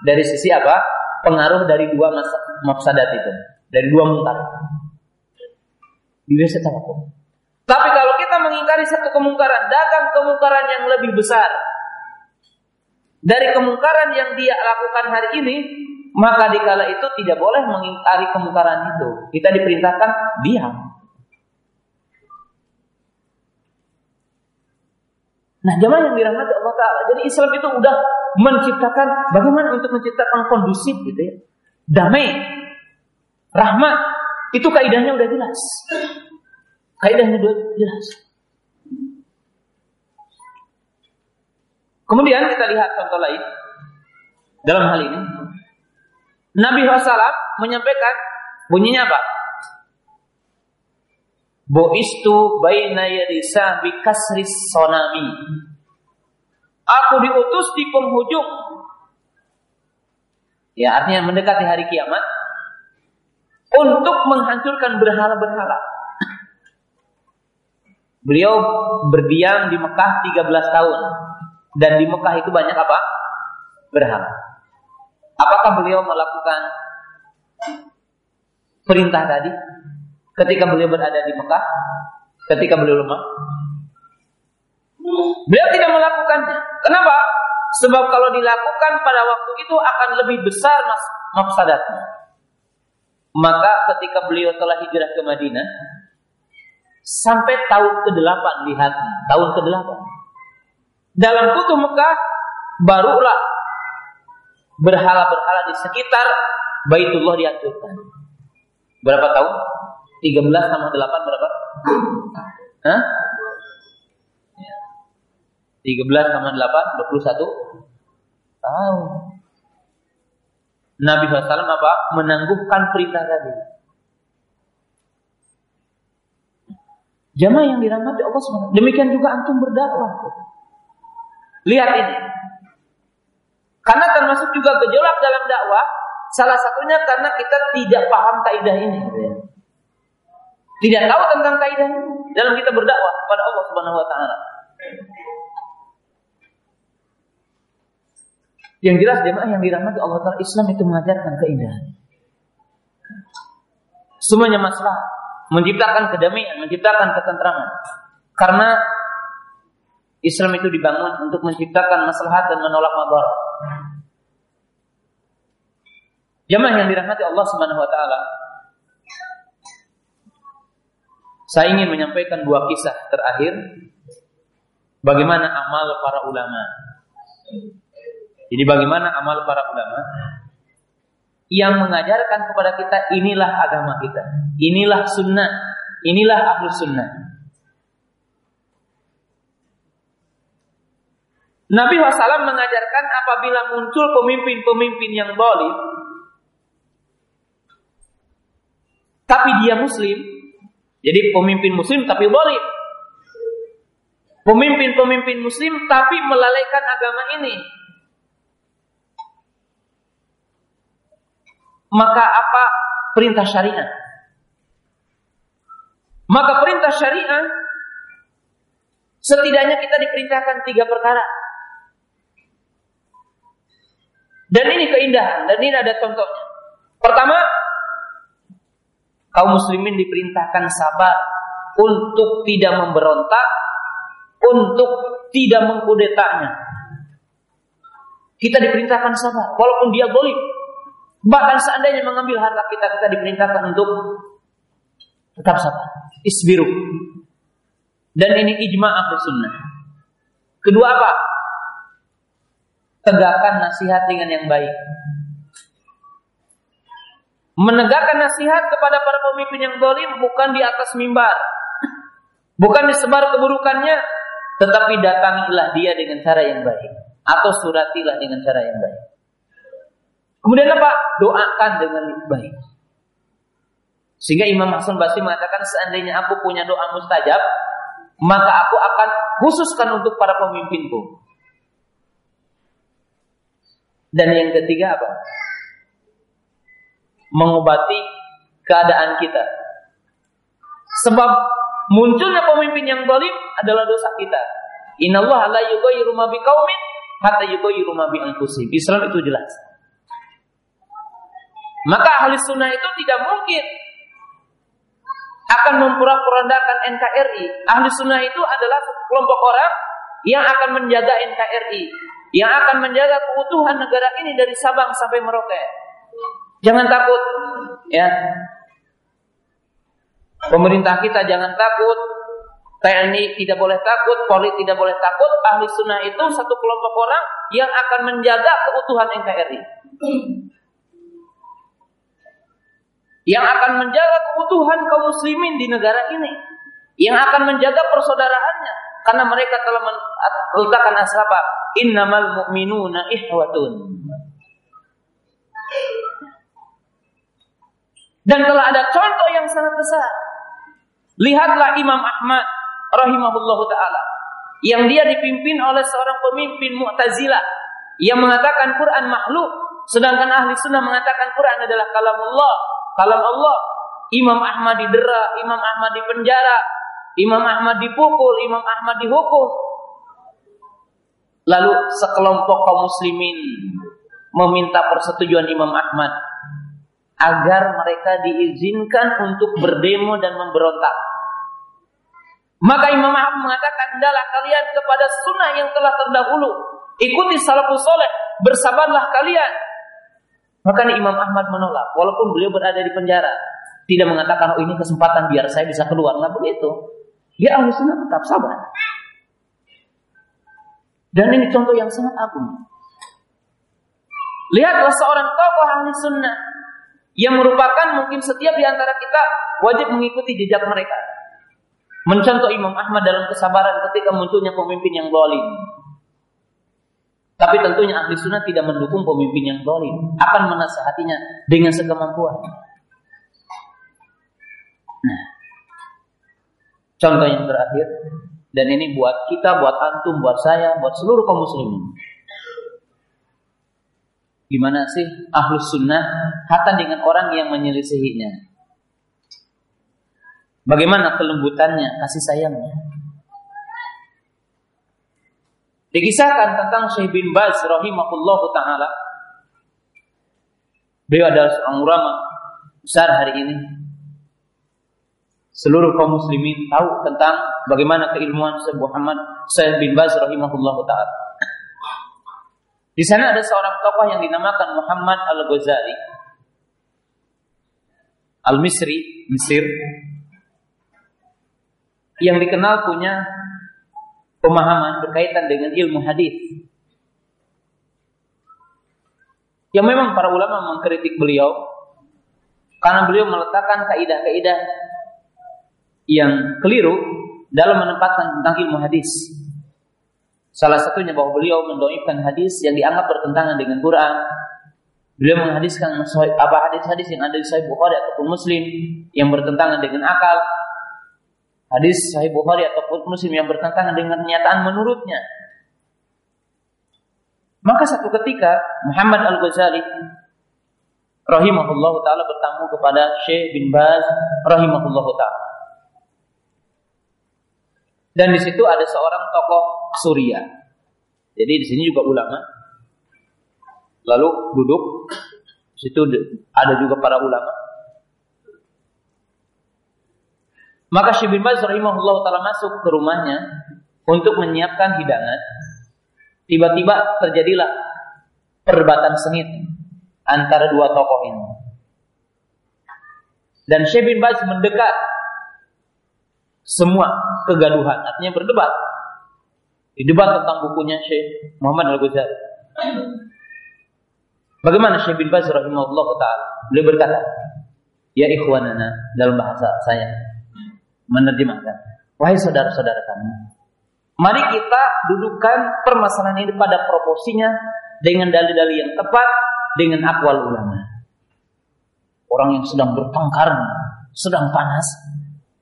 dari sisi apa? Pengaruh dari dua mafsadat itu, dari dua mungkar. Bisa Tapi kalau kita mengingkari satu kemungkaran, datang kemungkaran yang lebih besar, dari kemungkaran yang dia lakukan hari ini, maka dikala itu tidak boleh mengingkari kemungkaran itu. Kita diperintahkan diam. Nah, jemaah yang dirahmati Allah Taala. Jadi Islam itu udah menciptakan bagaimana untuk menciptakan kondusif gitu ya. Damai, rahmat, itu kaidahnya udah jelas. Kaidahnya udah jelas. Kemudian kita lihat contoh lain dalam hal ini. Nabi SAW menyampaikan bunyinya apa? Boistu baina yadisa bikasris sonami. Aku diutus di penghujung. Ya artinya mendekati hari kiamat untuk menghancurkan berhala-berhala. Beliau berdiam di Mekah 13 tahun dan di Mekah itu banyak apa? Berhala. Apakah beliau melakukan perintah tadi ketika beliau berada di Mekah? Ketika beliau lemah? Beliau tidak melakukannya. Kenapa? Sebab kalau dilakukan pada waktu itu akan lebih besar mas mafsadatnya. Maka ketika beliau telah hijrah ke Madinah, sampai tahun ke-8 lihat, tahun ke-8. Dalam kutu Mekah barulah berhala-berhala di sekitar Baitullah dihancurkan. Berapa tahun? 13 sama 8 berapa? Hah? 13 sama 8 21 tahun. Nabi SAW apa? Menangguhkan perintah tadi. Jamaah yang dirahmati Allah SWT. Demikian juga antum berdakwah. Lihat ini. Karena termasuk juga gejolak dalam dakwah, salah satunya karena kita tidak paham kaidah ini. Tidak tahu tentang kaidah ini dalam kita berdakwah kepada Allah Subhanahu wa taala. Yang jelas jemaah yang dirahmati Allah Taala Islam itu mengajarkan keindahan. Semuanya masalah menciptakan kedamaian, menciptakan ketentraman. Karena Islam itu dibangun untuk menciptakan maslahat dan menolak madarat. Jemaah yang dirahmati Allah Subhanahu wa taala. Saya ingin menyampaikan dua kisah terakhir bagaimana amal para ulama. Jadi bagaimana amal para ulama yang mengajarkan kepada kita inilah agama kita, inilah sunnah, inilah ahlus sunnah. Nabi SAW mengajarkan apabila muncul pemimpin-pemimpin yang boleh, tapi dia muslim, jadi pemimpin muslim tapi boleh. Pemimpin-pemimpin muslim tapi melalaikan agama ini. Maka apa perintah syariat? Maka perintah syariat setidaknya kita diperintahkan tiga perkara. Dan ini keindahan, dan ini ada contohnya. Pertama, kaum muslimin diperintahkan sabar untuk tidak memberontak, untuk tidak mengkudetanya. Kita diperintahkan sabar, walaupun dia boleh. Bahkan seandainya mengambil harta kita, kita diperintahkan untuk tetap sabar. Isbiru. Dan ini ijma' ahli sunnah. Kedua apa? tegakkan nasihat dengan yang baik. Menegakkan nasihat kepada para pemimpin yang dolim bukan di atas mimbar. Bukan disebar keburukannya, tetapi datangilah dia dengan cara yang baik. Atau suratilah dengan cara yang baik. Kemudian apa? Doakan dengan baik. Sehingga Imam Hasan Basri mengatakan seandainya aku punya doa mustajab, maka aku akan khususkan untuk para pemimpinku. Dan yang ketiga apa? Mengobati keadaan kita. Sebab munculnya pemimpin yang zalim adalah dosa kita. Innallaha la yughayyiru ma biqaumin hatta yughayyiru ma bi anfusihim. Islam itu jelas. Maka ahli sunnah itu tidak mungkin akan memporak-porandakan NKRI. Ahli sunnah itu adalah kelompok orang yang akan menjaga NKRI yang akan menjaga keutuhan negara ini dari Sabang sampai Merauke. Jangan takut, ya. Pemerintah kita jangan takut, TNI tidak boleh takut, Polri tidak boleh takut, ahli sunnah itu satu kelompok orang yang akan menjaga keutuhan NKRI. Yang akan menjaga keutuhan kaum muslimin di negara ini. Yang akan menjaga persaudaraannya. Karena mereka telah meletakkan asapa innamal mu'minuna ihwatun. Dan telah ada contoh yang sangat besar. Lihatlah Imam Ahmad rahimahullahu taala yang dia dipimpin oleh seorang pemimpin Mu'tazilah yang mengatakan Quran makhluk sedangkan ahli sunnah mengatakan Quran adalah kalam Allah, kalam Allah. Imam Ahmad didera, Imam Ahmad dipenjara, Imam Ahmad dipukul, Imam Ahmad dihukum. Lalu sekelompok kaum muslimin meminta persetujuan Imam Ahmad agar mereka diizinkan untuk berdemo dan memberontak. Maka Imam Ahmad mengatakan, "Adalah kalian kepada sunnah yang telah terdahulu. Ikuti salafus soleh, bersabarlah kalian. Maka Imam Ahmad menolak, walaupun beliau berada di penjara, tidak mengatakan oh ini kesempatan biar saya bisa keluar, nggak begitu. Dia ahli sunnah tetap sabar. Dan ini contoh yang sangat agung. Lihatlah seorang tokoh ahli sunnah yang merupakan mungkin setiap di antara kita wajib mengikuti jejak mereka. Mencontoh Imam Ahmad dalam kesabaran ketika munculnya pemimpin yang zalim. Tapi tentunya ahli sunnah tidak mendukung pemimpin yang zalim, akan menasehatinya dengan sekemampuan. Nah, contoh yang terakhir, dan ini buat kita, buat antum, buat saya, buat seluruh kaum muslimin. Gimana sih ahlus sunnah hatta dengan orang yang menyelisihinya? Bagaimana kelembutannya, kasih sayangnya? Dikisahkan tentang Syekh bin Baz rahimahullahu taala. Beliau adalah seorang ulama besar hari ini. Seluruh kaum muslimin tahu tentang bagaimana keilmuan Syekh Muhammad Syekh bin Baz rahimahullahu taala. Di sana ada seorang tokoh yang dinamakan Muhammad Al-Ghazali. Al-Misri, Mesir. Yang dikenal punya pemahaman berkaitan dengan ilmu hadis. Yang memang para ulama mengkritik beliau karena beliau meletakkan kaidah-kaidah yang keliru dalam menempatkan tentang ilmu hadis. Salah satunya bahwa beliau mendoifkan hadis yang dianggap bertentangan dengan Quran. Beliau menghadiskan apa hadis-hadis yang ada di Sahih Bukhari ataupun Muslim yang bertentangan dengan akal hadis Sahih Bukhari ataupun Muslim yang bertentangan dengan kenyataan menurutnya. Maka satu ketika Muhammad Al-Ghazali rahimahullah taala bertamu kepada Syekh bin Baz rahimahullah taala. Dan di situ ada seorang tokoh Suriah. Jadi di sini juga ulama. Lalu duduk. Di situ ada juga para ulama. Maka Syekh bin Baz rahimahullah taala masuk ke rumahnya untuk menyiapkan hidangan. Tiba-tiba terjadilah perdebatan sengit antara dua tokoh ini. Dan Syekh bin Baz mendekat semua kegaduhan, artinya berdebat. Didebat tentang bukunya Syekh Muhammad Al-Ghazali. Bagaimana Syekh bin Baz rahimahullah taala? Beliau berkata, "Ya ikhwanana" dalam bahasa saya menerjemahkan. Wahai saudara-saudara kami, mari kita dudukkan permasalahan ini pada proporsinya dengan dalil-dalil yang tepat dengan akwal ulama. Orang yang sedang bertengkar, sedang panas,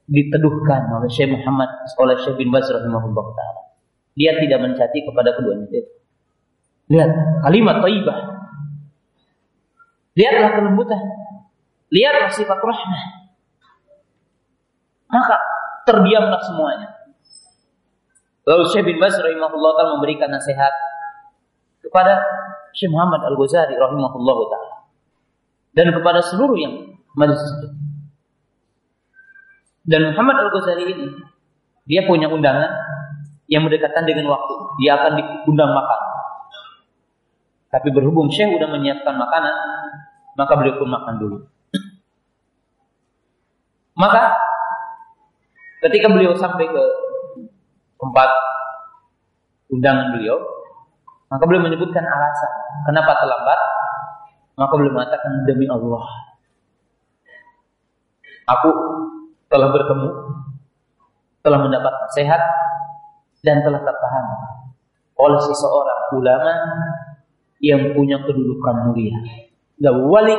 diteduhkan oleh Syekh Muhammad oleh Syekh bin Baz rahimahullah taala. Dia tidak mencaci kepada keduanya itu. Lihat kalimat thayyibah. Lihatlah kelembutan. Lihatlah sifat rahmah. Maka terdiamlah semuanya. Lalu Syekh bin Baz rahimahullah ta'ala memberikan nasihat kepada Syekh Muhammad Al-Ghazali rahimahullah ta'ala. Dan kepada seluruh yang majlis. Dan Muhammad Al-Ghazali ini, dia punya undangan yang berdekatan dengan waktu. Dia akan diundang makan. Tapi berhubung Syekh sudah menyiapkan makanan, maka beliau pun makan dulu. Maka Ketika beliau sampai ke tempat undangan beliau, maka beliau menyebutkan alasan kenapa terlambat. Maka beliau mengatakan demi Allah, aku telah bertemu, telah mendapat nasihat dan telah terpaham oleh seseorang ulama yang punya kedudukan mulia. Dan wali,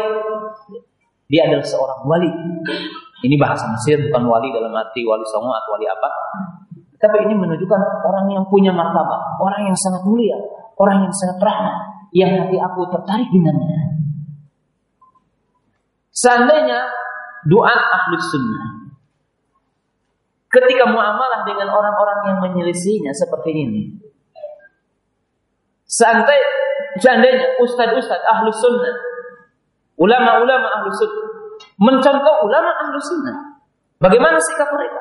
dia adalah seorang wali ini bahasa Mesir bukan wali dalam arti wali songo atau wali apa. Tapi ini menunjukkan orang yang punya martabat, orang yang sangat mulia, orang yang sangat rahmat, yang hati aku tertarik dengannya. Seandainya doa ahli sunnah ketika muamalah dengan orang-orang yang menyelisihinya seperti ini. Seandainya, seandainya ustadz-ustadz ahli sunnah, ulama-ulama ahli sunnah mencontoh ulama ahlu sunnah. Bagaimana sikap mereka?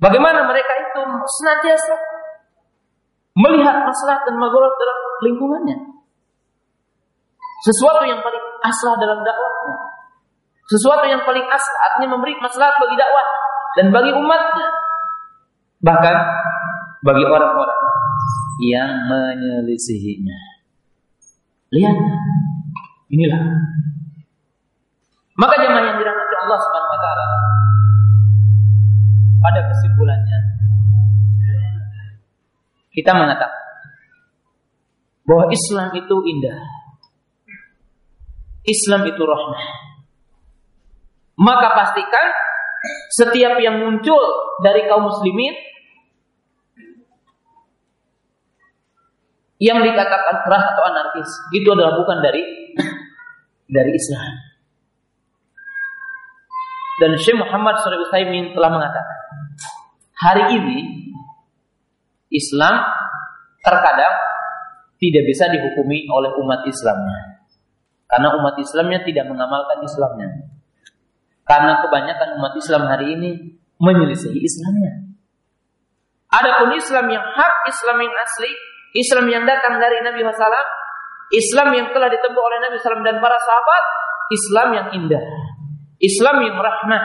Bagaimana mereka itu senantiasa melihat masalah dan magorat dalam lingkungannya. Sesuatu yang paling aslah dalam dakwahnya. Sesuatu yang paling aslah artinya memberi masalah bagi dakwah dan bagi umatnya. Bahkan bagi orang-orang yang menyelisihinya. Lihat, inilah. Maka jemaah yang dirahmati Allah Subhanahu wa taala pada kesimpulannya kita mengatakan bahwa Islam itu indah. Islam itu rahmah. Maka pastikan setiap yang muncul dari kaum muslimin yang dikatakan keras atau anarkis itu adalah bukan dari dari Islam. Dan Syekh Muhammad Shalih Utsaimin telah mengatakan, hari ini Islam terkadang tidak bisa dihukumi oleh umat Islamnya. Karena umat Islamnya tidak mengamalkan Islamnya. Karena kebanyakan umat Islam hari ini menyelisihi Islamnya. Adapun Islam yang hak, Islam yang asli, Islam yang datang dari Nabi SAW, Islam yang telah ditempuh oleh Nabi SAW dan para sahabat, Islam yang indah, Islam yang rahmah,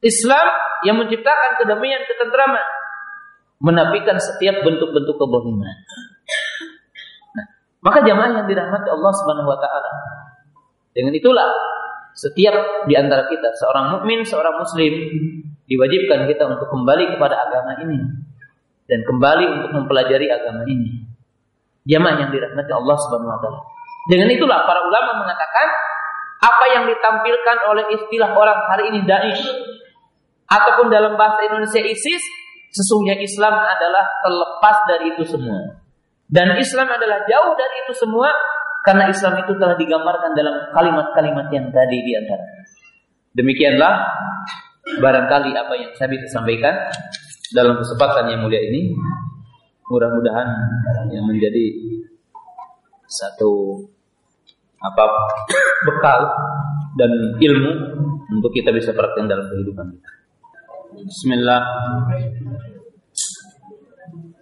Islam yang menciptakan kedamaian, ketentraman, menafikan setiap bentuk-bentuk kebohongan. Nah, maka jamaah yang dirahmati Allah Subhanahu wa taala. Dengan itulah setiap di antara kita seorang mukmin, seorang muslim diwajibkan kita untuk kembali kepada agama ini dan kembali untuk mempelajari agama ini. Jamaah yang dirahmati Allah Subhanahu wa taala. Dengan itulah para ulama mengatakan apa yang ditampilkan oleh istilah orang hari ini Daesh ataupun dalam bahasa Indonesia ISIS Sesungguhnya Islam adalah terlepas dari itu semua. Dan Islam adalah jauh dari itu semua karena Islam itu telah digambarkan dalam kalimat-kalimat yang tadi di antara. Demikianlah barangkali apa yang saya bisa sampaikan dalam kesempatan yang mulia ini. Mudah-mudahan yang menjadi satu apa bekal dan ilmu untuk kita bisa praktekkan dalam kehidupan kita. Bismillah.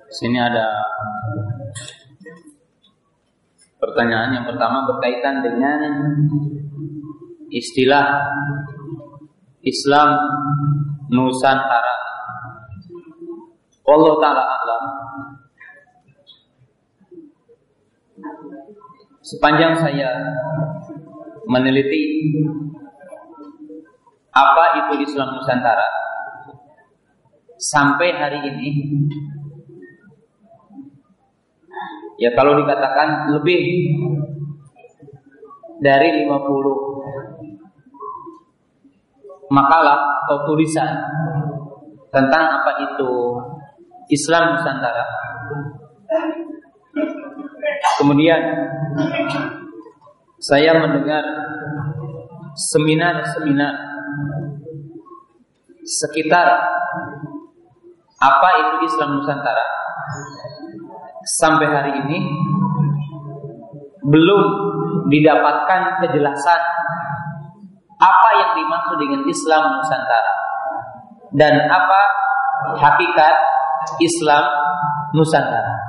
Sini ada pertanyaan yang pertama berkaitan dengan istilah Islam Nusantara. Allah taala alam. Sepanjang saya meneliti apa itu Islam Nusantara, sampai hari ini ya kalau dikatakan lebih dari 50 makalah atau tulisan tentang apa itu Islam Nusantara. Kemudian saya mendengar seminar-seminar sekitar apa itu Islam Nusantara sampai hari ini belum didapatkan kejelasan apa yang dimaksud dengan Islam Nusantara dan apa hakikat Islam Nusantara.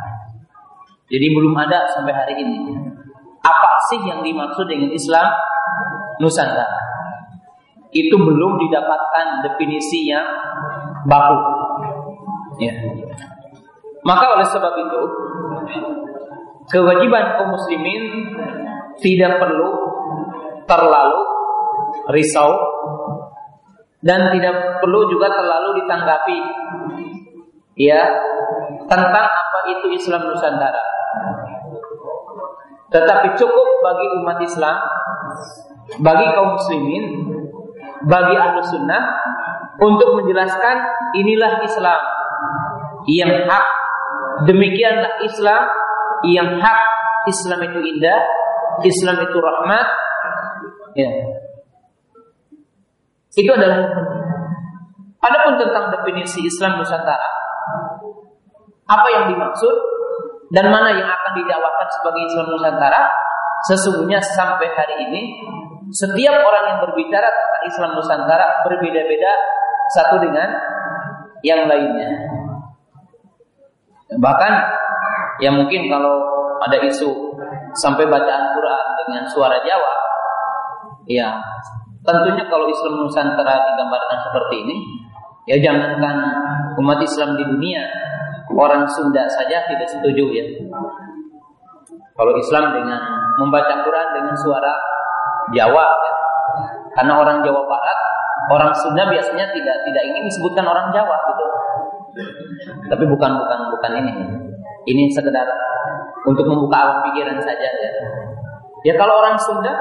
Jadi belum ada sampai hari ini. Apa sih yang dimaksud dengan Islam Nusantara? Itu belum didapatkan definisi yang baku. Ya. Maka oleh sebab itu kewajiban kaum muslimin tidak perlu terlalu risau dan tidak perlu juga terlalu ditanggapi ya tentang apa itu Islam Nusantara. Tetapi cukup bagi umat Islam, bagi kaum muslimin, bagi ahlu sunnah untuk menjelaskan inilah Islam yang hak. Demikianlah Islam yang hak. Islam itu indah Islam itu rahmat. Ya. Itu adalah adapun tentang definisi Islam Nusantara apa yang dimaksud dan mana yang akan didakwakan sebagai Islam Nusantara sesungguhnya sampai hari ini setiap orang yang berbicara tentang Islam Nusantara berbeda-beda satu dengan yang lainnya. Bahkan ya mungkin kalau ada isu sampai bacaan Quran dengan suara Jawa, ya tentunya kalau Islam Nusantara digambarkan seperti ini, ya jangankan umat Islam di dunia, orang Sunda saja tidak setuju ya. Kalau Islam dengan membaca Quran dengan suara Jawa, ya. karena orang Jawa Barat, orang Sunda biasanya tidak tidak ingin disebutkan orang Jawa gitu. Tapi bukan bukan bukan ini. Ini sekedar untuk membuka alam pikiran saja ya. Ya kalau orang Sunda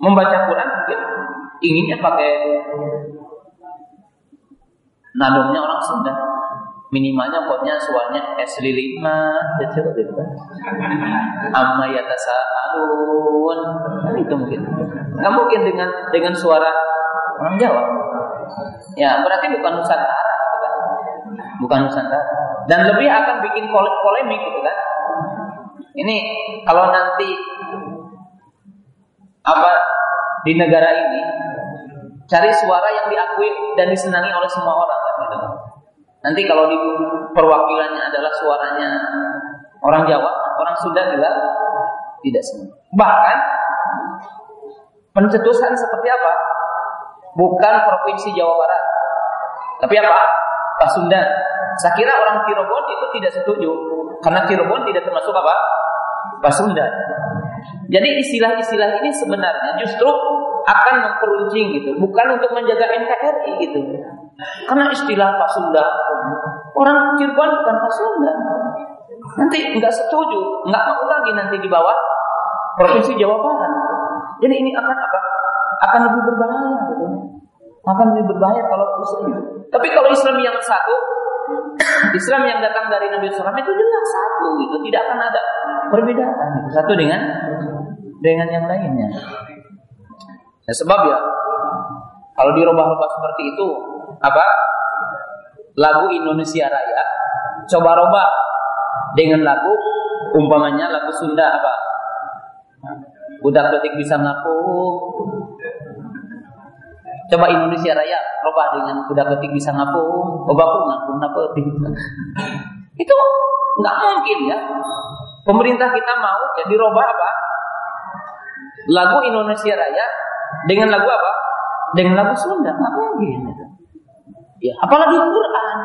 membaca Quran mungkin inginnya pakai nadongnya orang Sunda. Minimalnya pokoknya suaranya es lima, gitu kan. Amma yatasaalun. Kan itu mungkin. Nggak mungkin dengan dengan suara orang Jawa. Ya, berarti bukan Nusantara gitu kan. Bukan Nusantara. Dan lebih akan bikin polemik gitu kan. Ini kalau nanti apa di negara ini cari suara yang diakui dan disenangi oleh semua orang gitu. Nanti kalau di perwakilannya adalah suaranya orang Jawa, orang Sunda juga tidak senang. Bahkan pencetusan seperti apa? Bukan provinsi Jawa Barat, tapi apa? Pak Sunda. Saya kira orang Cirebon itu tidak setuju karena Cirebon tidak termasuk apa? Pak Sunda. Jadi istilah-istilah ini sebenarnya justru akan memperuncing gitu, bukan untuk menjaga NKRI gitu. Karena istilah Pak Sunda, orang Cirebon bukan Pak Sunda. Nanti nggak setuju, nggak mau lagi nanti di bawah provinsi Jawa Barat. Jadi ini akan apa? Akan lebih berbahaya gitu. Akan lebih berbahaya kalau Islam. Tapi kalau Islam yang satu, Islam yang datang dari Nabi SAW itu jelas satu gitu, tidak akan ada perbedaan gitu. satu dengan dengan yang lainnya. Ya, sebab ya kalau dirubah-rubah seperti itu apa? Lagu Indonesia Raya. Coba robah dengan lagu umpamanya lagu Sunda apa? Budak detik bisa ngaku. Coba Indonesia Raya robah dengan budak detik bisa ngaku. Obaku ngaku ngaku itu nggak mungkin ya. Pemerintah kita mau ya dirubah apa? Lagu Indonesia Raya dengan lagu apa? Dengan lagu Sunda nggak mungkin ya apalagi Quran.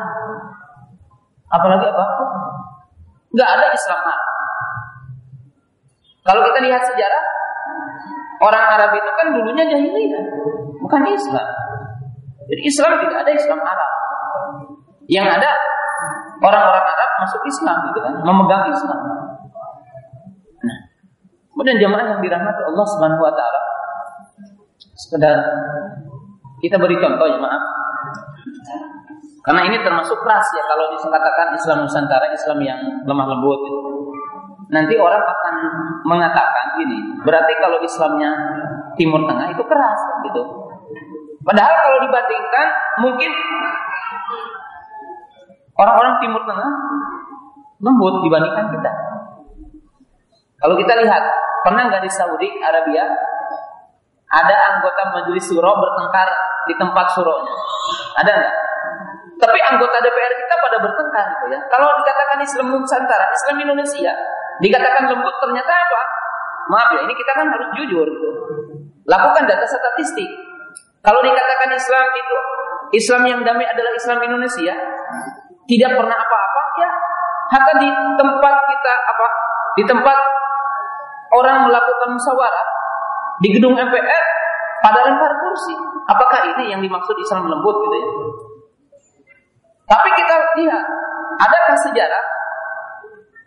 Apalagi apa? Nggak ada Islam. Kalau kita lihat sejarah orang Arab itu kan dulunya jahiliyah bukan Islam. Jadi Islam tidak ada Islam Arab. Yang ada orang-orang Arab masuk Islam gitu kan? Memegang Islam. Nah kemudian jemaah yang dirahmati Allah Subhanahu wa taala sekedar kita beri contoh maaf karena ini termasuk keras ya kalau dikatakan Islam Nusantara Islam yang lemah lembut gitu. nanti orang akan mengatakan ini berarti kalau Islamnya Timur Tengah itu keras gitu padahal kalau dibandingkan mungkin orang-orang Timur Tengah lembut dibandingkan kita kalau kita lihat pernah nggak di Saudi Arabia ada anggota majelis suro bertengkar di tempat suronya. Ada nggak? Tapi anggota DPR kita pada bertengkar gitu ya. Kalau dikatakan Islam Nusantara, Islam Indonesia, dikatakan lembut ternyata apa? Maaf ya, ini kita kan harus jujur gitu. Lakukan data statistik. Kalau dikatakan Islam itu Islam yang damai adalah Islam Indonesia, tidak pernah apa-apa ya. Hatta di tempat kita apa? Di tempat orang melakukan musyawarah, di gedung MPR pada lempar kursi. Apakah ini yang dimaksud Islam lembut gitu ya? Tapi kita lihat, adakah sejarah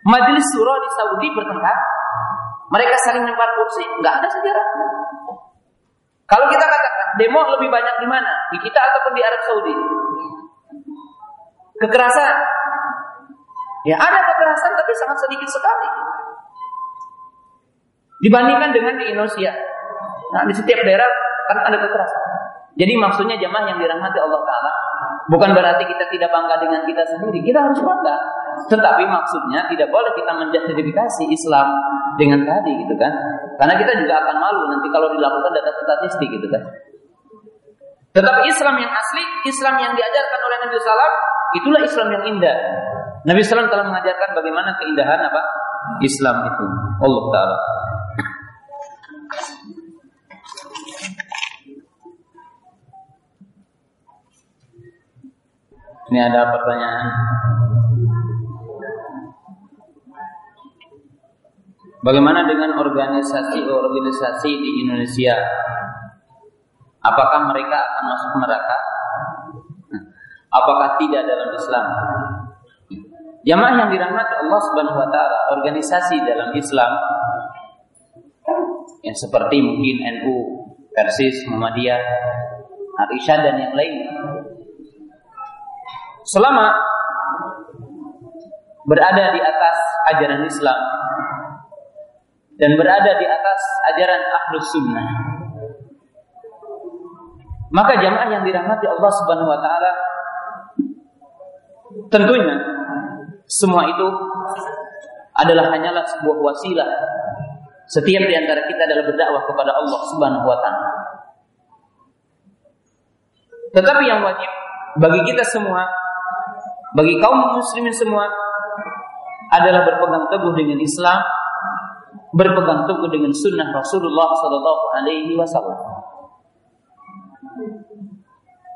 majelis surah di Saudi bertengkar? Mereka saling lempar kursi? Enggak ada sejarah. Kalau kita katakan demo lebih banyak di mana? Di kita ataupun di Arab Saudi? Kekerasan. Ya ada kekerasan tapi sangat sedikit sekali. Dibandingkan dengan di Indonesia. Nah, di setiap daerah kan ada kekerasan. Jadi maksudnya jemaah yang dirahmati Allah Ta'ala Bukan berarti kita tidak bangga dengan kita sendiri Kita harus bangga Tetapi maksudnya tidak boleh kita menjustifikasi Islam dengan tadi gitu kan Karena kita juga akan malu nanti kalau dilakukan data statistik gitu kan Tetapi Islam yang asli Islam yang diajarkan oleh Nabi SAW itulah Islam yang indah. Nabi SAW telah mengajarkan bagaimana keindahan apa? Islam itu. Allah Taala. Ini ada pertanyaan. Bagaimana dengan organisasi-organisasi di Indonesia? Apakah mereka akan masuk neraka? Apakah tidak dalam Islam? Jamaah yang dirahmati Allah Subhanahu wa taala, organisasi dalam Islam yang seperti mungkin NU, Persis, Muhammadiyah, Aisyah dan yang lain. Selama berada di atas ajaran Islam dan berada di atas ajaran Ahlus Sunnah, maka jamaah yang dirahmati Allah Subhanahu wa taala tentunya semua itu adalah hanyalah sebuah wasilah setiap di antara kita adalah berdakwah kepada Allah Subhanahu wa taala. Tetapi yang wajib bagi kita semua, bagi kaum muslimin semua adalah berpegang teguh dengan Islam, berpegang teguh dengan sunnah Rasulullah Sallallahu Alaihi Wasallam.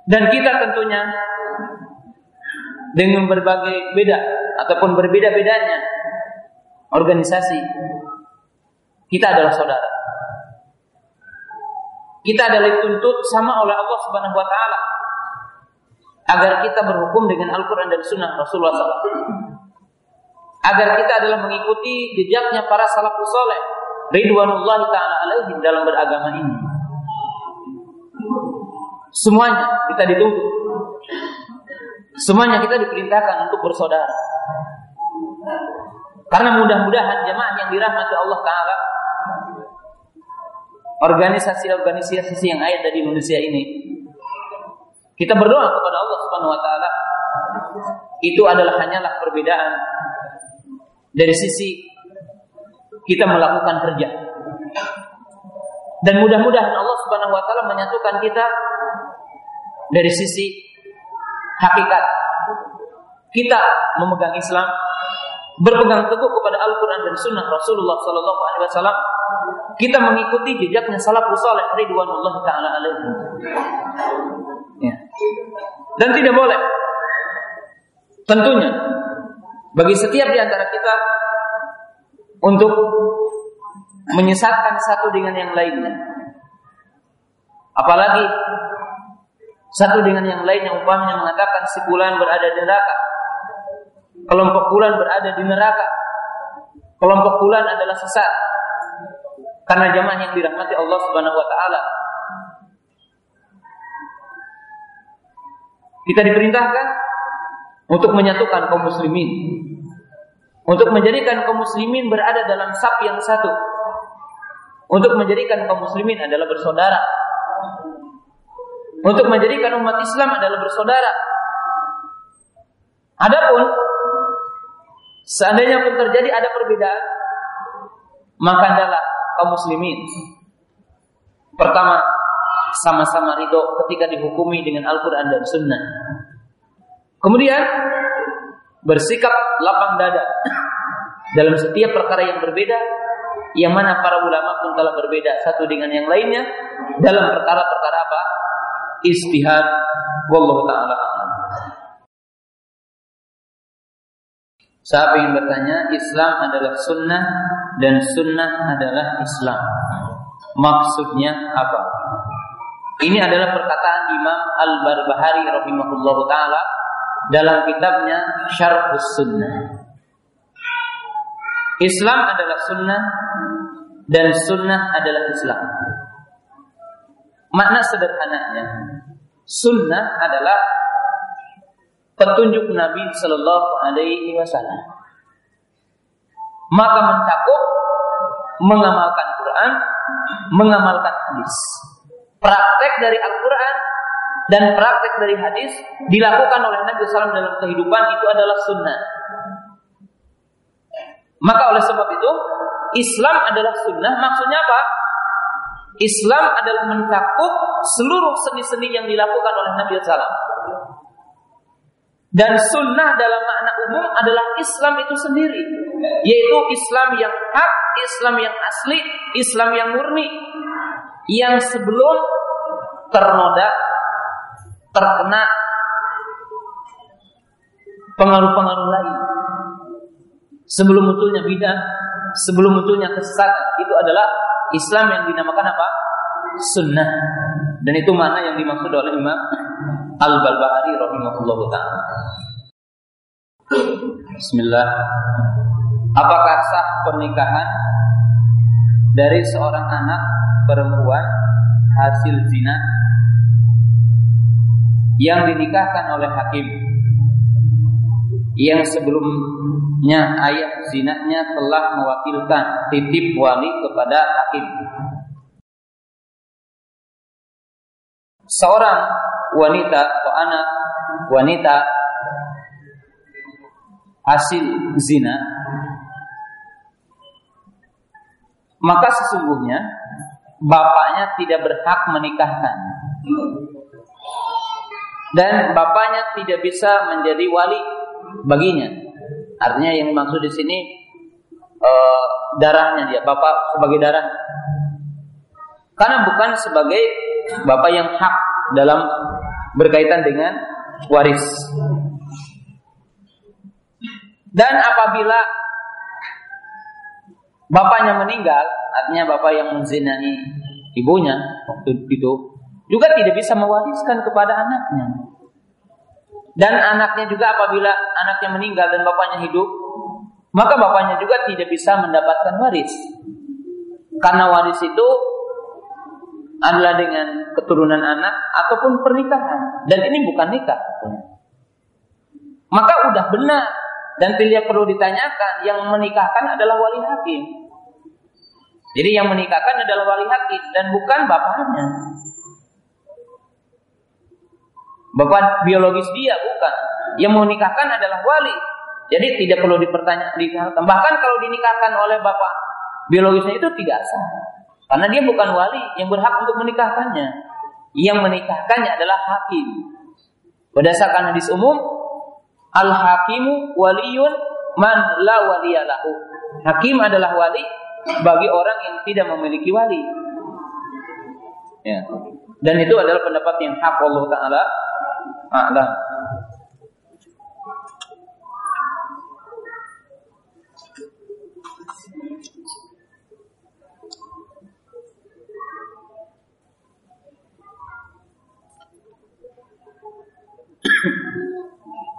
Dan kita tentunya dengan berbagai beda ataupun berbeda-bedanya organisasi kita adalah saudara. Kita adalah dituntut sama oleh Allah Subhanahu wa taala agar kita berhukum dengan Al-Qur'an dan Sunnah Rasulullah SAW. Agar kita adalah mengikuti jejaknya para salafus soleh ridwanullah taala alaihim dalam beragama ini. Semuanya kita dituntut. Semuanya kita diperintahkan untuk bersaudara. Karena mudah-mudahan jemaah yang dirahmati Allah Taala organisasi-organisasi yang ada di Indonesia ini kita berdoa kepada Allah Subhanahu wa taala itu adalah hanyalah perbedaan dari sisi kita melakukan kerja. Dan mudah-mudahan Allah Subhanahu wa taala menyatukan kita dari sisi hakikat. Kita memegang Islam, berpegang teguh kepada Al-Quran dan Sunnah Rasulullah Sallallahu Alaihi Wasallam, kita mengikuti jejaknya salafus saleh ridwanullah taala alaihi. Dan tidak boleh tentunya bagi setiap di antara kita untuk menyesatkan satu dengan yang lainnya. Apalagi satu dengan yang lain yang umpamanya mengatakan si bulan berada di neraka kelompok bulan berada di neraka. Kelompok bulan adalah sesat. Karena jamaah yang dirahmati Allah Subhanahu wa taala. Kita diperintahkan untuk menyatukan kaum muslimin. Untuk menjadikan kaum muslimin berada dalam sap yang satu. Untuk menjadikan kaum muslimin adalah bersaudara. Untuk menjadikan umat Islam adalah bersaudara. Adapun Seandainya pun terjadi ada perbedaan, maka adalah kaum muslimin. Pertama, sama-sama ridho ketika dihukumi dengan Al-Quran dan Sunnah. Kemudian, bersikap lapang dada dalam setiap perkara yang berbeda, yang mana para ulama pun telah berbeda satu dengan yang lainnya dalam perkara-perkara apa? Istihad. Wallahu ta'ala Siapa yang bertanya, Islam adalah sunnah dan sunnah adalah Islam. Maksudnya apa? Ini adalah perkataan Imam Al-Barbahari rahimahullahu taala dalam kitabnya Syarhus Sunnah. Islam adalah sunnah dan sunnah adalah Islam. Makna sederhananya, sunnah adalah petunjuk Nabi Shallallahu Alaihi Wasallam. Maka mencakup mengamalkan Quran, mengamalkan hadis. Praktek dari Al-Quran dan praktek dari hadis dilakukan oleh Nabi SAW dalam kehidupan itu adalah sunnah. Maka oleh sebab itu Islam adalah sunnah. Maksudnya apa? Islam adalah mencakup seluruh seni-seni yang dilakukan oleh Nabi SAW. Dan sunnah dalam makna umum adalah Islam itu sendiri, yaitu Islam yang hak, Islam yang asli, Islam yang murni, yang sebelum ternoda, terkena pengaruh-pengaruh lain. Sebelum munculnya bidah, sebelum munculnya kesesatan, itu adalah Islam yang dinamakan apa? Sunnah. Dan itu mana yang dimaksud oleh Imam Al-Balbahari rahimahullah taala. Bismillah. Apakah sah pernikahan dari seorang anak perempuan hasil zina yang dinikahkan oleh hakim yang sebelumnya ayah zinanya telah mewakilkan titip wali kepada hakim. Seorang wanita atau anak wanita hasil zina maka sesungguhnya bapaknya tidak berhak menikahkan dan bapaknya tidak bisa menjadi wali baginya. Artinya yang dimaksud di sini uh, darahnya dia, bapak sebagai darah. Karena bukan sebagai bapak yang hak dalam berkaitan dengan waris. Dan apabila bapaknya meninggal, artinya bapak yang menzinahi ibunya waktu itu juga tidak bisa mewariskan kepada anaknya. Dan anaknya juga apabila anaknya meninggal dan bapaknya hidup, maka bapaknya juga tidak bisa mendapatkan waris. Karena waris itu adalah dengan keturunan anak ataupun pernikahan dan ini bukan nikah. Maka udah benar dan tidak perlu ditanyakan yang menikahkan adalah wali hakim. Jadi yang menikahkan adalah wali hakim dan bukan bapaknya. Bapak biologis dia bukan. Yang mau nikahkan adalah wali. Jadi tidak perlu dipertanyakan. Bahkan kalau dinikahkan oleh bapak biologisnya itu tidak sah. Karena dia bukan wali yang berhak untuk menikahkannya. Yang menikahkannya adalah hakim. Berdasarkan hadis umum, al hakimu waliyun man la waliyalahu. Hakim adalah wali bagi orang yang tidak memiliki wali. Ya. Dan itu adalah pendapat yang hak Allah Taala a'lam.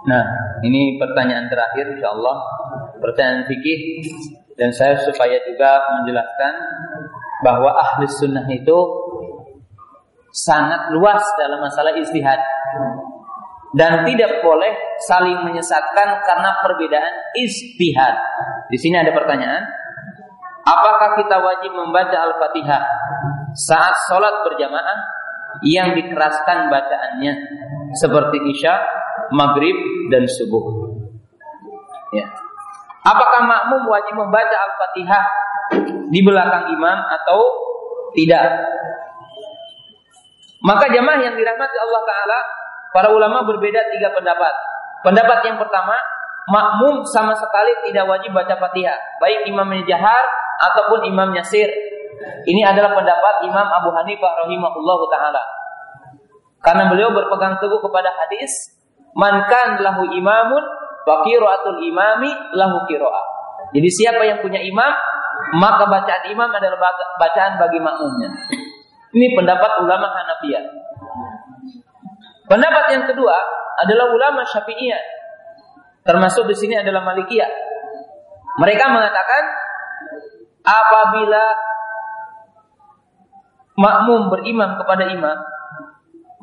Nah, ini pertanyaan terakhir insya Allah Pertanyaan fikih. Dan saya supaya juga menjelaskan Bahwa ahli sunnah itu Sangat luas dalam masalah istihad dan tidak boleh saling menyesatkan karena perbedaan istihad. Di sini ada pertanyaan, apakah kita wajib membaca Al-Fatihah saat sholat berjamaah yang dikeraskan bacaannya seperti isya, maghrib, dan subuh? Ya. Apakah makmum wajib membaca Al-Fatihah di belakang imam atau tidak? Maka jamaah yang dirahmati Allah Ta'ala Para ulama berbeda tiga pendapat. Pendapat yang pertama, makmum sama sekali tidak wajib baca Fatihah, baik imamnya jahar ataupun imamnya sir. Ini adalah pendapat Imam Abu Hanifah rahimahullahu taala. Karena beliau berpegang teguh kepada hadis, "Man kan lahu imamun wa imami lahu qiraah." Jadi siapa yang punya imam, maka bacaan imam adalah bacaan bagi makmumnya. Ini pendapat ulama Hanafiyah. Pendapat yang kedua adalah ulama Syafi'iyah. Termasuk di sini adalah Malikiyah. Mereka mengatakan apabila makmum berimam kepada imam,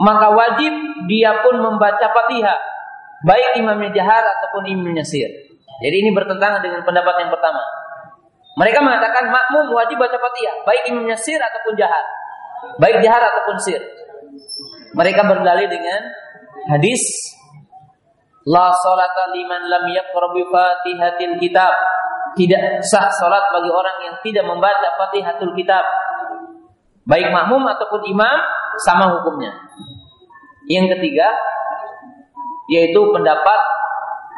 maka wajib dia pun membaca Fatihah, baik imamnya jahar ataupun imamnya sir. Jadi ini bertentangan dengan pendapat yang pertama. Mereka mengatakan makmum wajib baca Fatihah, baik imamnya sir ataupun jahar. Baik jahar ataupun sir. Mereka berdalil dengan hadis La salata liman lam yaqra bi Fatihatil Kitab. Tidak sah salat bagi orang yang tidak membaca Fatihatul Kitab. Baik makmum ataupun imam sama hukumnya. Yang ketiga, yaitu pendapat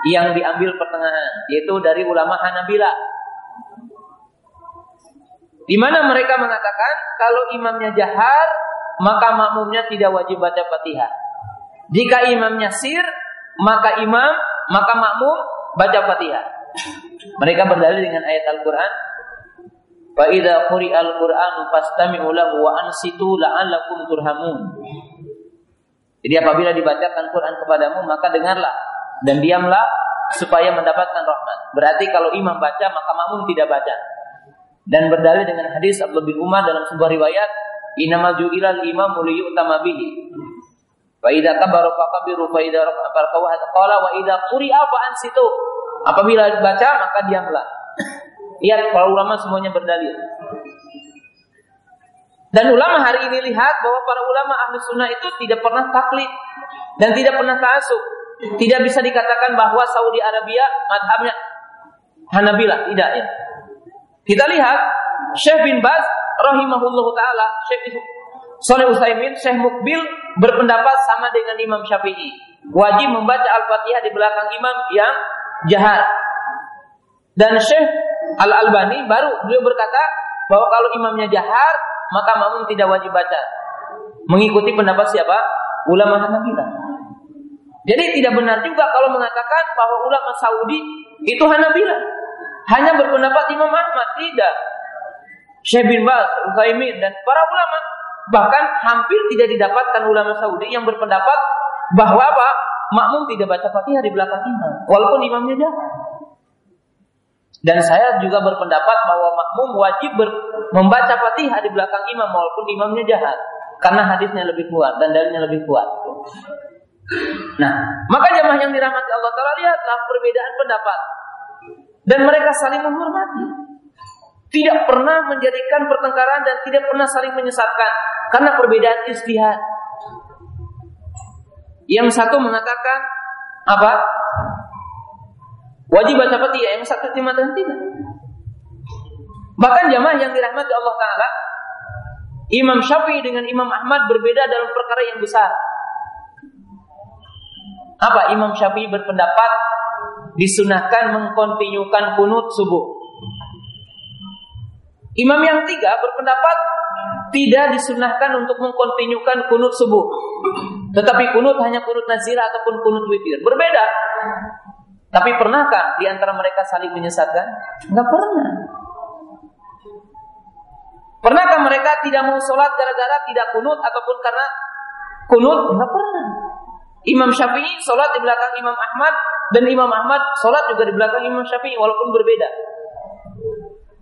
yang diambil pertengahan, yaitu dari ulama Hanabila. Di mana mereka mengatakan kalau imamnya jahar, maka makmumnya tidak wajib baca Fatihah. Jika imamnya sir, maka imam, maka makmum baca Fatihah. Mereka berdalil dengan ayat Al-Qur'an, "Fa idza quri'al Qur'anu fastami'u lahu wa ansitu la'allakum turhamun." Jadi apabila dibacakan Quran kepadamu maka dengarlah dan diamlah supaya mendapatkan rahmat. Berarti kalau imam baca maka makmum tidak baca. Dan berdalil dengan hadis Abdullah bin Umar dalam sebuah riwayat, "Innamal ju'ilal imam liyutama bihi." Wa idza kabara fakabiru fa idza raka'a qala wa idza quri'a fa ansitu. Apabila dibaca maka diamlah. Lihat para ulama semuanya berdalil. Dan ulama hari ini lihat bahwa para ulama ahli sunnah itu tidak pernah taklid dan tidak pernah ta'asub. Tidak bisa dikatakan bahwa Saudi Arabia madhabnya Hanabilah, tidak ya. Kita lihat Syekh bin Baz rahimahullah taala, Syekh Soleh Utsaimin, Syekh Mukbil berpendapat sama dengan Imam Syafi'i. Wajib membaca Al-Fatihah di belakang imam yang jahat. Dan Syekh Al-Albani baru beliau berkata bahwa kalau imamnya jahat maka makmum tidak wajib baca. Mengikuti pendapat siapa? Ulama Hanabilah. Jadi tidak benar juga kalau mengatakan bahwa ulama Saudi itu Hanabilah. Hanya berpendapat Imam Ahmad, tidak. Syekh bin Baz, Utsaimin dan para ulama bahkan hampir tidak didapatkan ulama Saudi yang berpendapat bahwa apa? Makmum tidak baca Fatihah di belakang imam walaupun imamnya jahat. Dan saya juga berpendapat bahwa makmum wajib ber, membaca Fatihah di belakang imam walaupun imamnya jahat karena hadisnya lebih kuat dan dalilnya lebih kuat. Nah, maka jamaah yang dirahmati Allah Taala lihatlah perbedaan pendapat dan mereka saling menghormati. Tidak pernah menjadikan pertengkaran dan tidak pernah saling menyesatkan karena perbedaan istihad. Yang satu mengatakan apa? Wajib baca Fatihah, yang satu mengatakan tidak. Bahkan jamaah yang dirahmati Allah Ta'ala, Imam Syafi'i dengan Imam Ahmad berbeda dalam perkara yang besar. Apa? Imam Syafi'i berpendapat disunahkan mengkontinyukan kunut subuh. Imam yang tiga berpendapat tidak disunahkan untuk mengkontinyukan kunut subuh. Tetapi kunut hanya kunut nazira ataupun kunut witir. Berbeda. Tapi pernahkah di antara mereka saling menyesatkan? Enggak pernah. Pernahkah mereka tidak mau sholat gara-gara tidak kunut ataupun karena kunut? Enggak pernah. Imam Syafi'i sholat di belakang Imam Ahmad dan Imam Ahmad sholat juga di belakang Imam Syafi'i walaupun berbeda.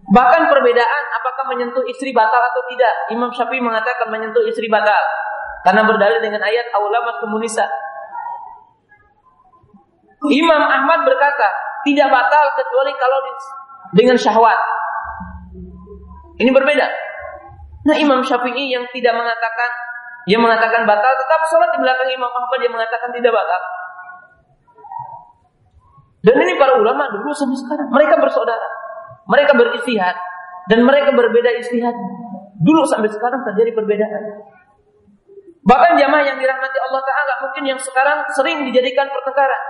Bahkan perbedaan apakah menyentuh istri batal atau tidak. Imam Syafi'i mengatakan menyentuh istri batal. Karena berdalil dengan ayat aulamat kemunisa. Imam Ahmad berkata, tidak batal kecuali kalau dengan syahwat. Ini berbeda. Nah Imam Syafi'i yang tidak mengatakan, yang mengatakan batal, tetap sholat di belakang Imam Ahmad yang mengatakan tidak batal. Dan ini para ulama dulu sampai sekarang. Mereka bersaudara. Mereka beristihad. Dan mereka berbeda istihad. Dulu sampai sekarang terjadi perbedaan. Bahkan jamaah yang dirahmati Allah Ta'ala mungkin yang sekarang sering dijadikan pertengkaran.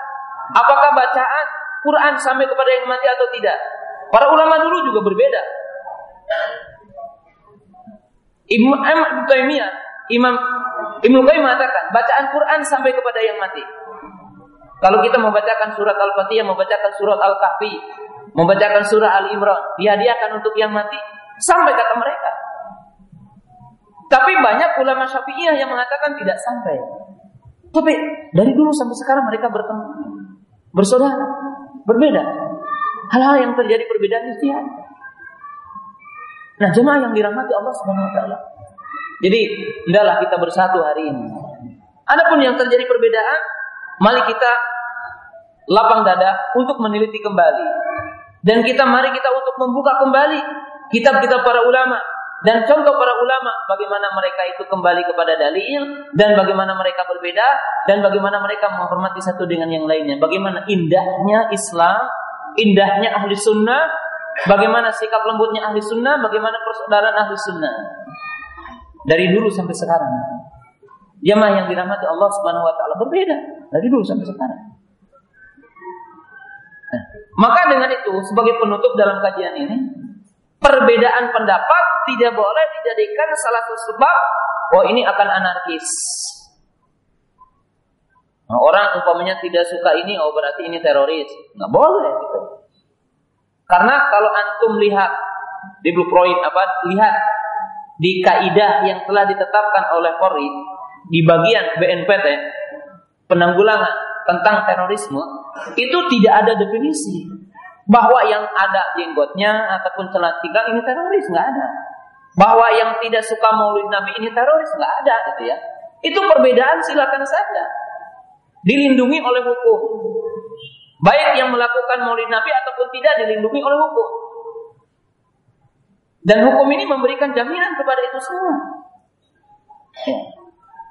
Apakah bacaan Quran sampai kepada yang mati atau tidak? Para ulama dulu juga berbeda. Ibnu Taimiyah, Imam Ibnu Qayyim mengatakan, bacaan Quran sampai kepada yang mati. Kalau kita membacakan surat Al-Fatihah, membacakan surat Al-Kahfi, membacakan surah Al-Imran, dihadiahkan untuk yang mati, sampai kata mereka. Tapi banyak ulama Syafi'iyah yang mengatakan tidak sampai. Tapi dari dulu sampai sekarang mereka bertemu bersaudara, berbeda. Hal-hal yang terjadi perbedaan istiad. Nah, jemaah yang dirahmati Allah Subhanahu wa taala. Jadi, hendaklah kita bersatu hari ini. Adapun yang terjadi perbedaan, mari kita lapang dada untuk meneliti kembali. Dan kita mari kita untuk membuka kembali kitab-kitab para ulama dan contoh para ulama bagaimana mereka itu kembali kepada dalil dan bagaimana mereka berbeda dan bagaimana mereka menghormati satu dengan yang lainnya. Bagaimana indahnya Islam, indahnya ahli sunnah, bagaimana sikap lembutnya ahli sunnah, bagaimana persaudaraan ahli sunnah. Dari dulu sampai sekarang. Jamaah yang dirahmati Allah Subhanahu wa taala berbeda. dari dulu sampai sekarang. Nah, maka dengan itu sebagai penutup dalam kajian ini, perbedaan pendapat tidak boleh dijadikan salah satu sebab oh ini akan anarkis. Nah, orang umpamanya tidak suka ini, oh berarti ini teroris. Nggak boleh gitu. Karena kalau antum lihat di blueprint apa lihat di kaidah yang telah ditetapkan oleh Polri di bagian BNPT penanggulangan tentang terorisme itu tidak ada definisi bahwa yang ada jenggotnya ataupun celana ini teroris nggak ada. Bahwa yang tidak suka maulid nabi ini teroris nggak ada gitu ya. Itu perbedaan silakan saja. Dilindungi oleh hukum. Baik yang melakukan maulid nabi ataupun tidak dilindungi oleh hukum. Dan hukum ini memberikan jaminan kepada itu semua.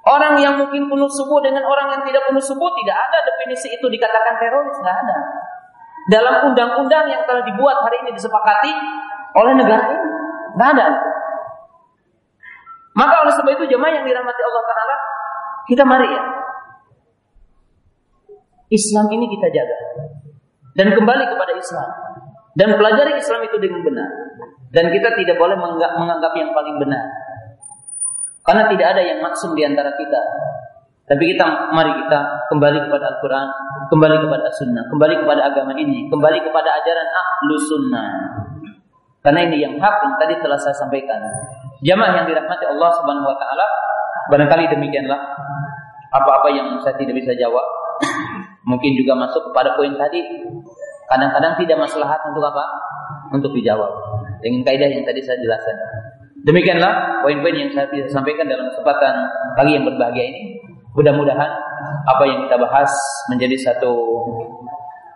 Orang yang mungkin penuh subuh dengan orang yang tidak penuh subuh tidak ada definisi itu dikatakan teroris, nggak ada. Dalam undang-undang yang telah dibuat hari ini disepakati oleh negara ini, nggak ada. Maka oleh sebab itu jemaah yang dirahmati Allah Taala, kita mari ya. Islam ini kita jaga dan kembali kepada Islam dan pelajari Islam itu dengan benar dan kita tidak boleh menganggap yang paling benar karena tidak ada yang maksum di antara kita. Tapi kita mari kita kembali kepada Al-Quran, kembali kepada Sunnah, kembali kepada agama ini, kembali kepada ajaran ahlu sunnah. Karena ini yang hak yang tadi telah saya sampaikan. Jamaah yang dirahmati Allah Subhanahu Wa Taala, barangkali demikianlah apa-apa yang saya tidak bisa jawab. Mungkin juga masuk kepada poin tadi. Kadang-kadang tidak maslahat untuk apa? Untuk dijawab. Dengan kaidah yang tadi saya jelaskan. Demikianlah poin-poin yang saya bisa sampaikan dalam kesempatan pagi yang berbahagia ini. Mudah-mudahan apa yang kita bahas menjadi satu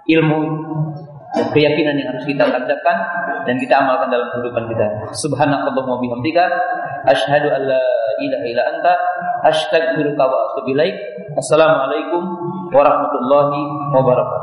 ilmu dan keyakinan yang harus kita lakukan dan kita amalkan dalam kehidupan kita. Subhanakallahumma bihamdika asyhadu an la ilaha illa anta astaghfiruka wa atubu ilaik. Assalamualaikum warahmatullahi wabarakatuh.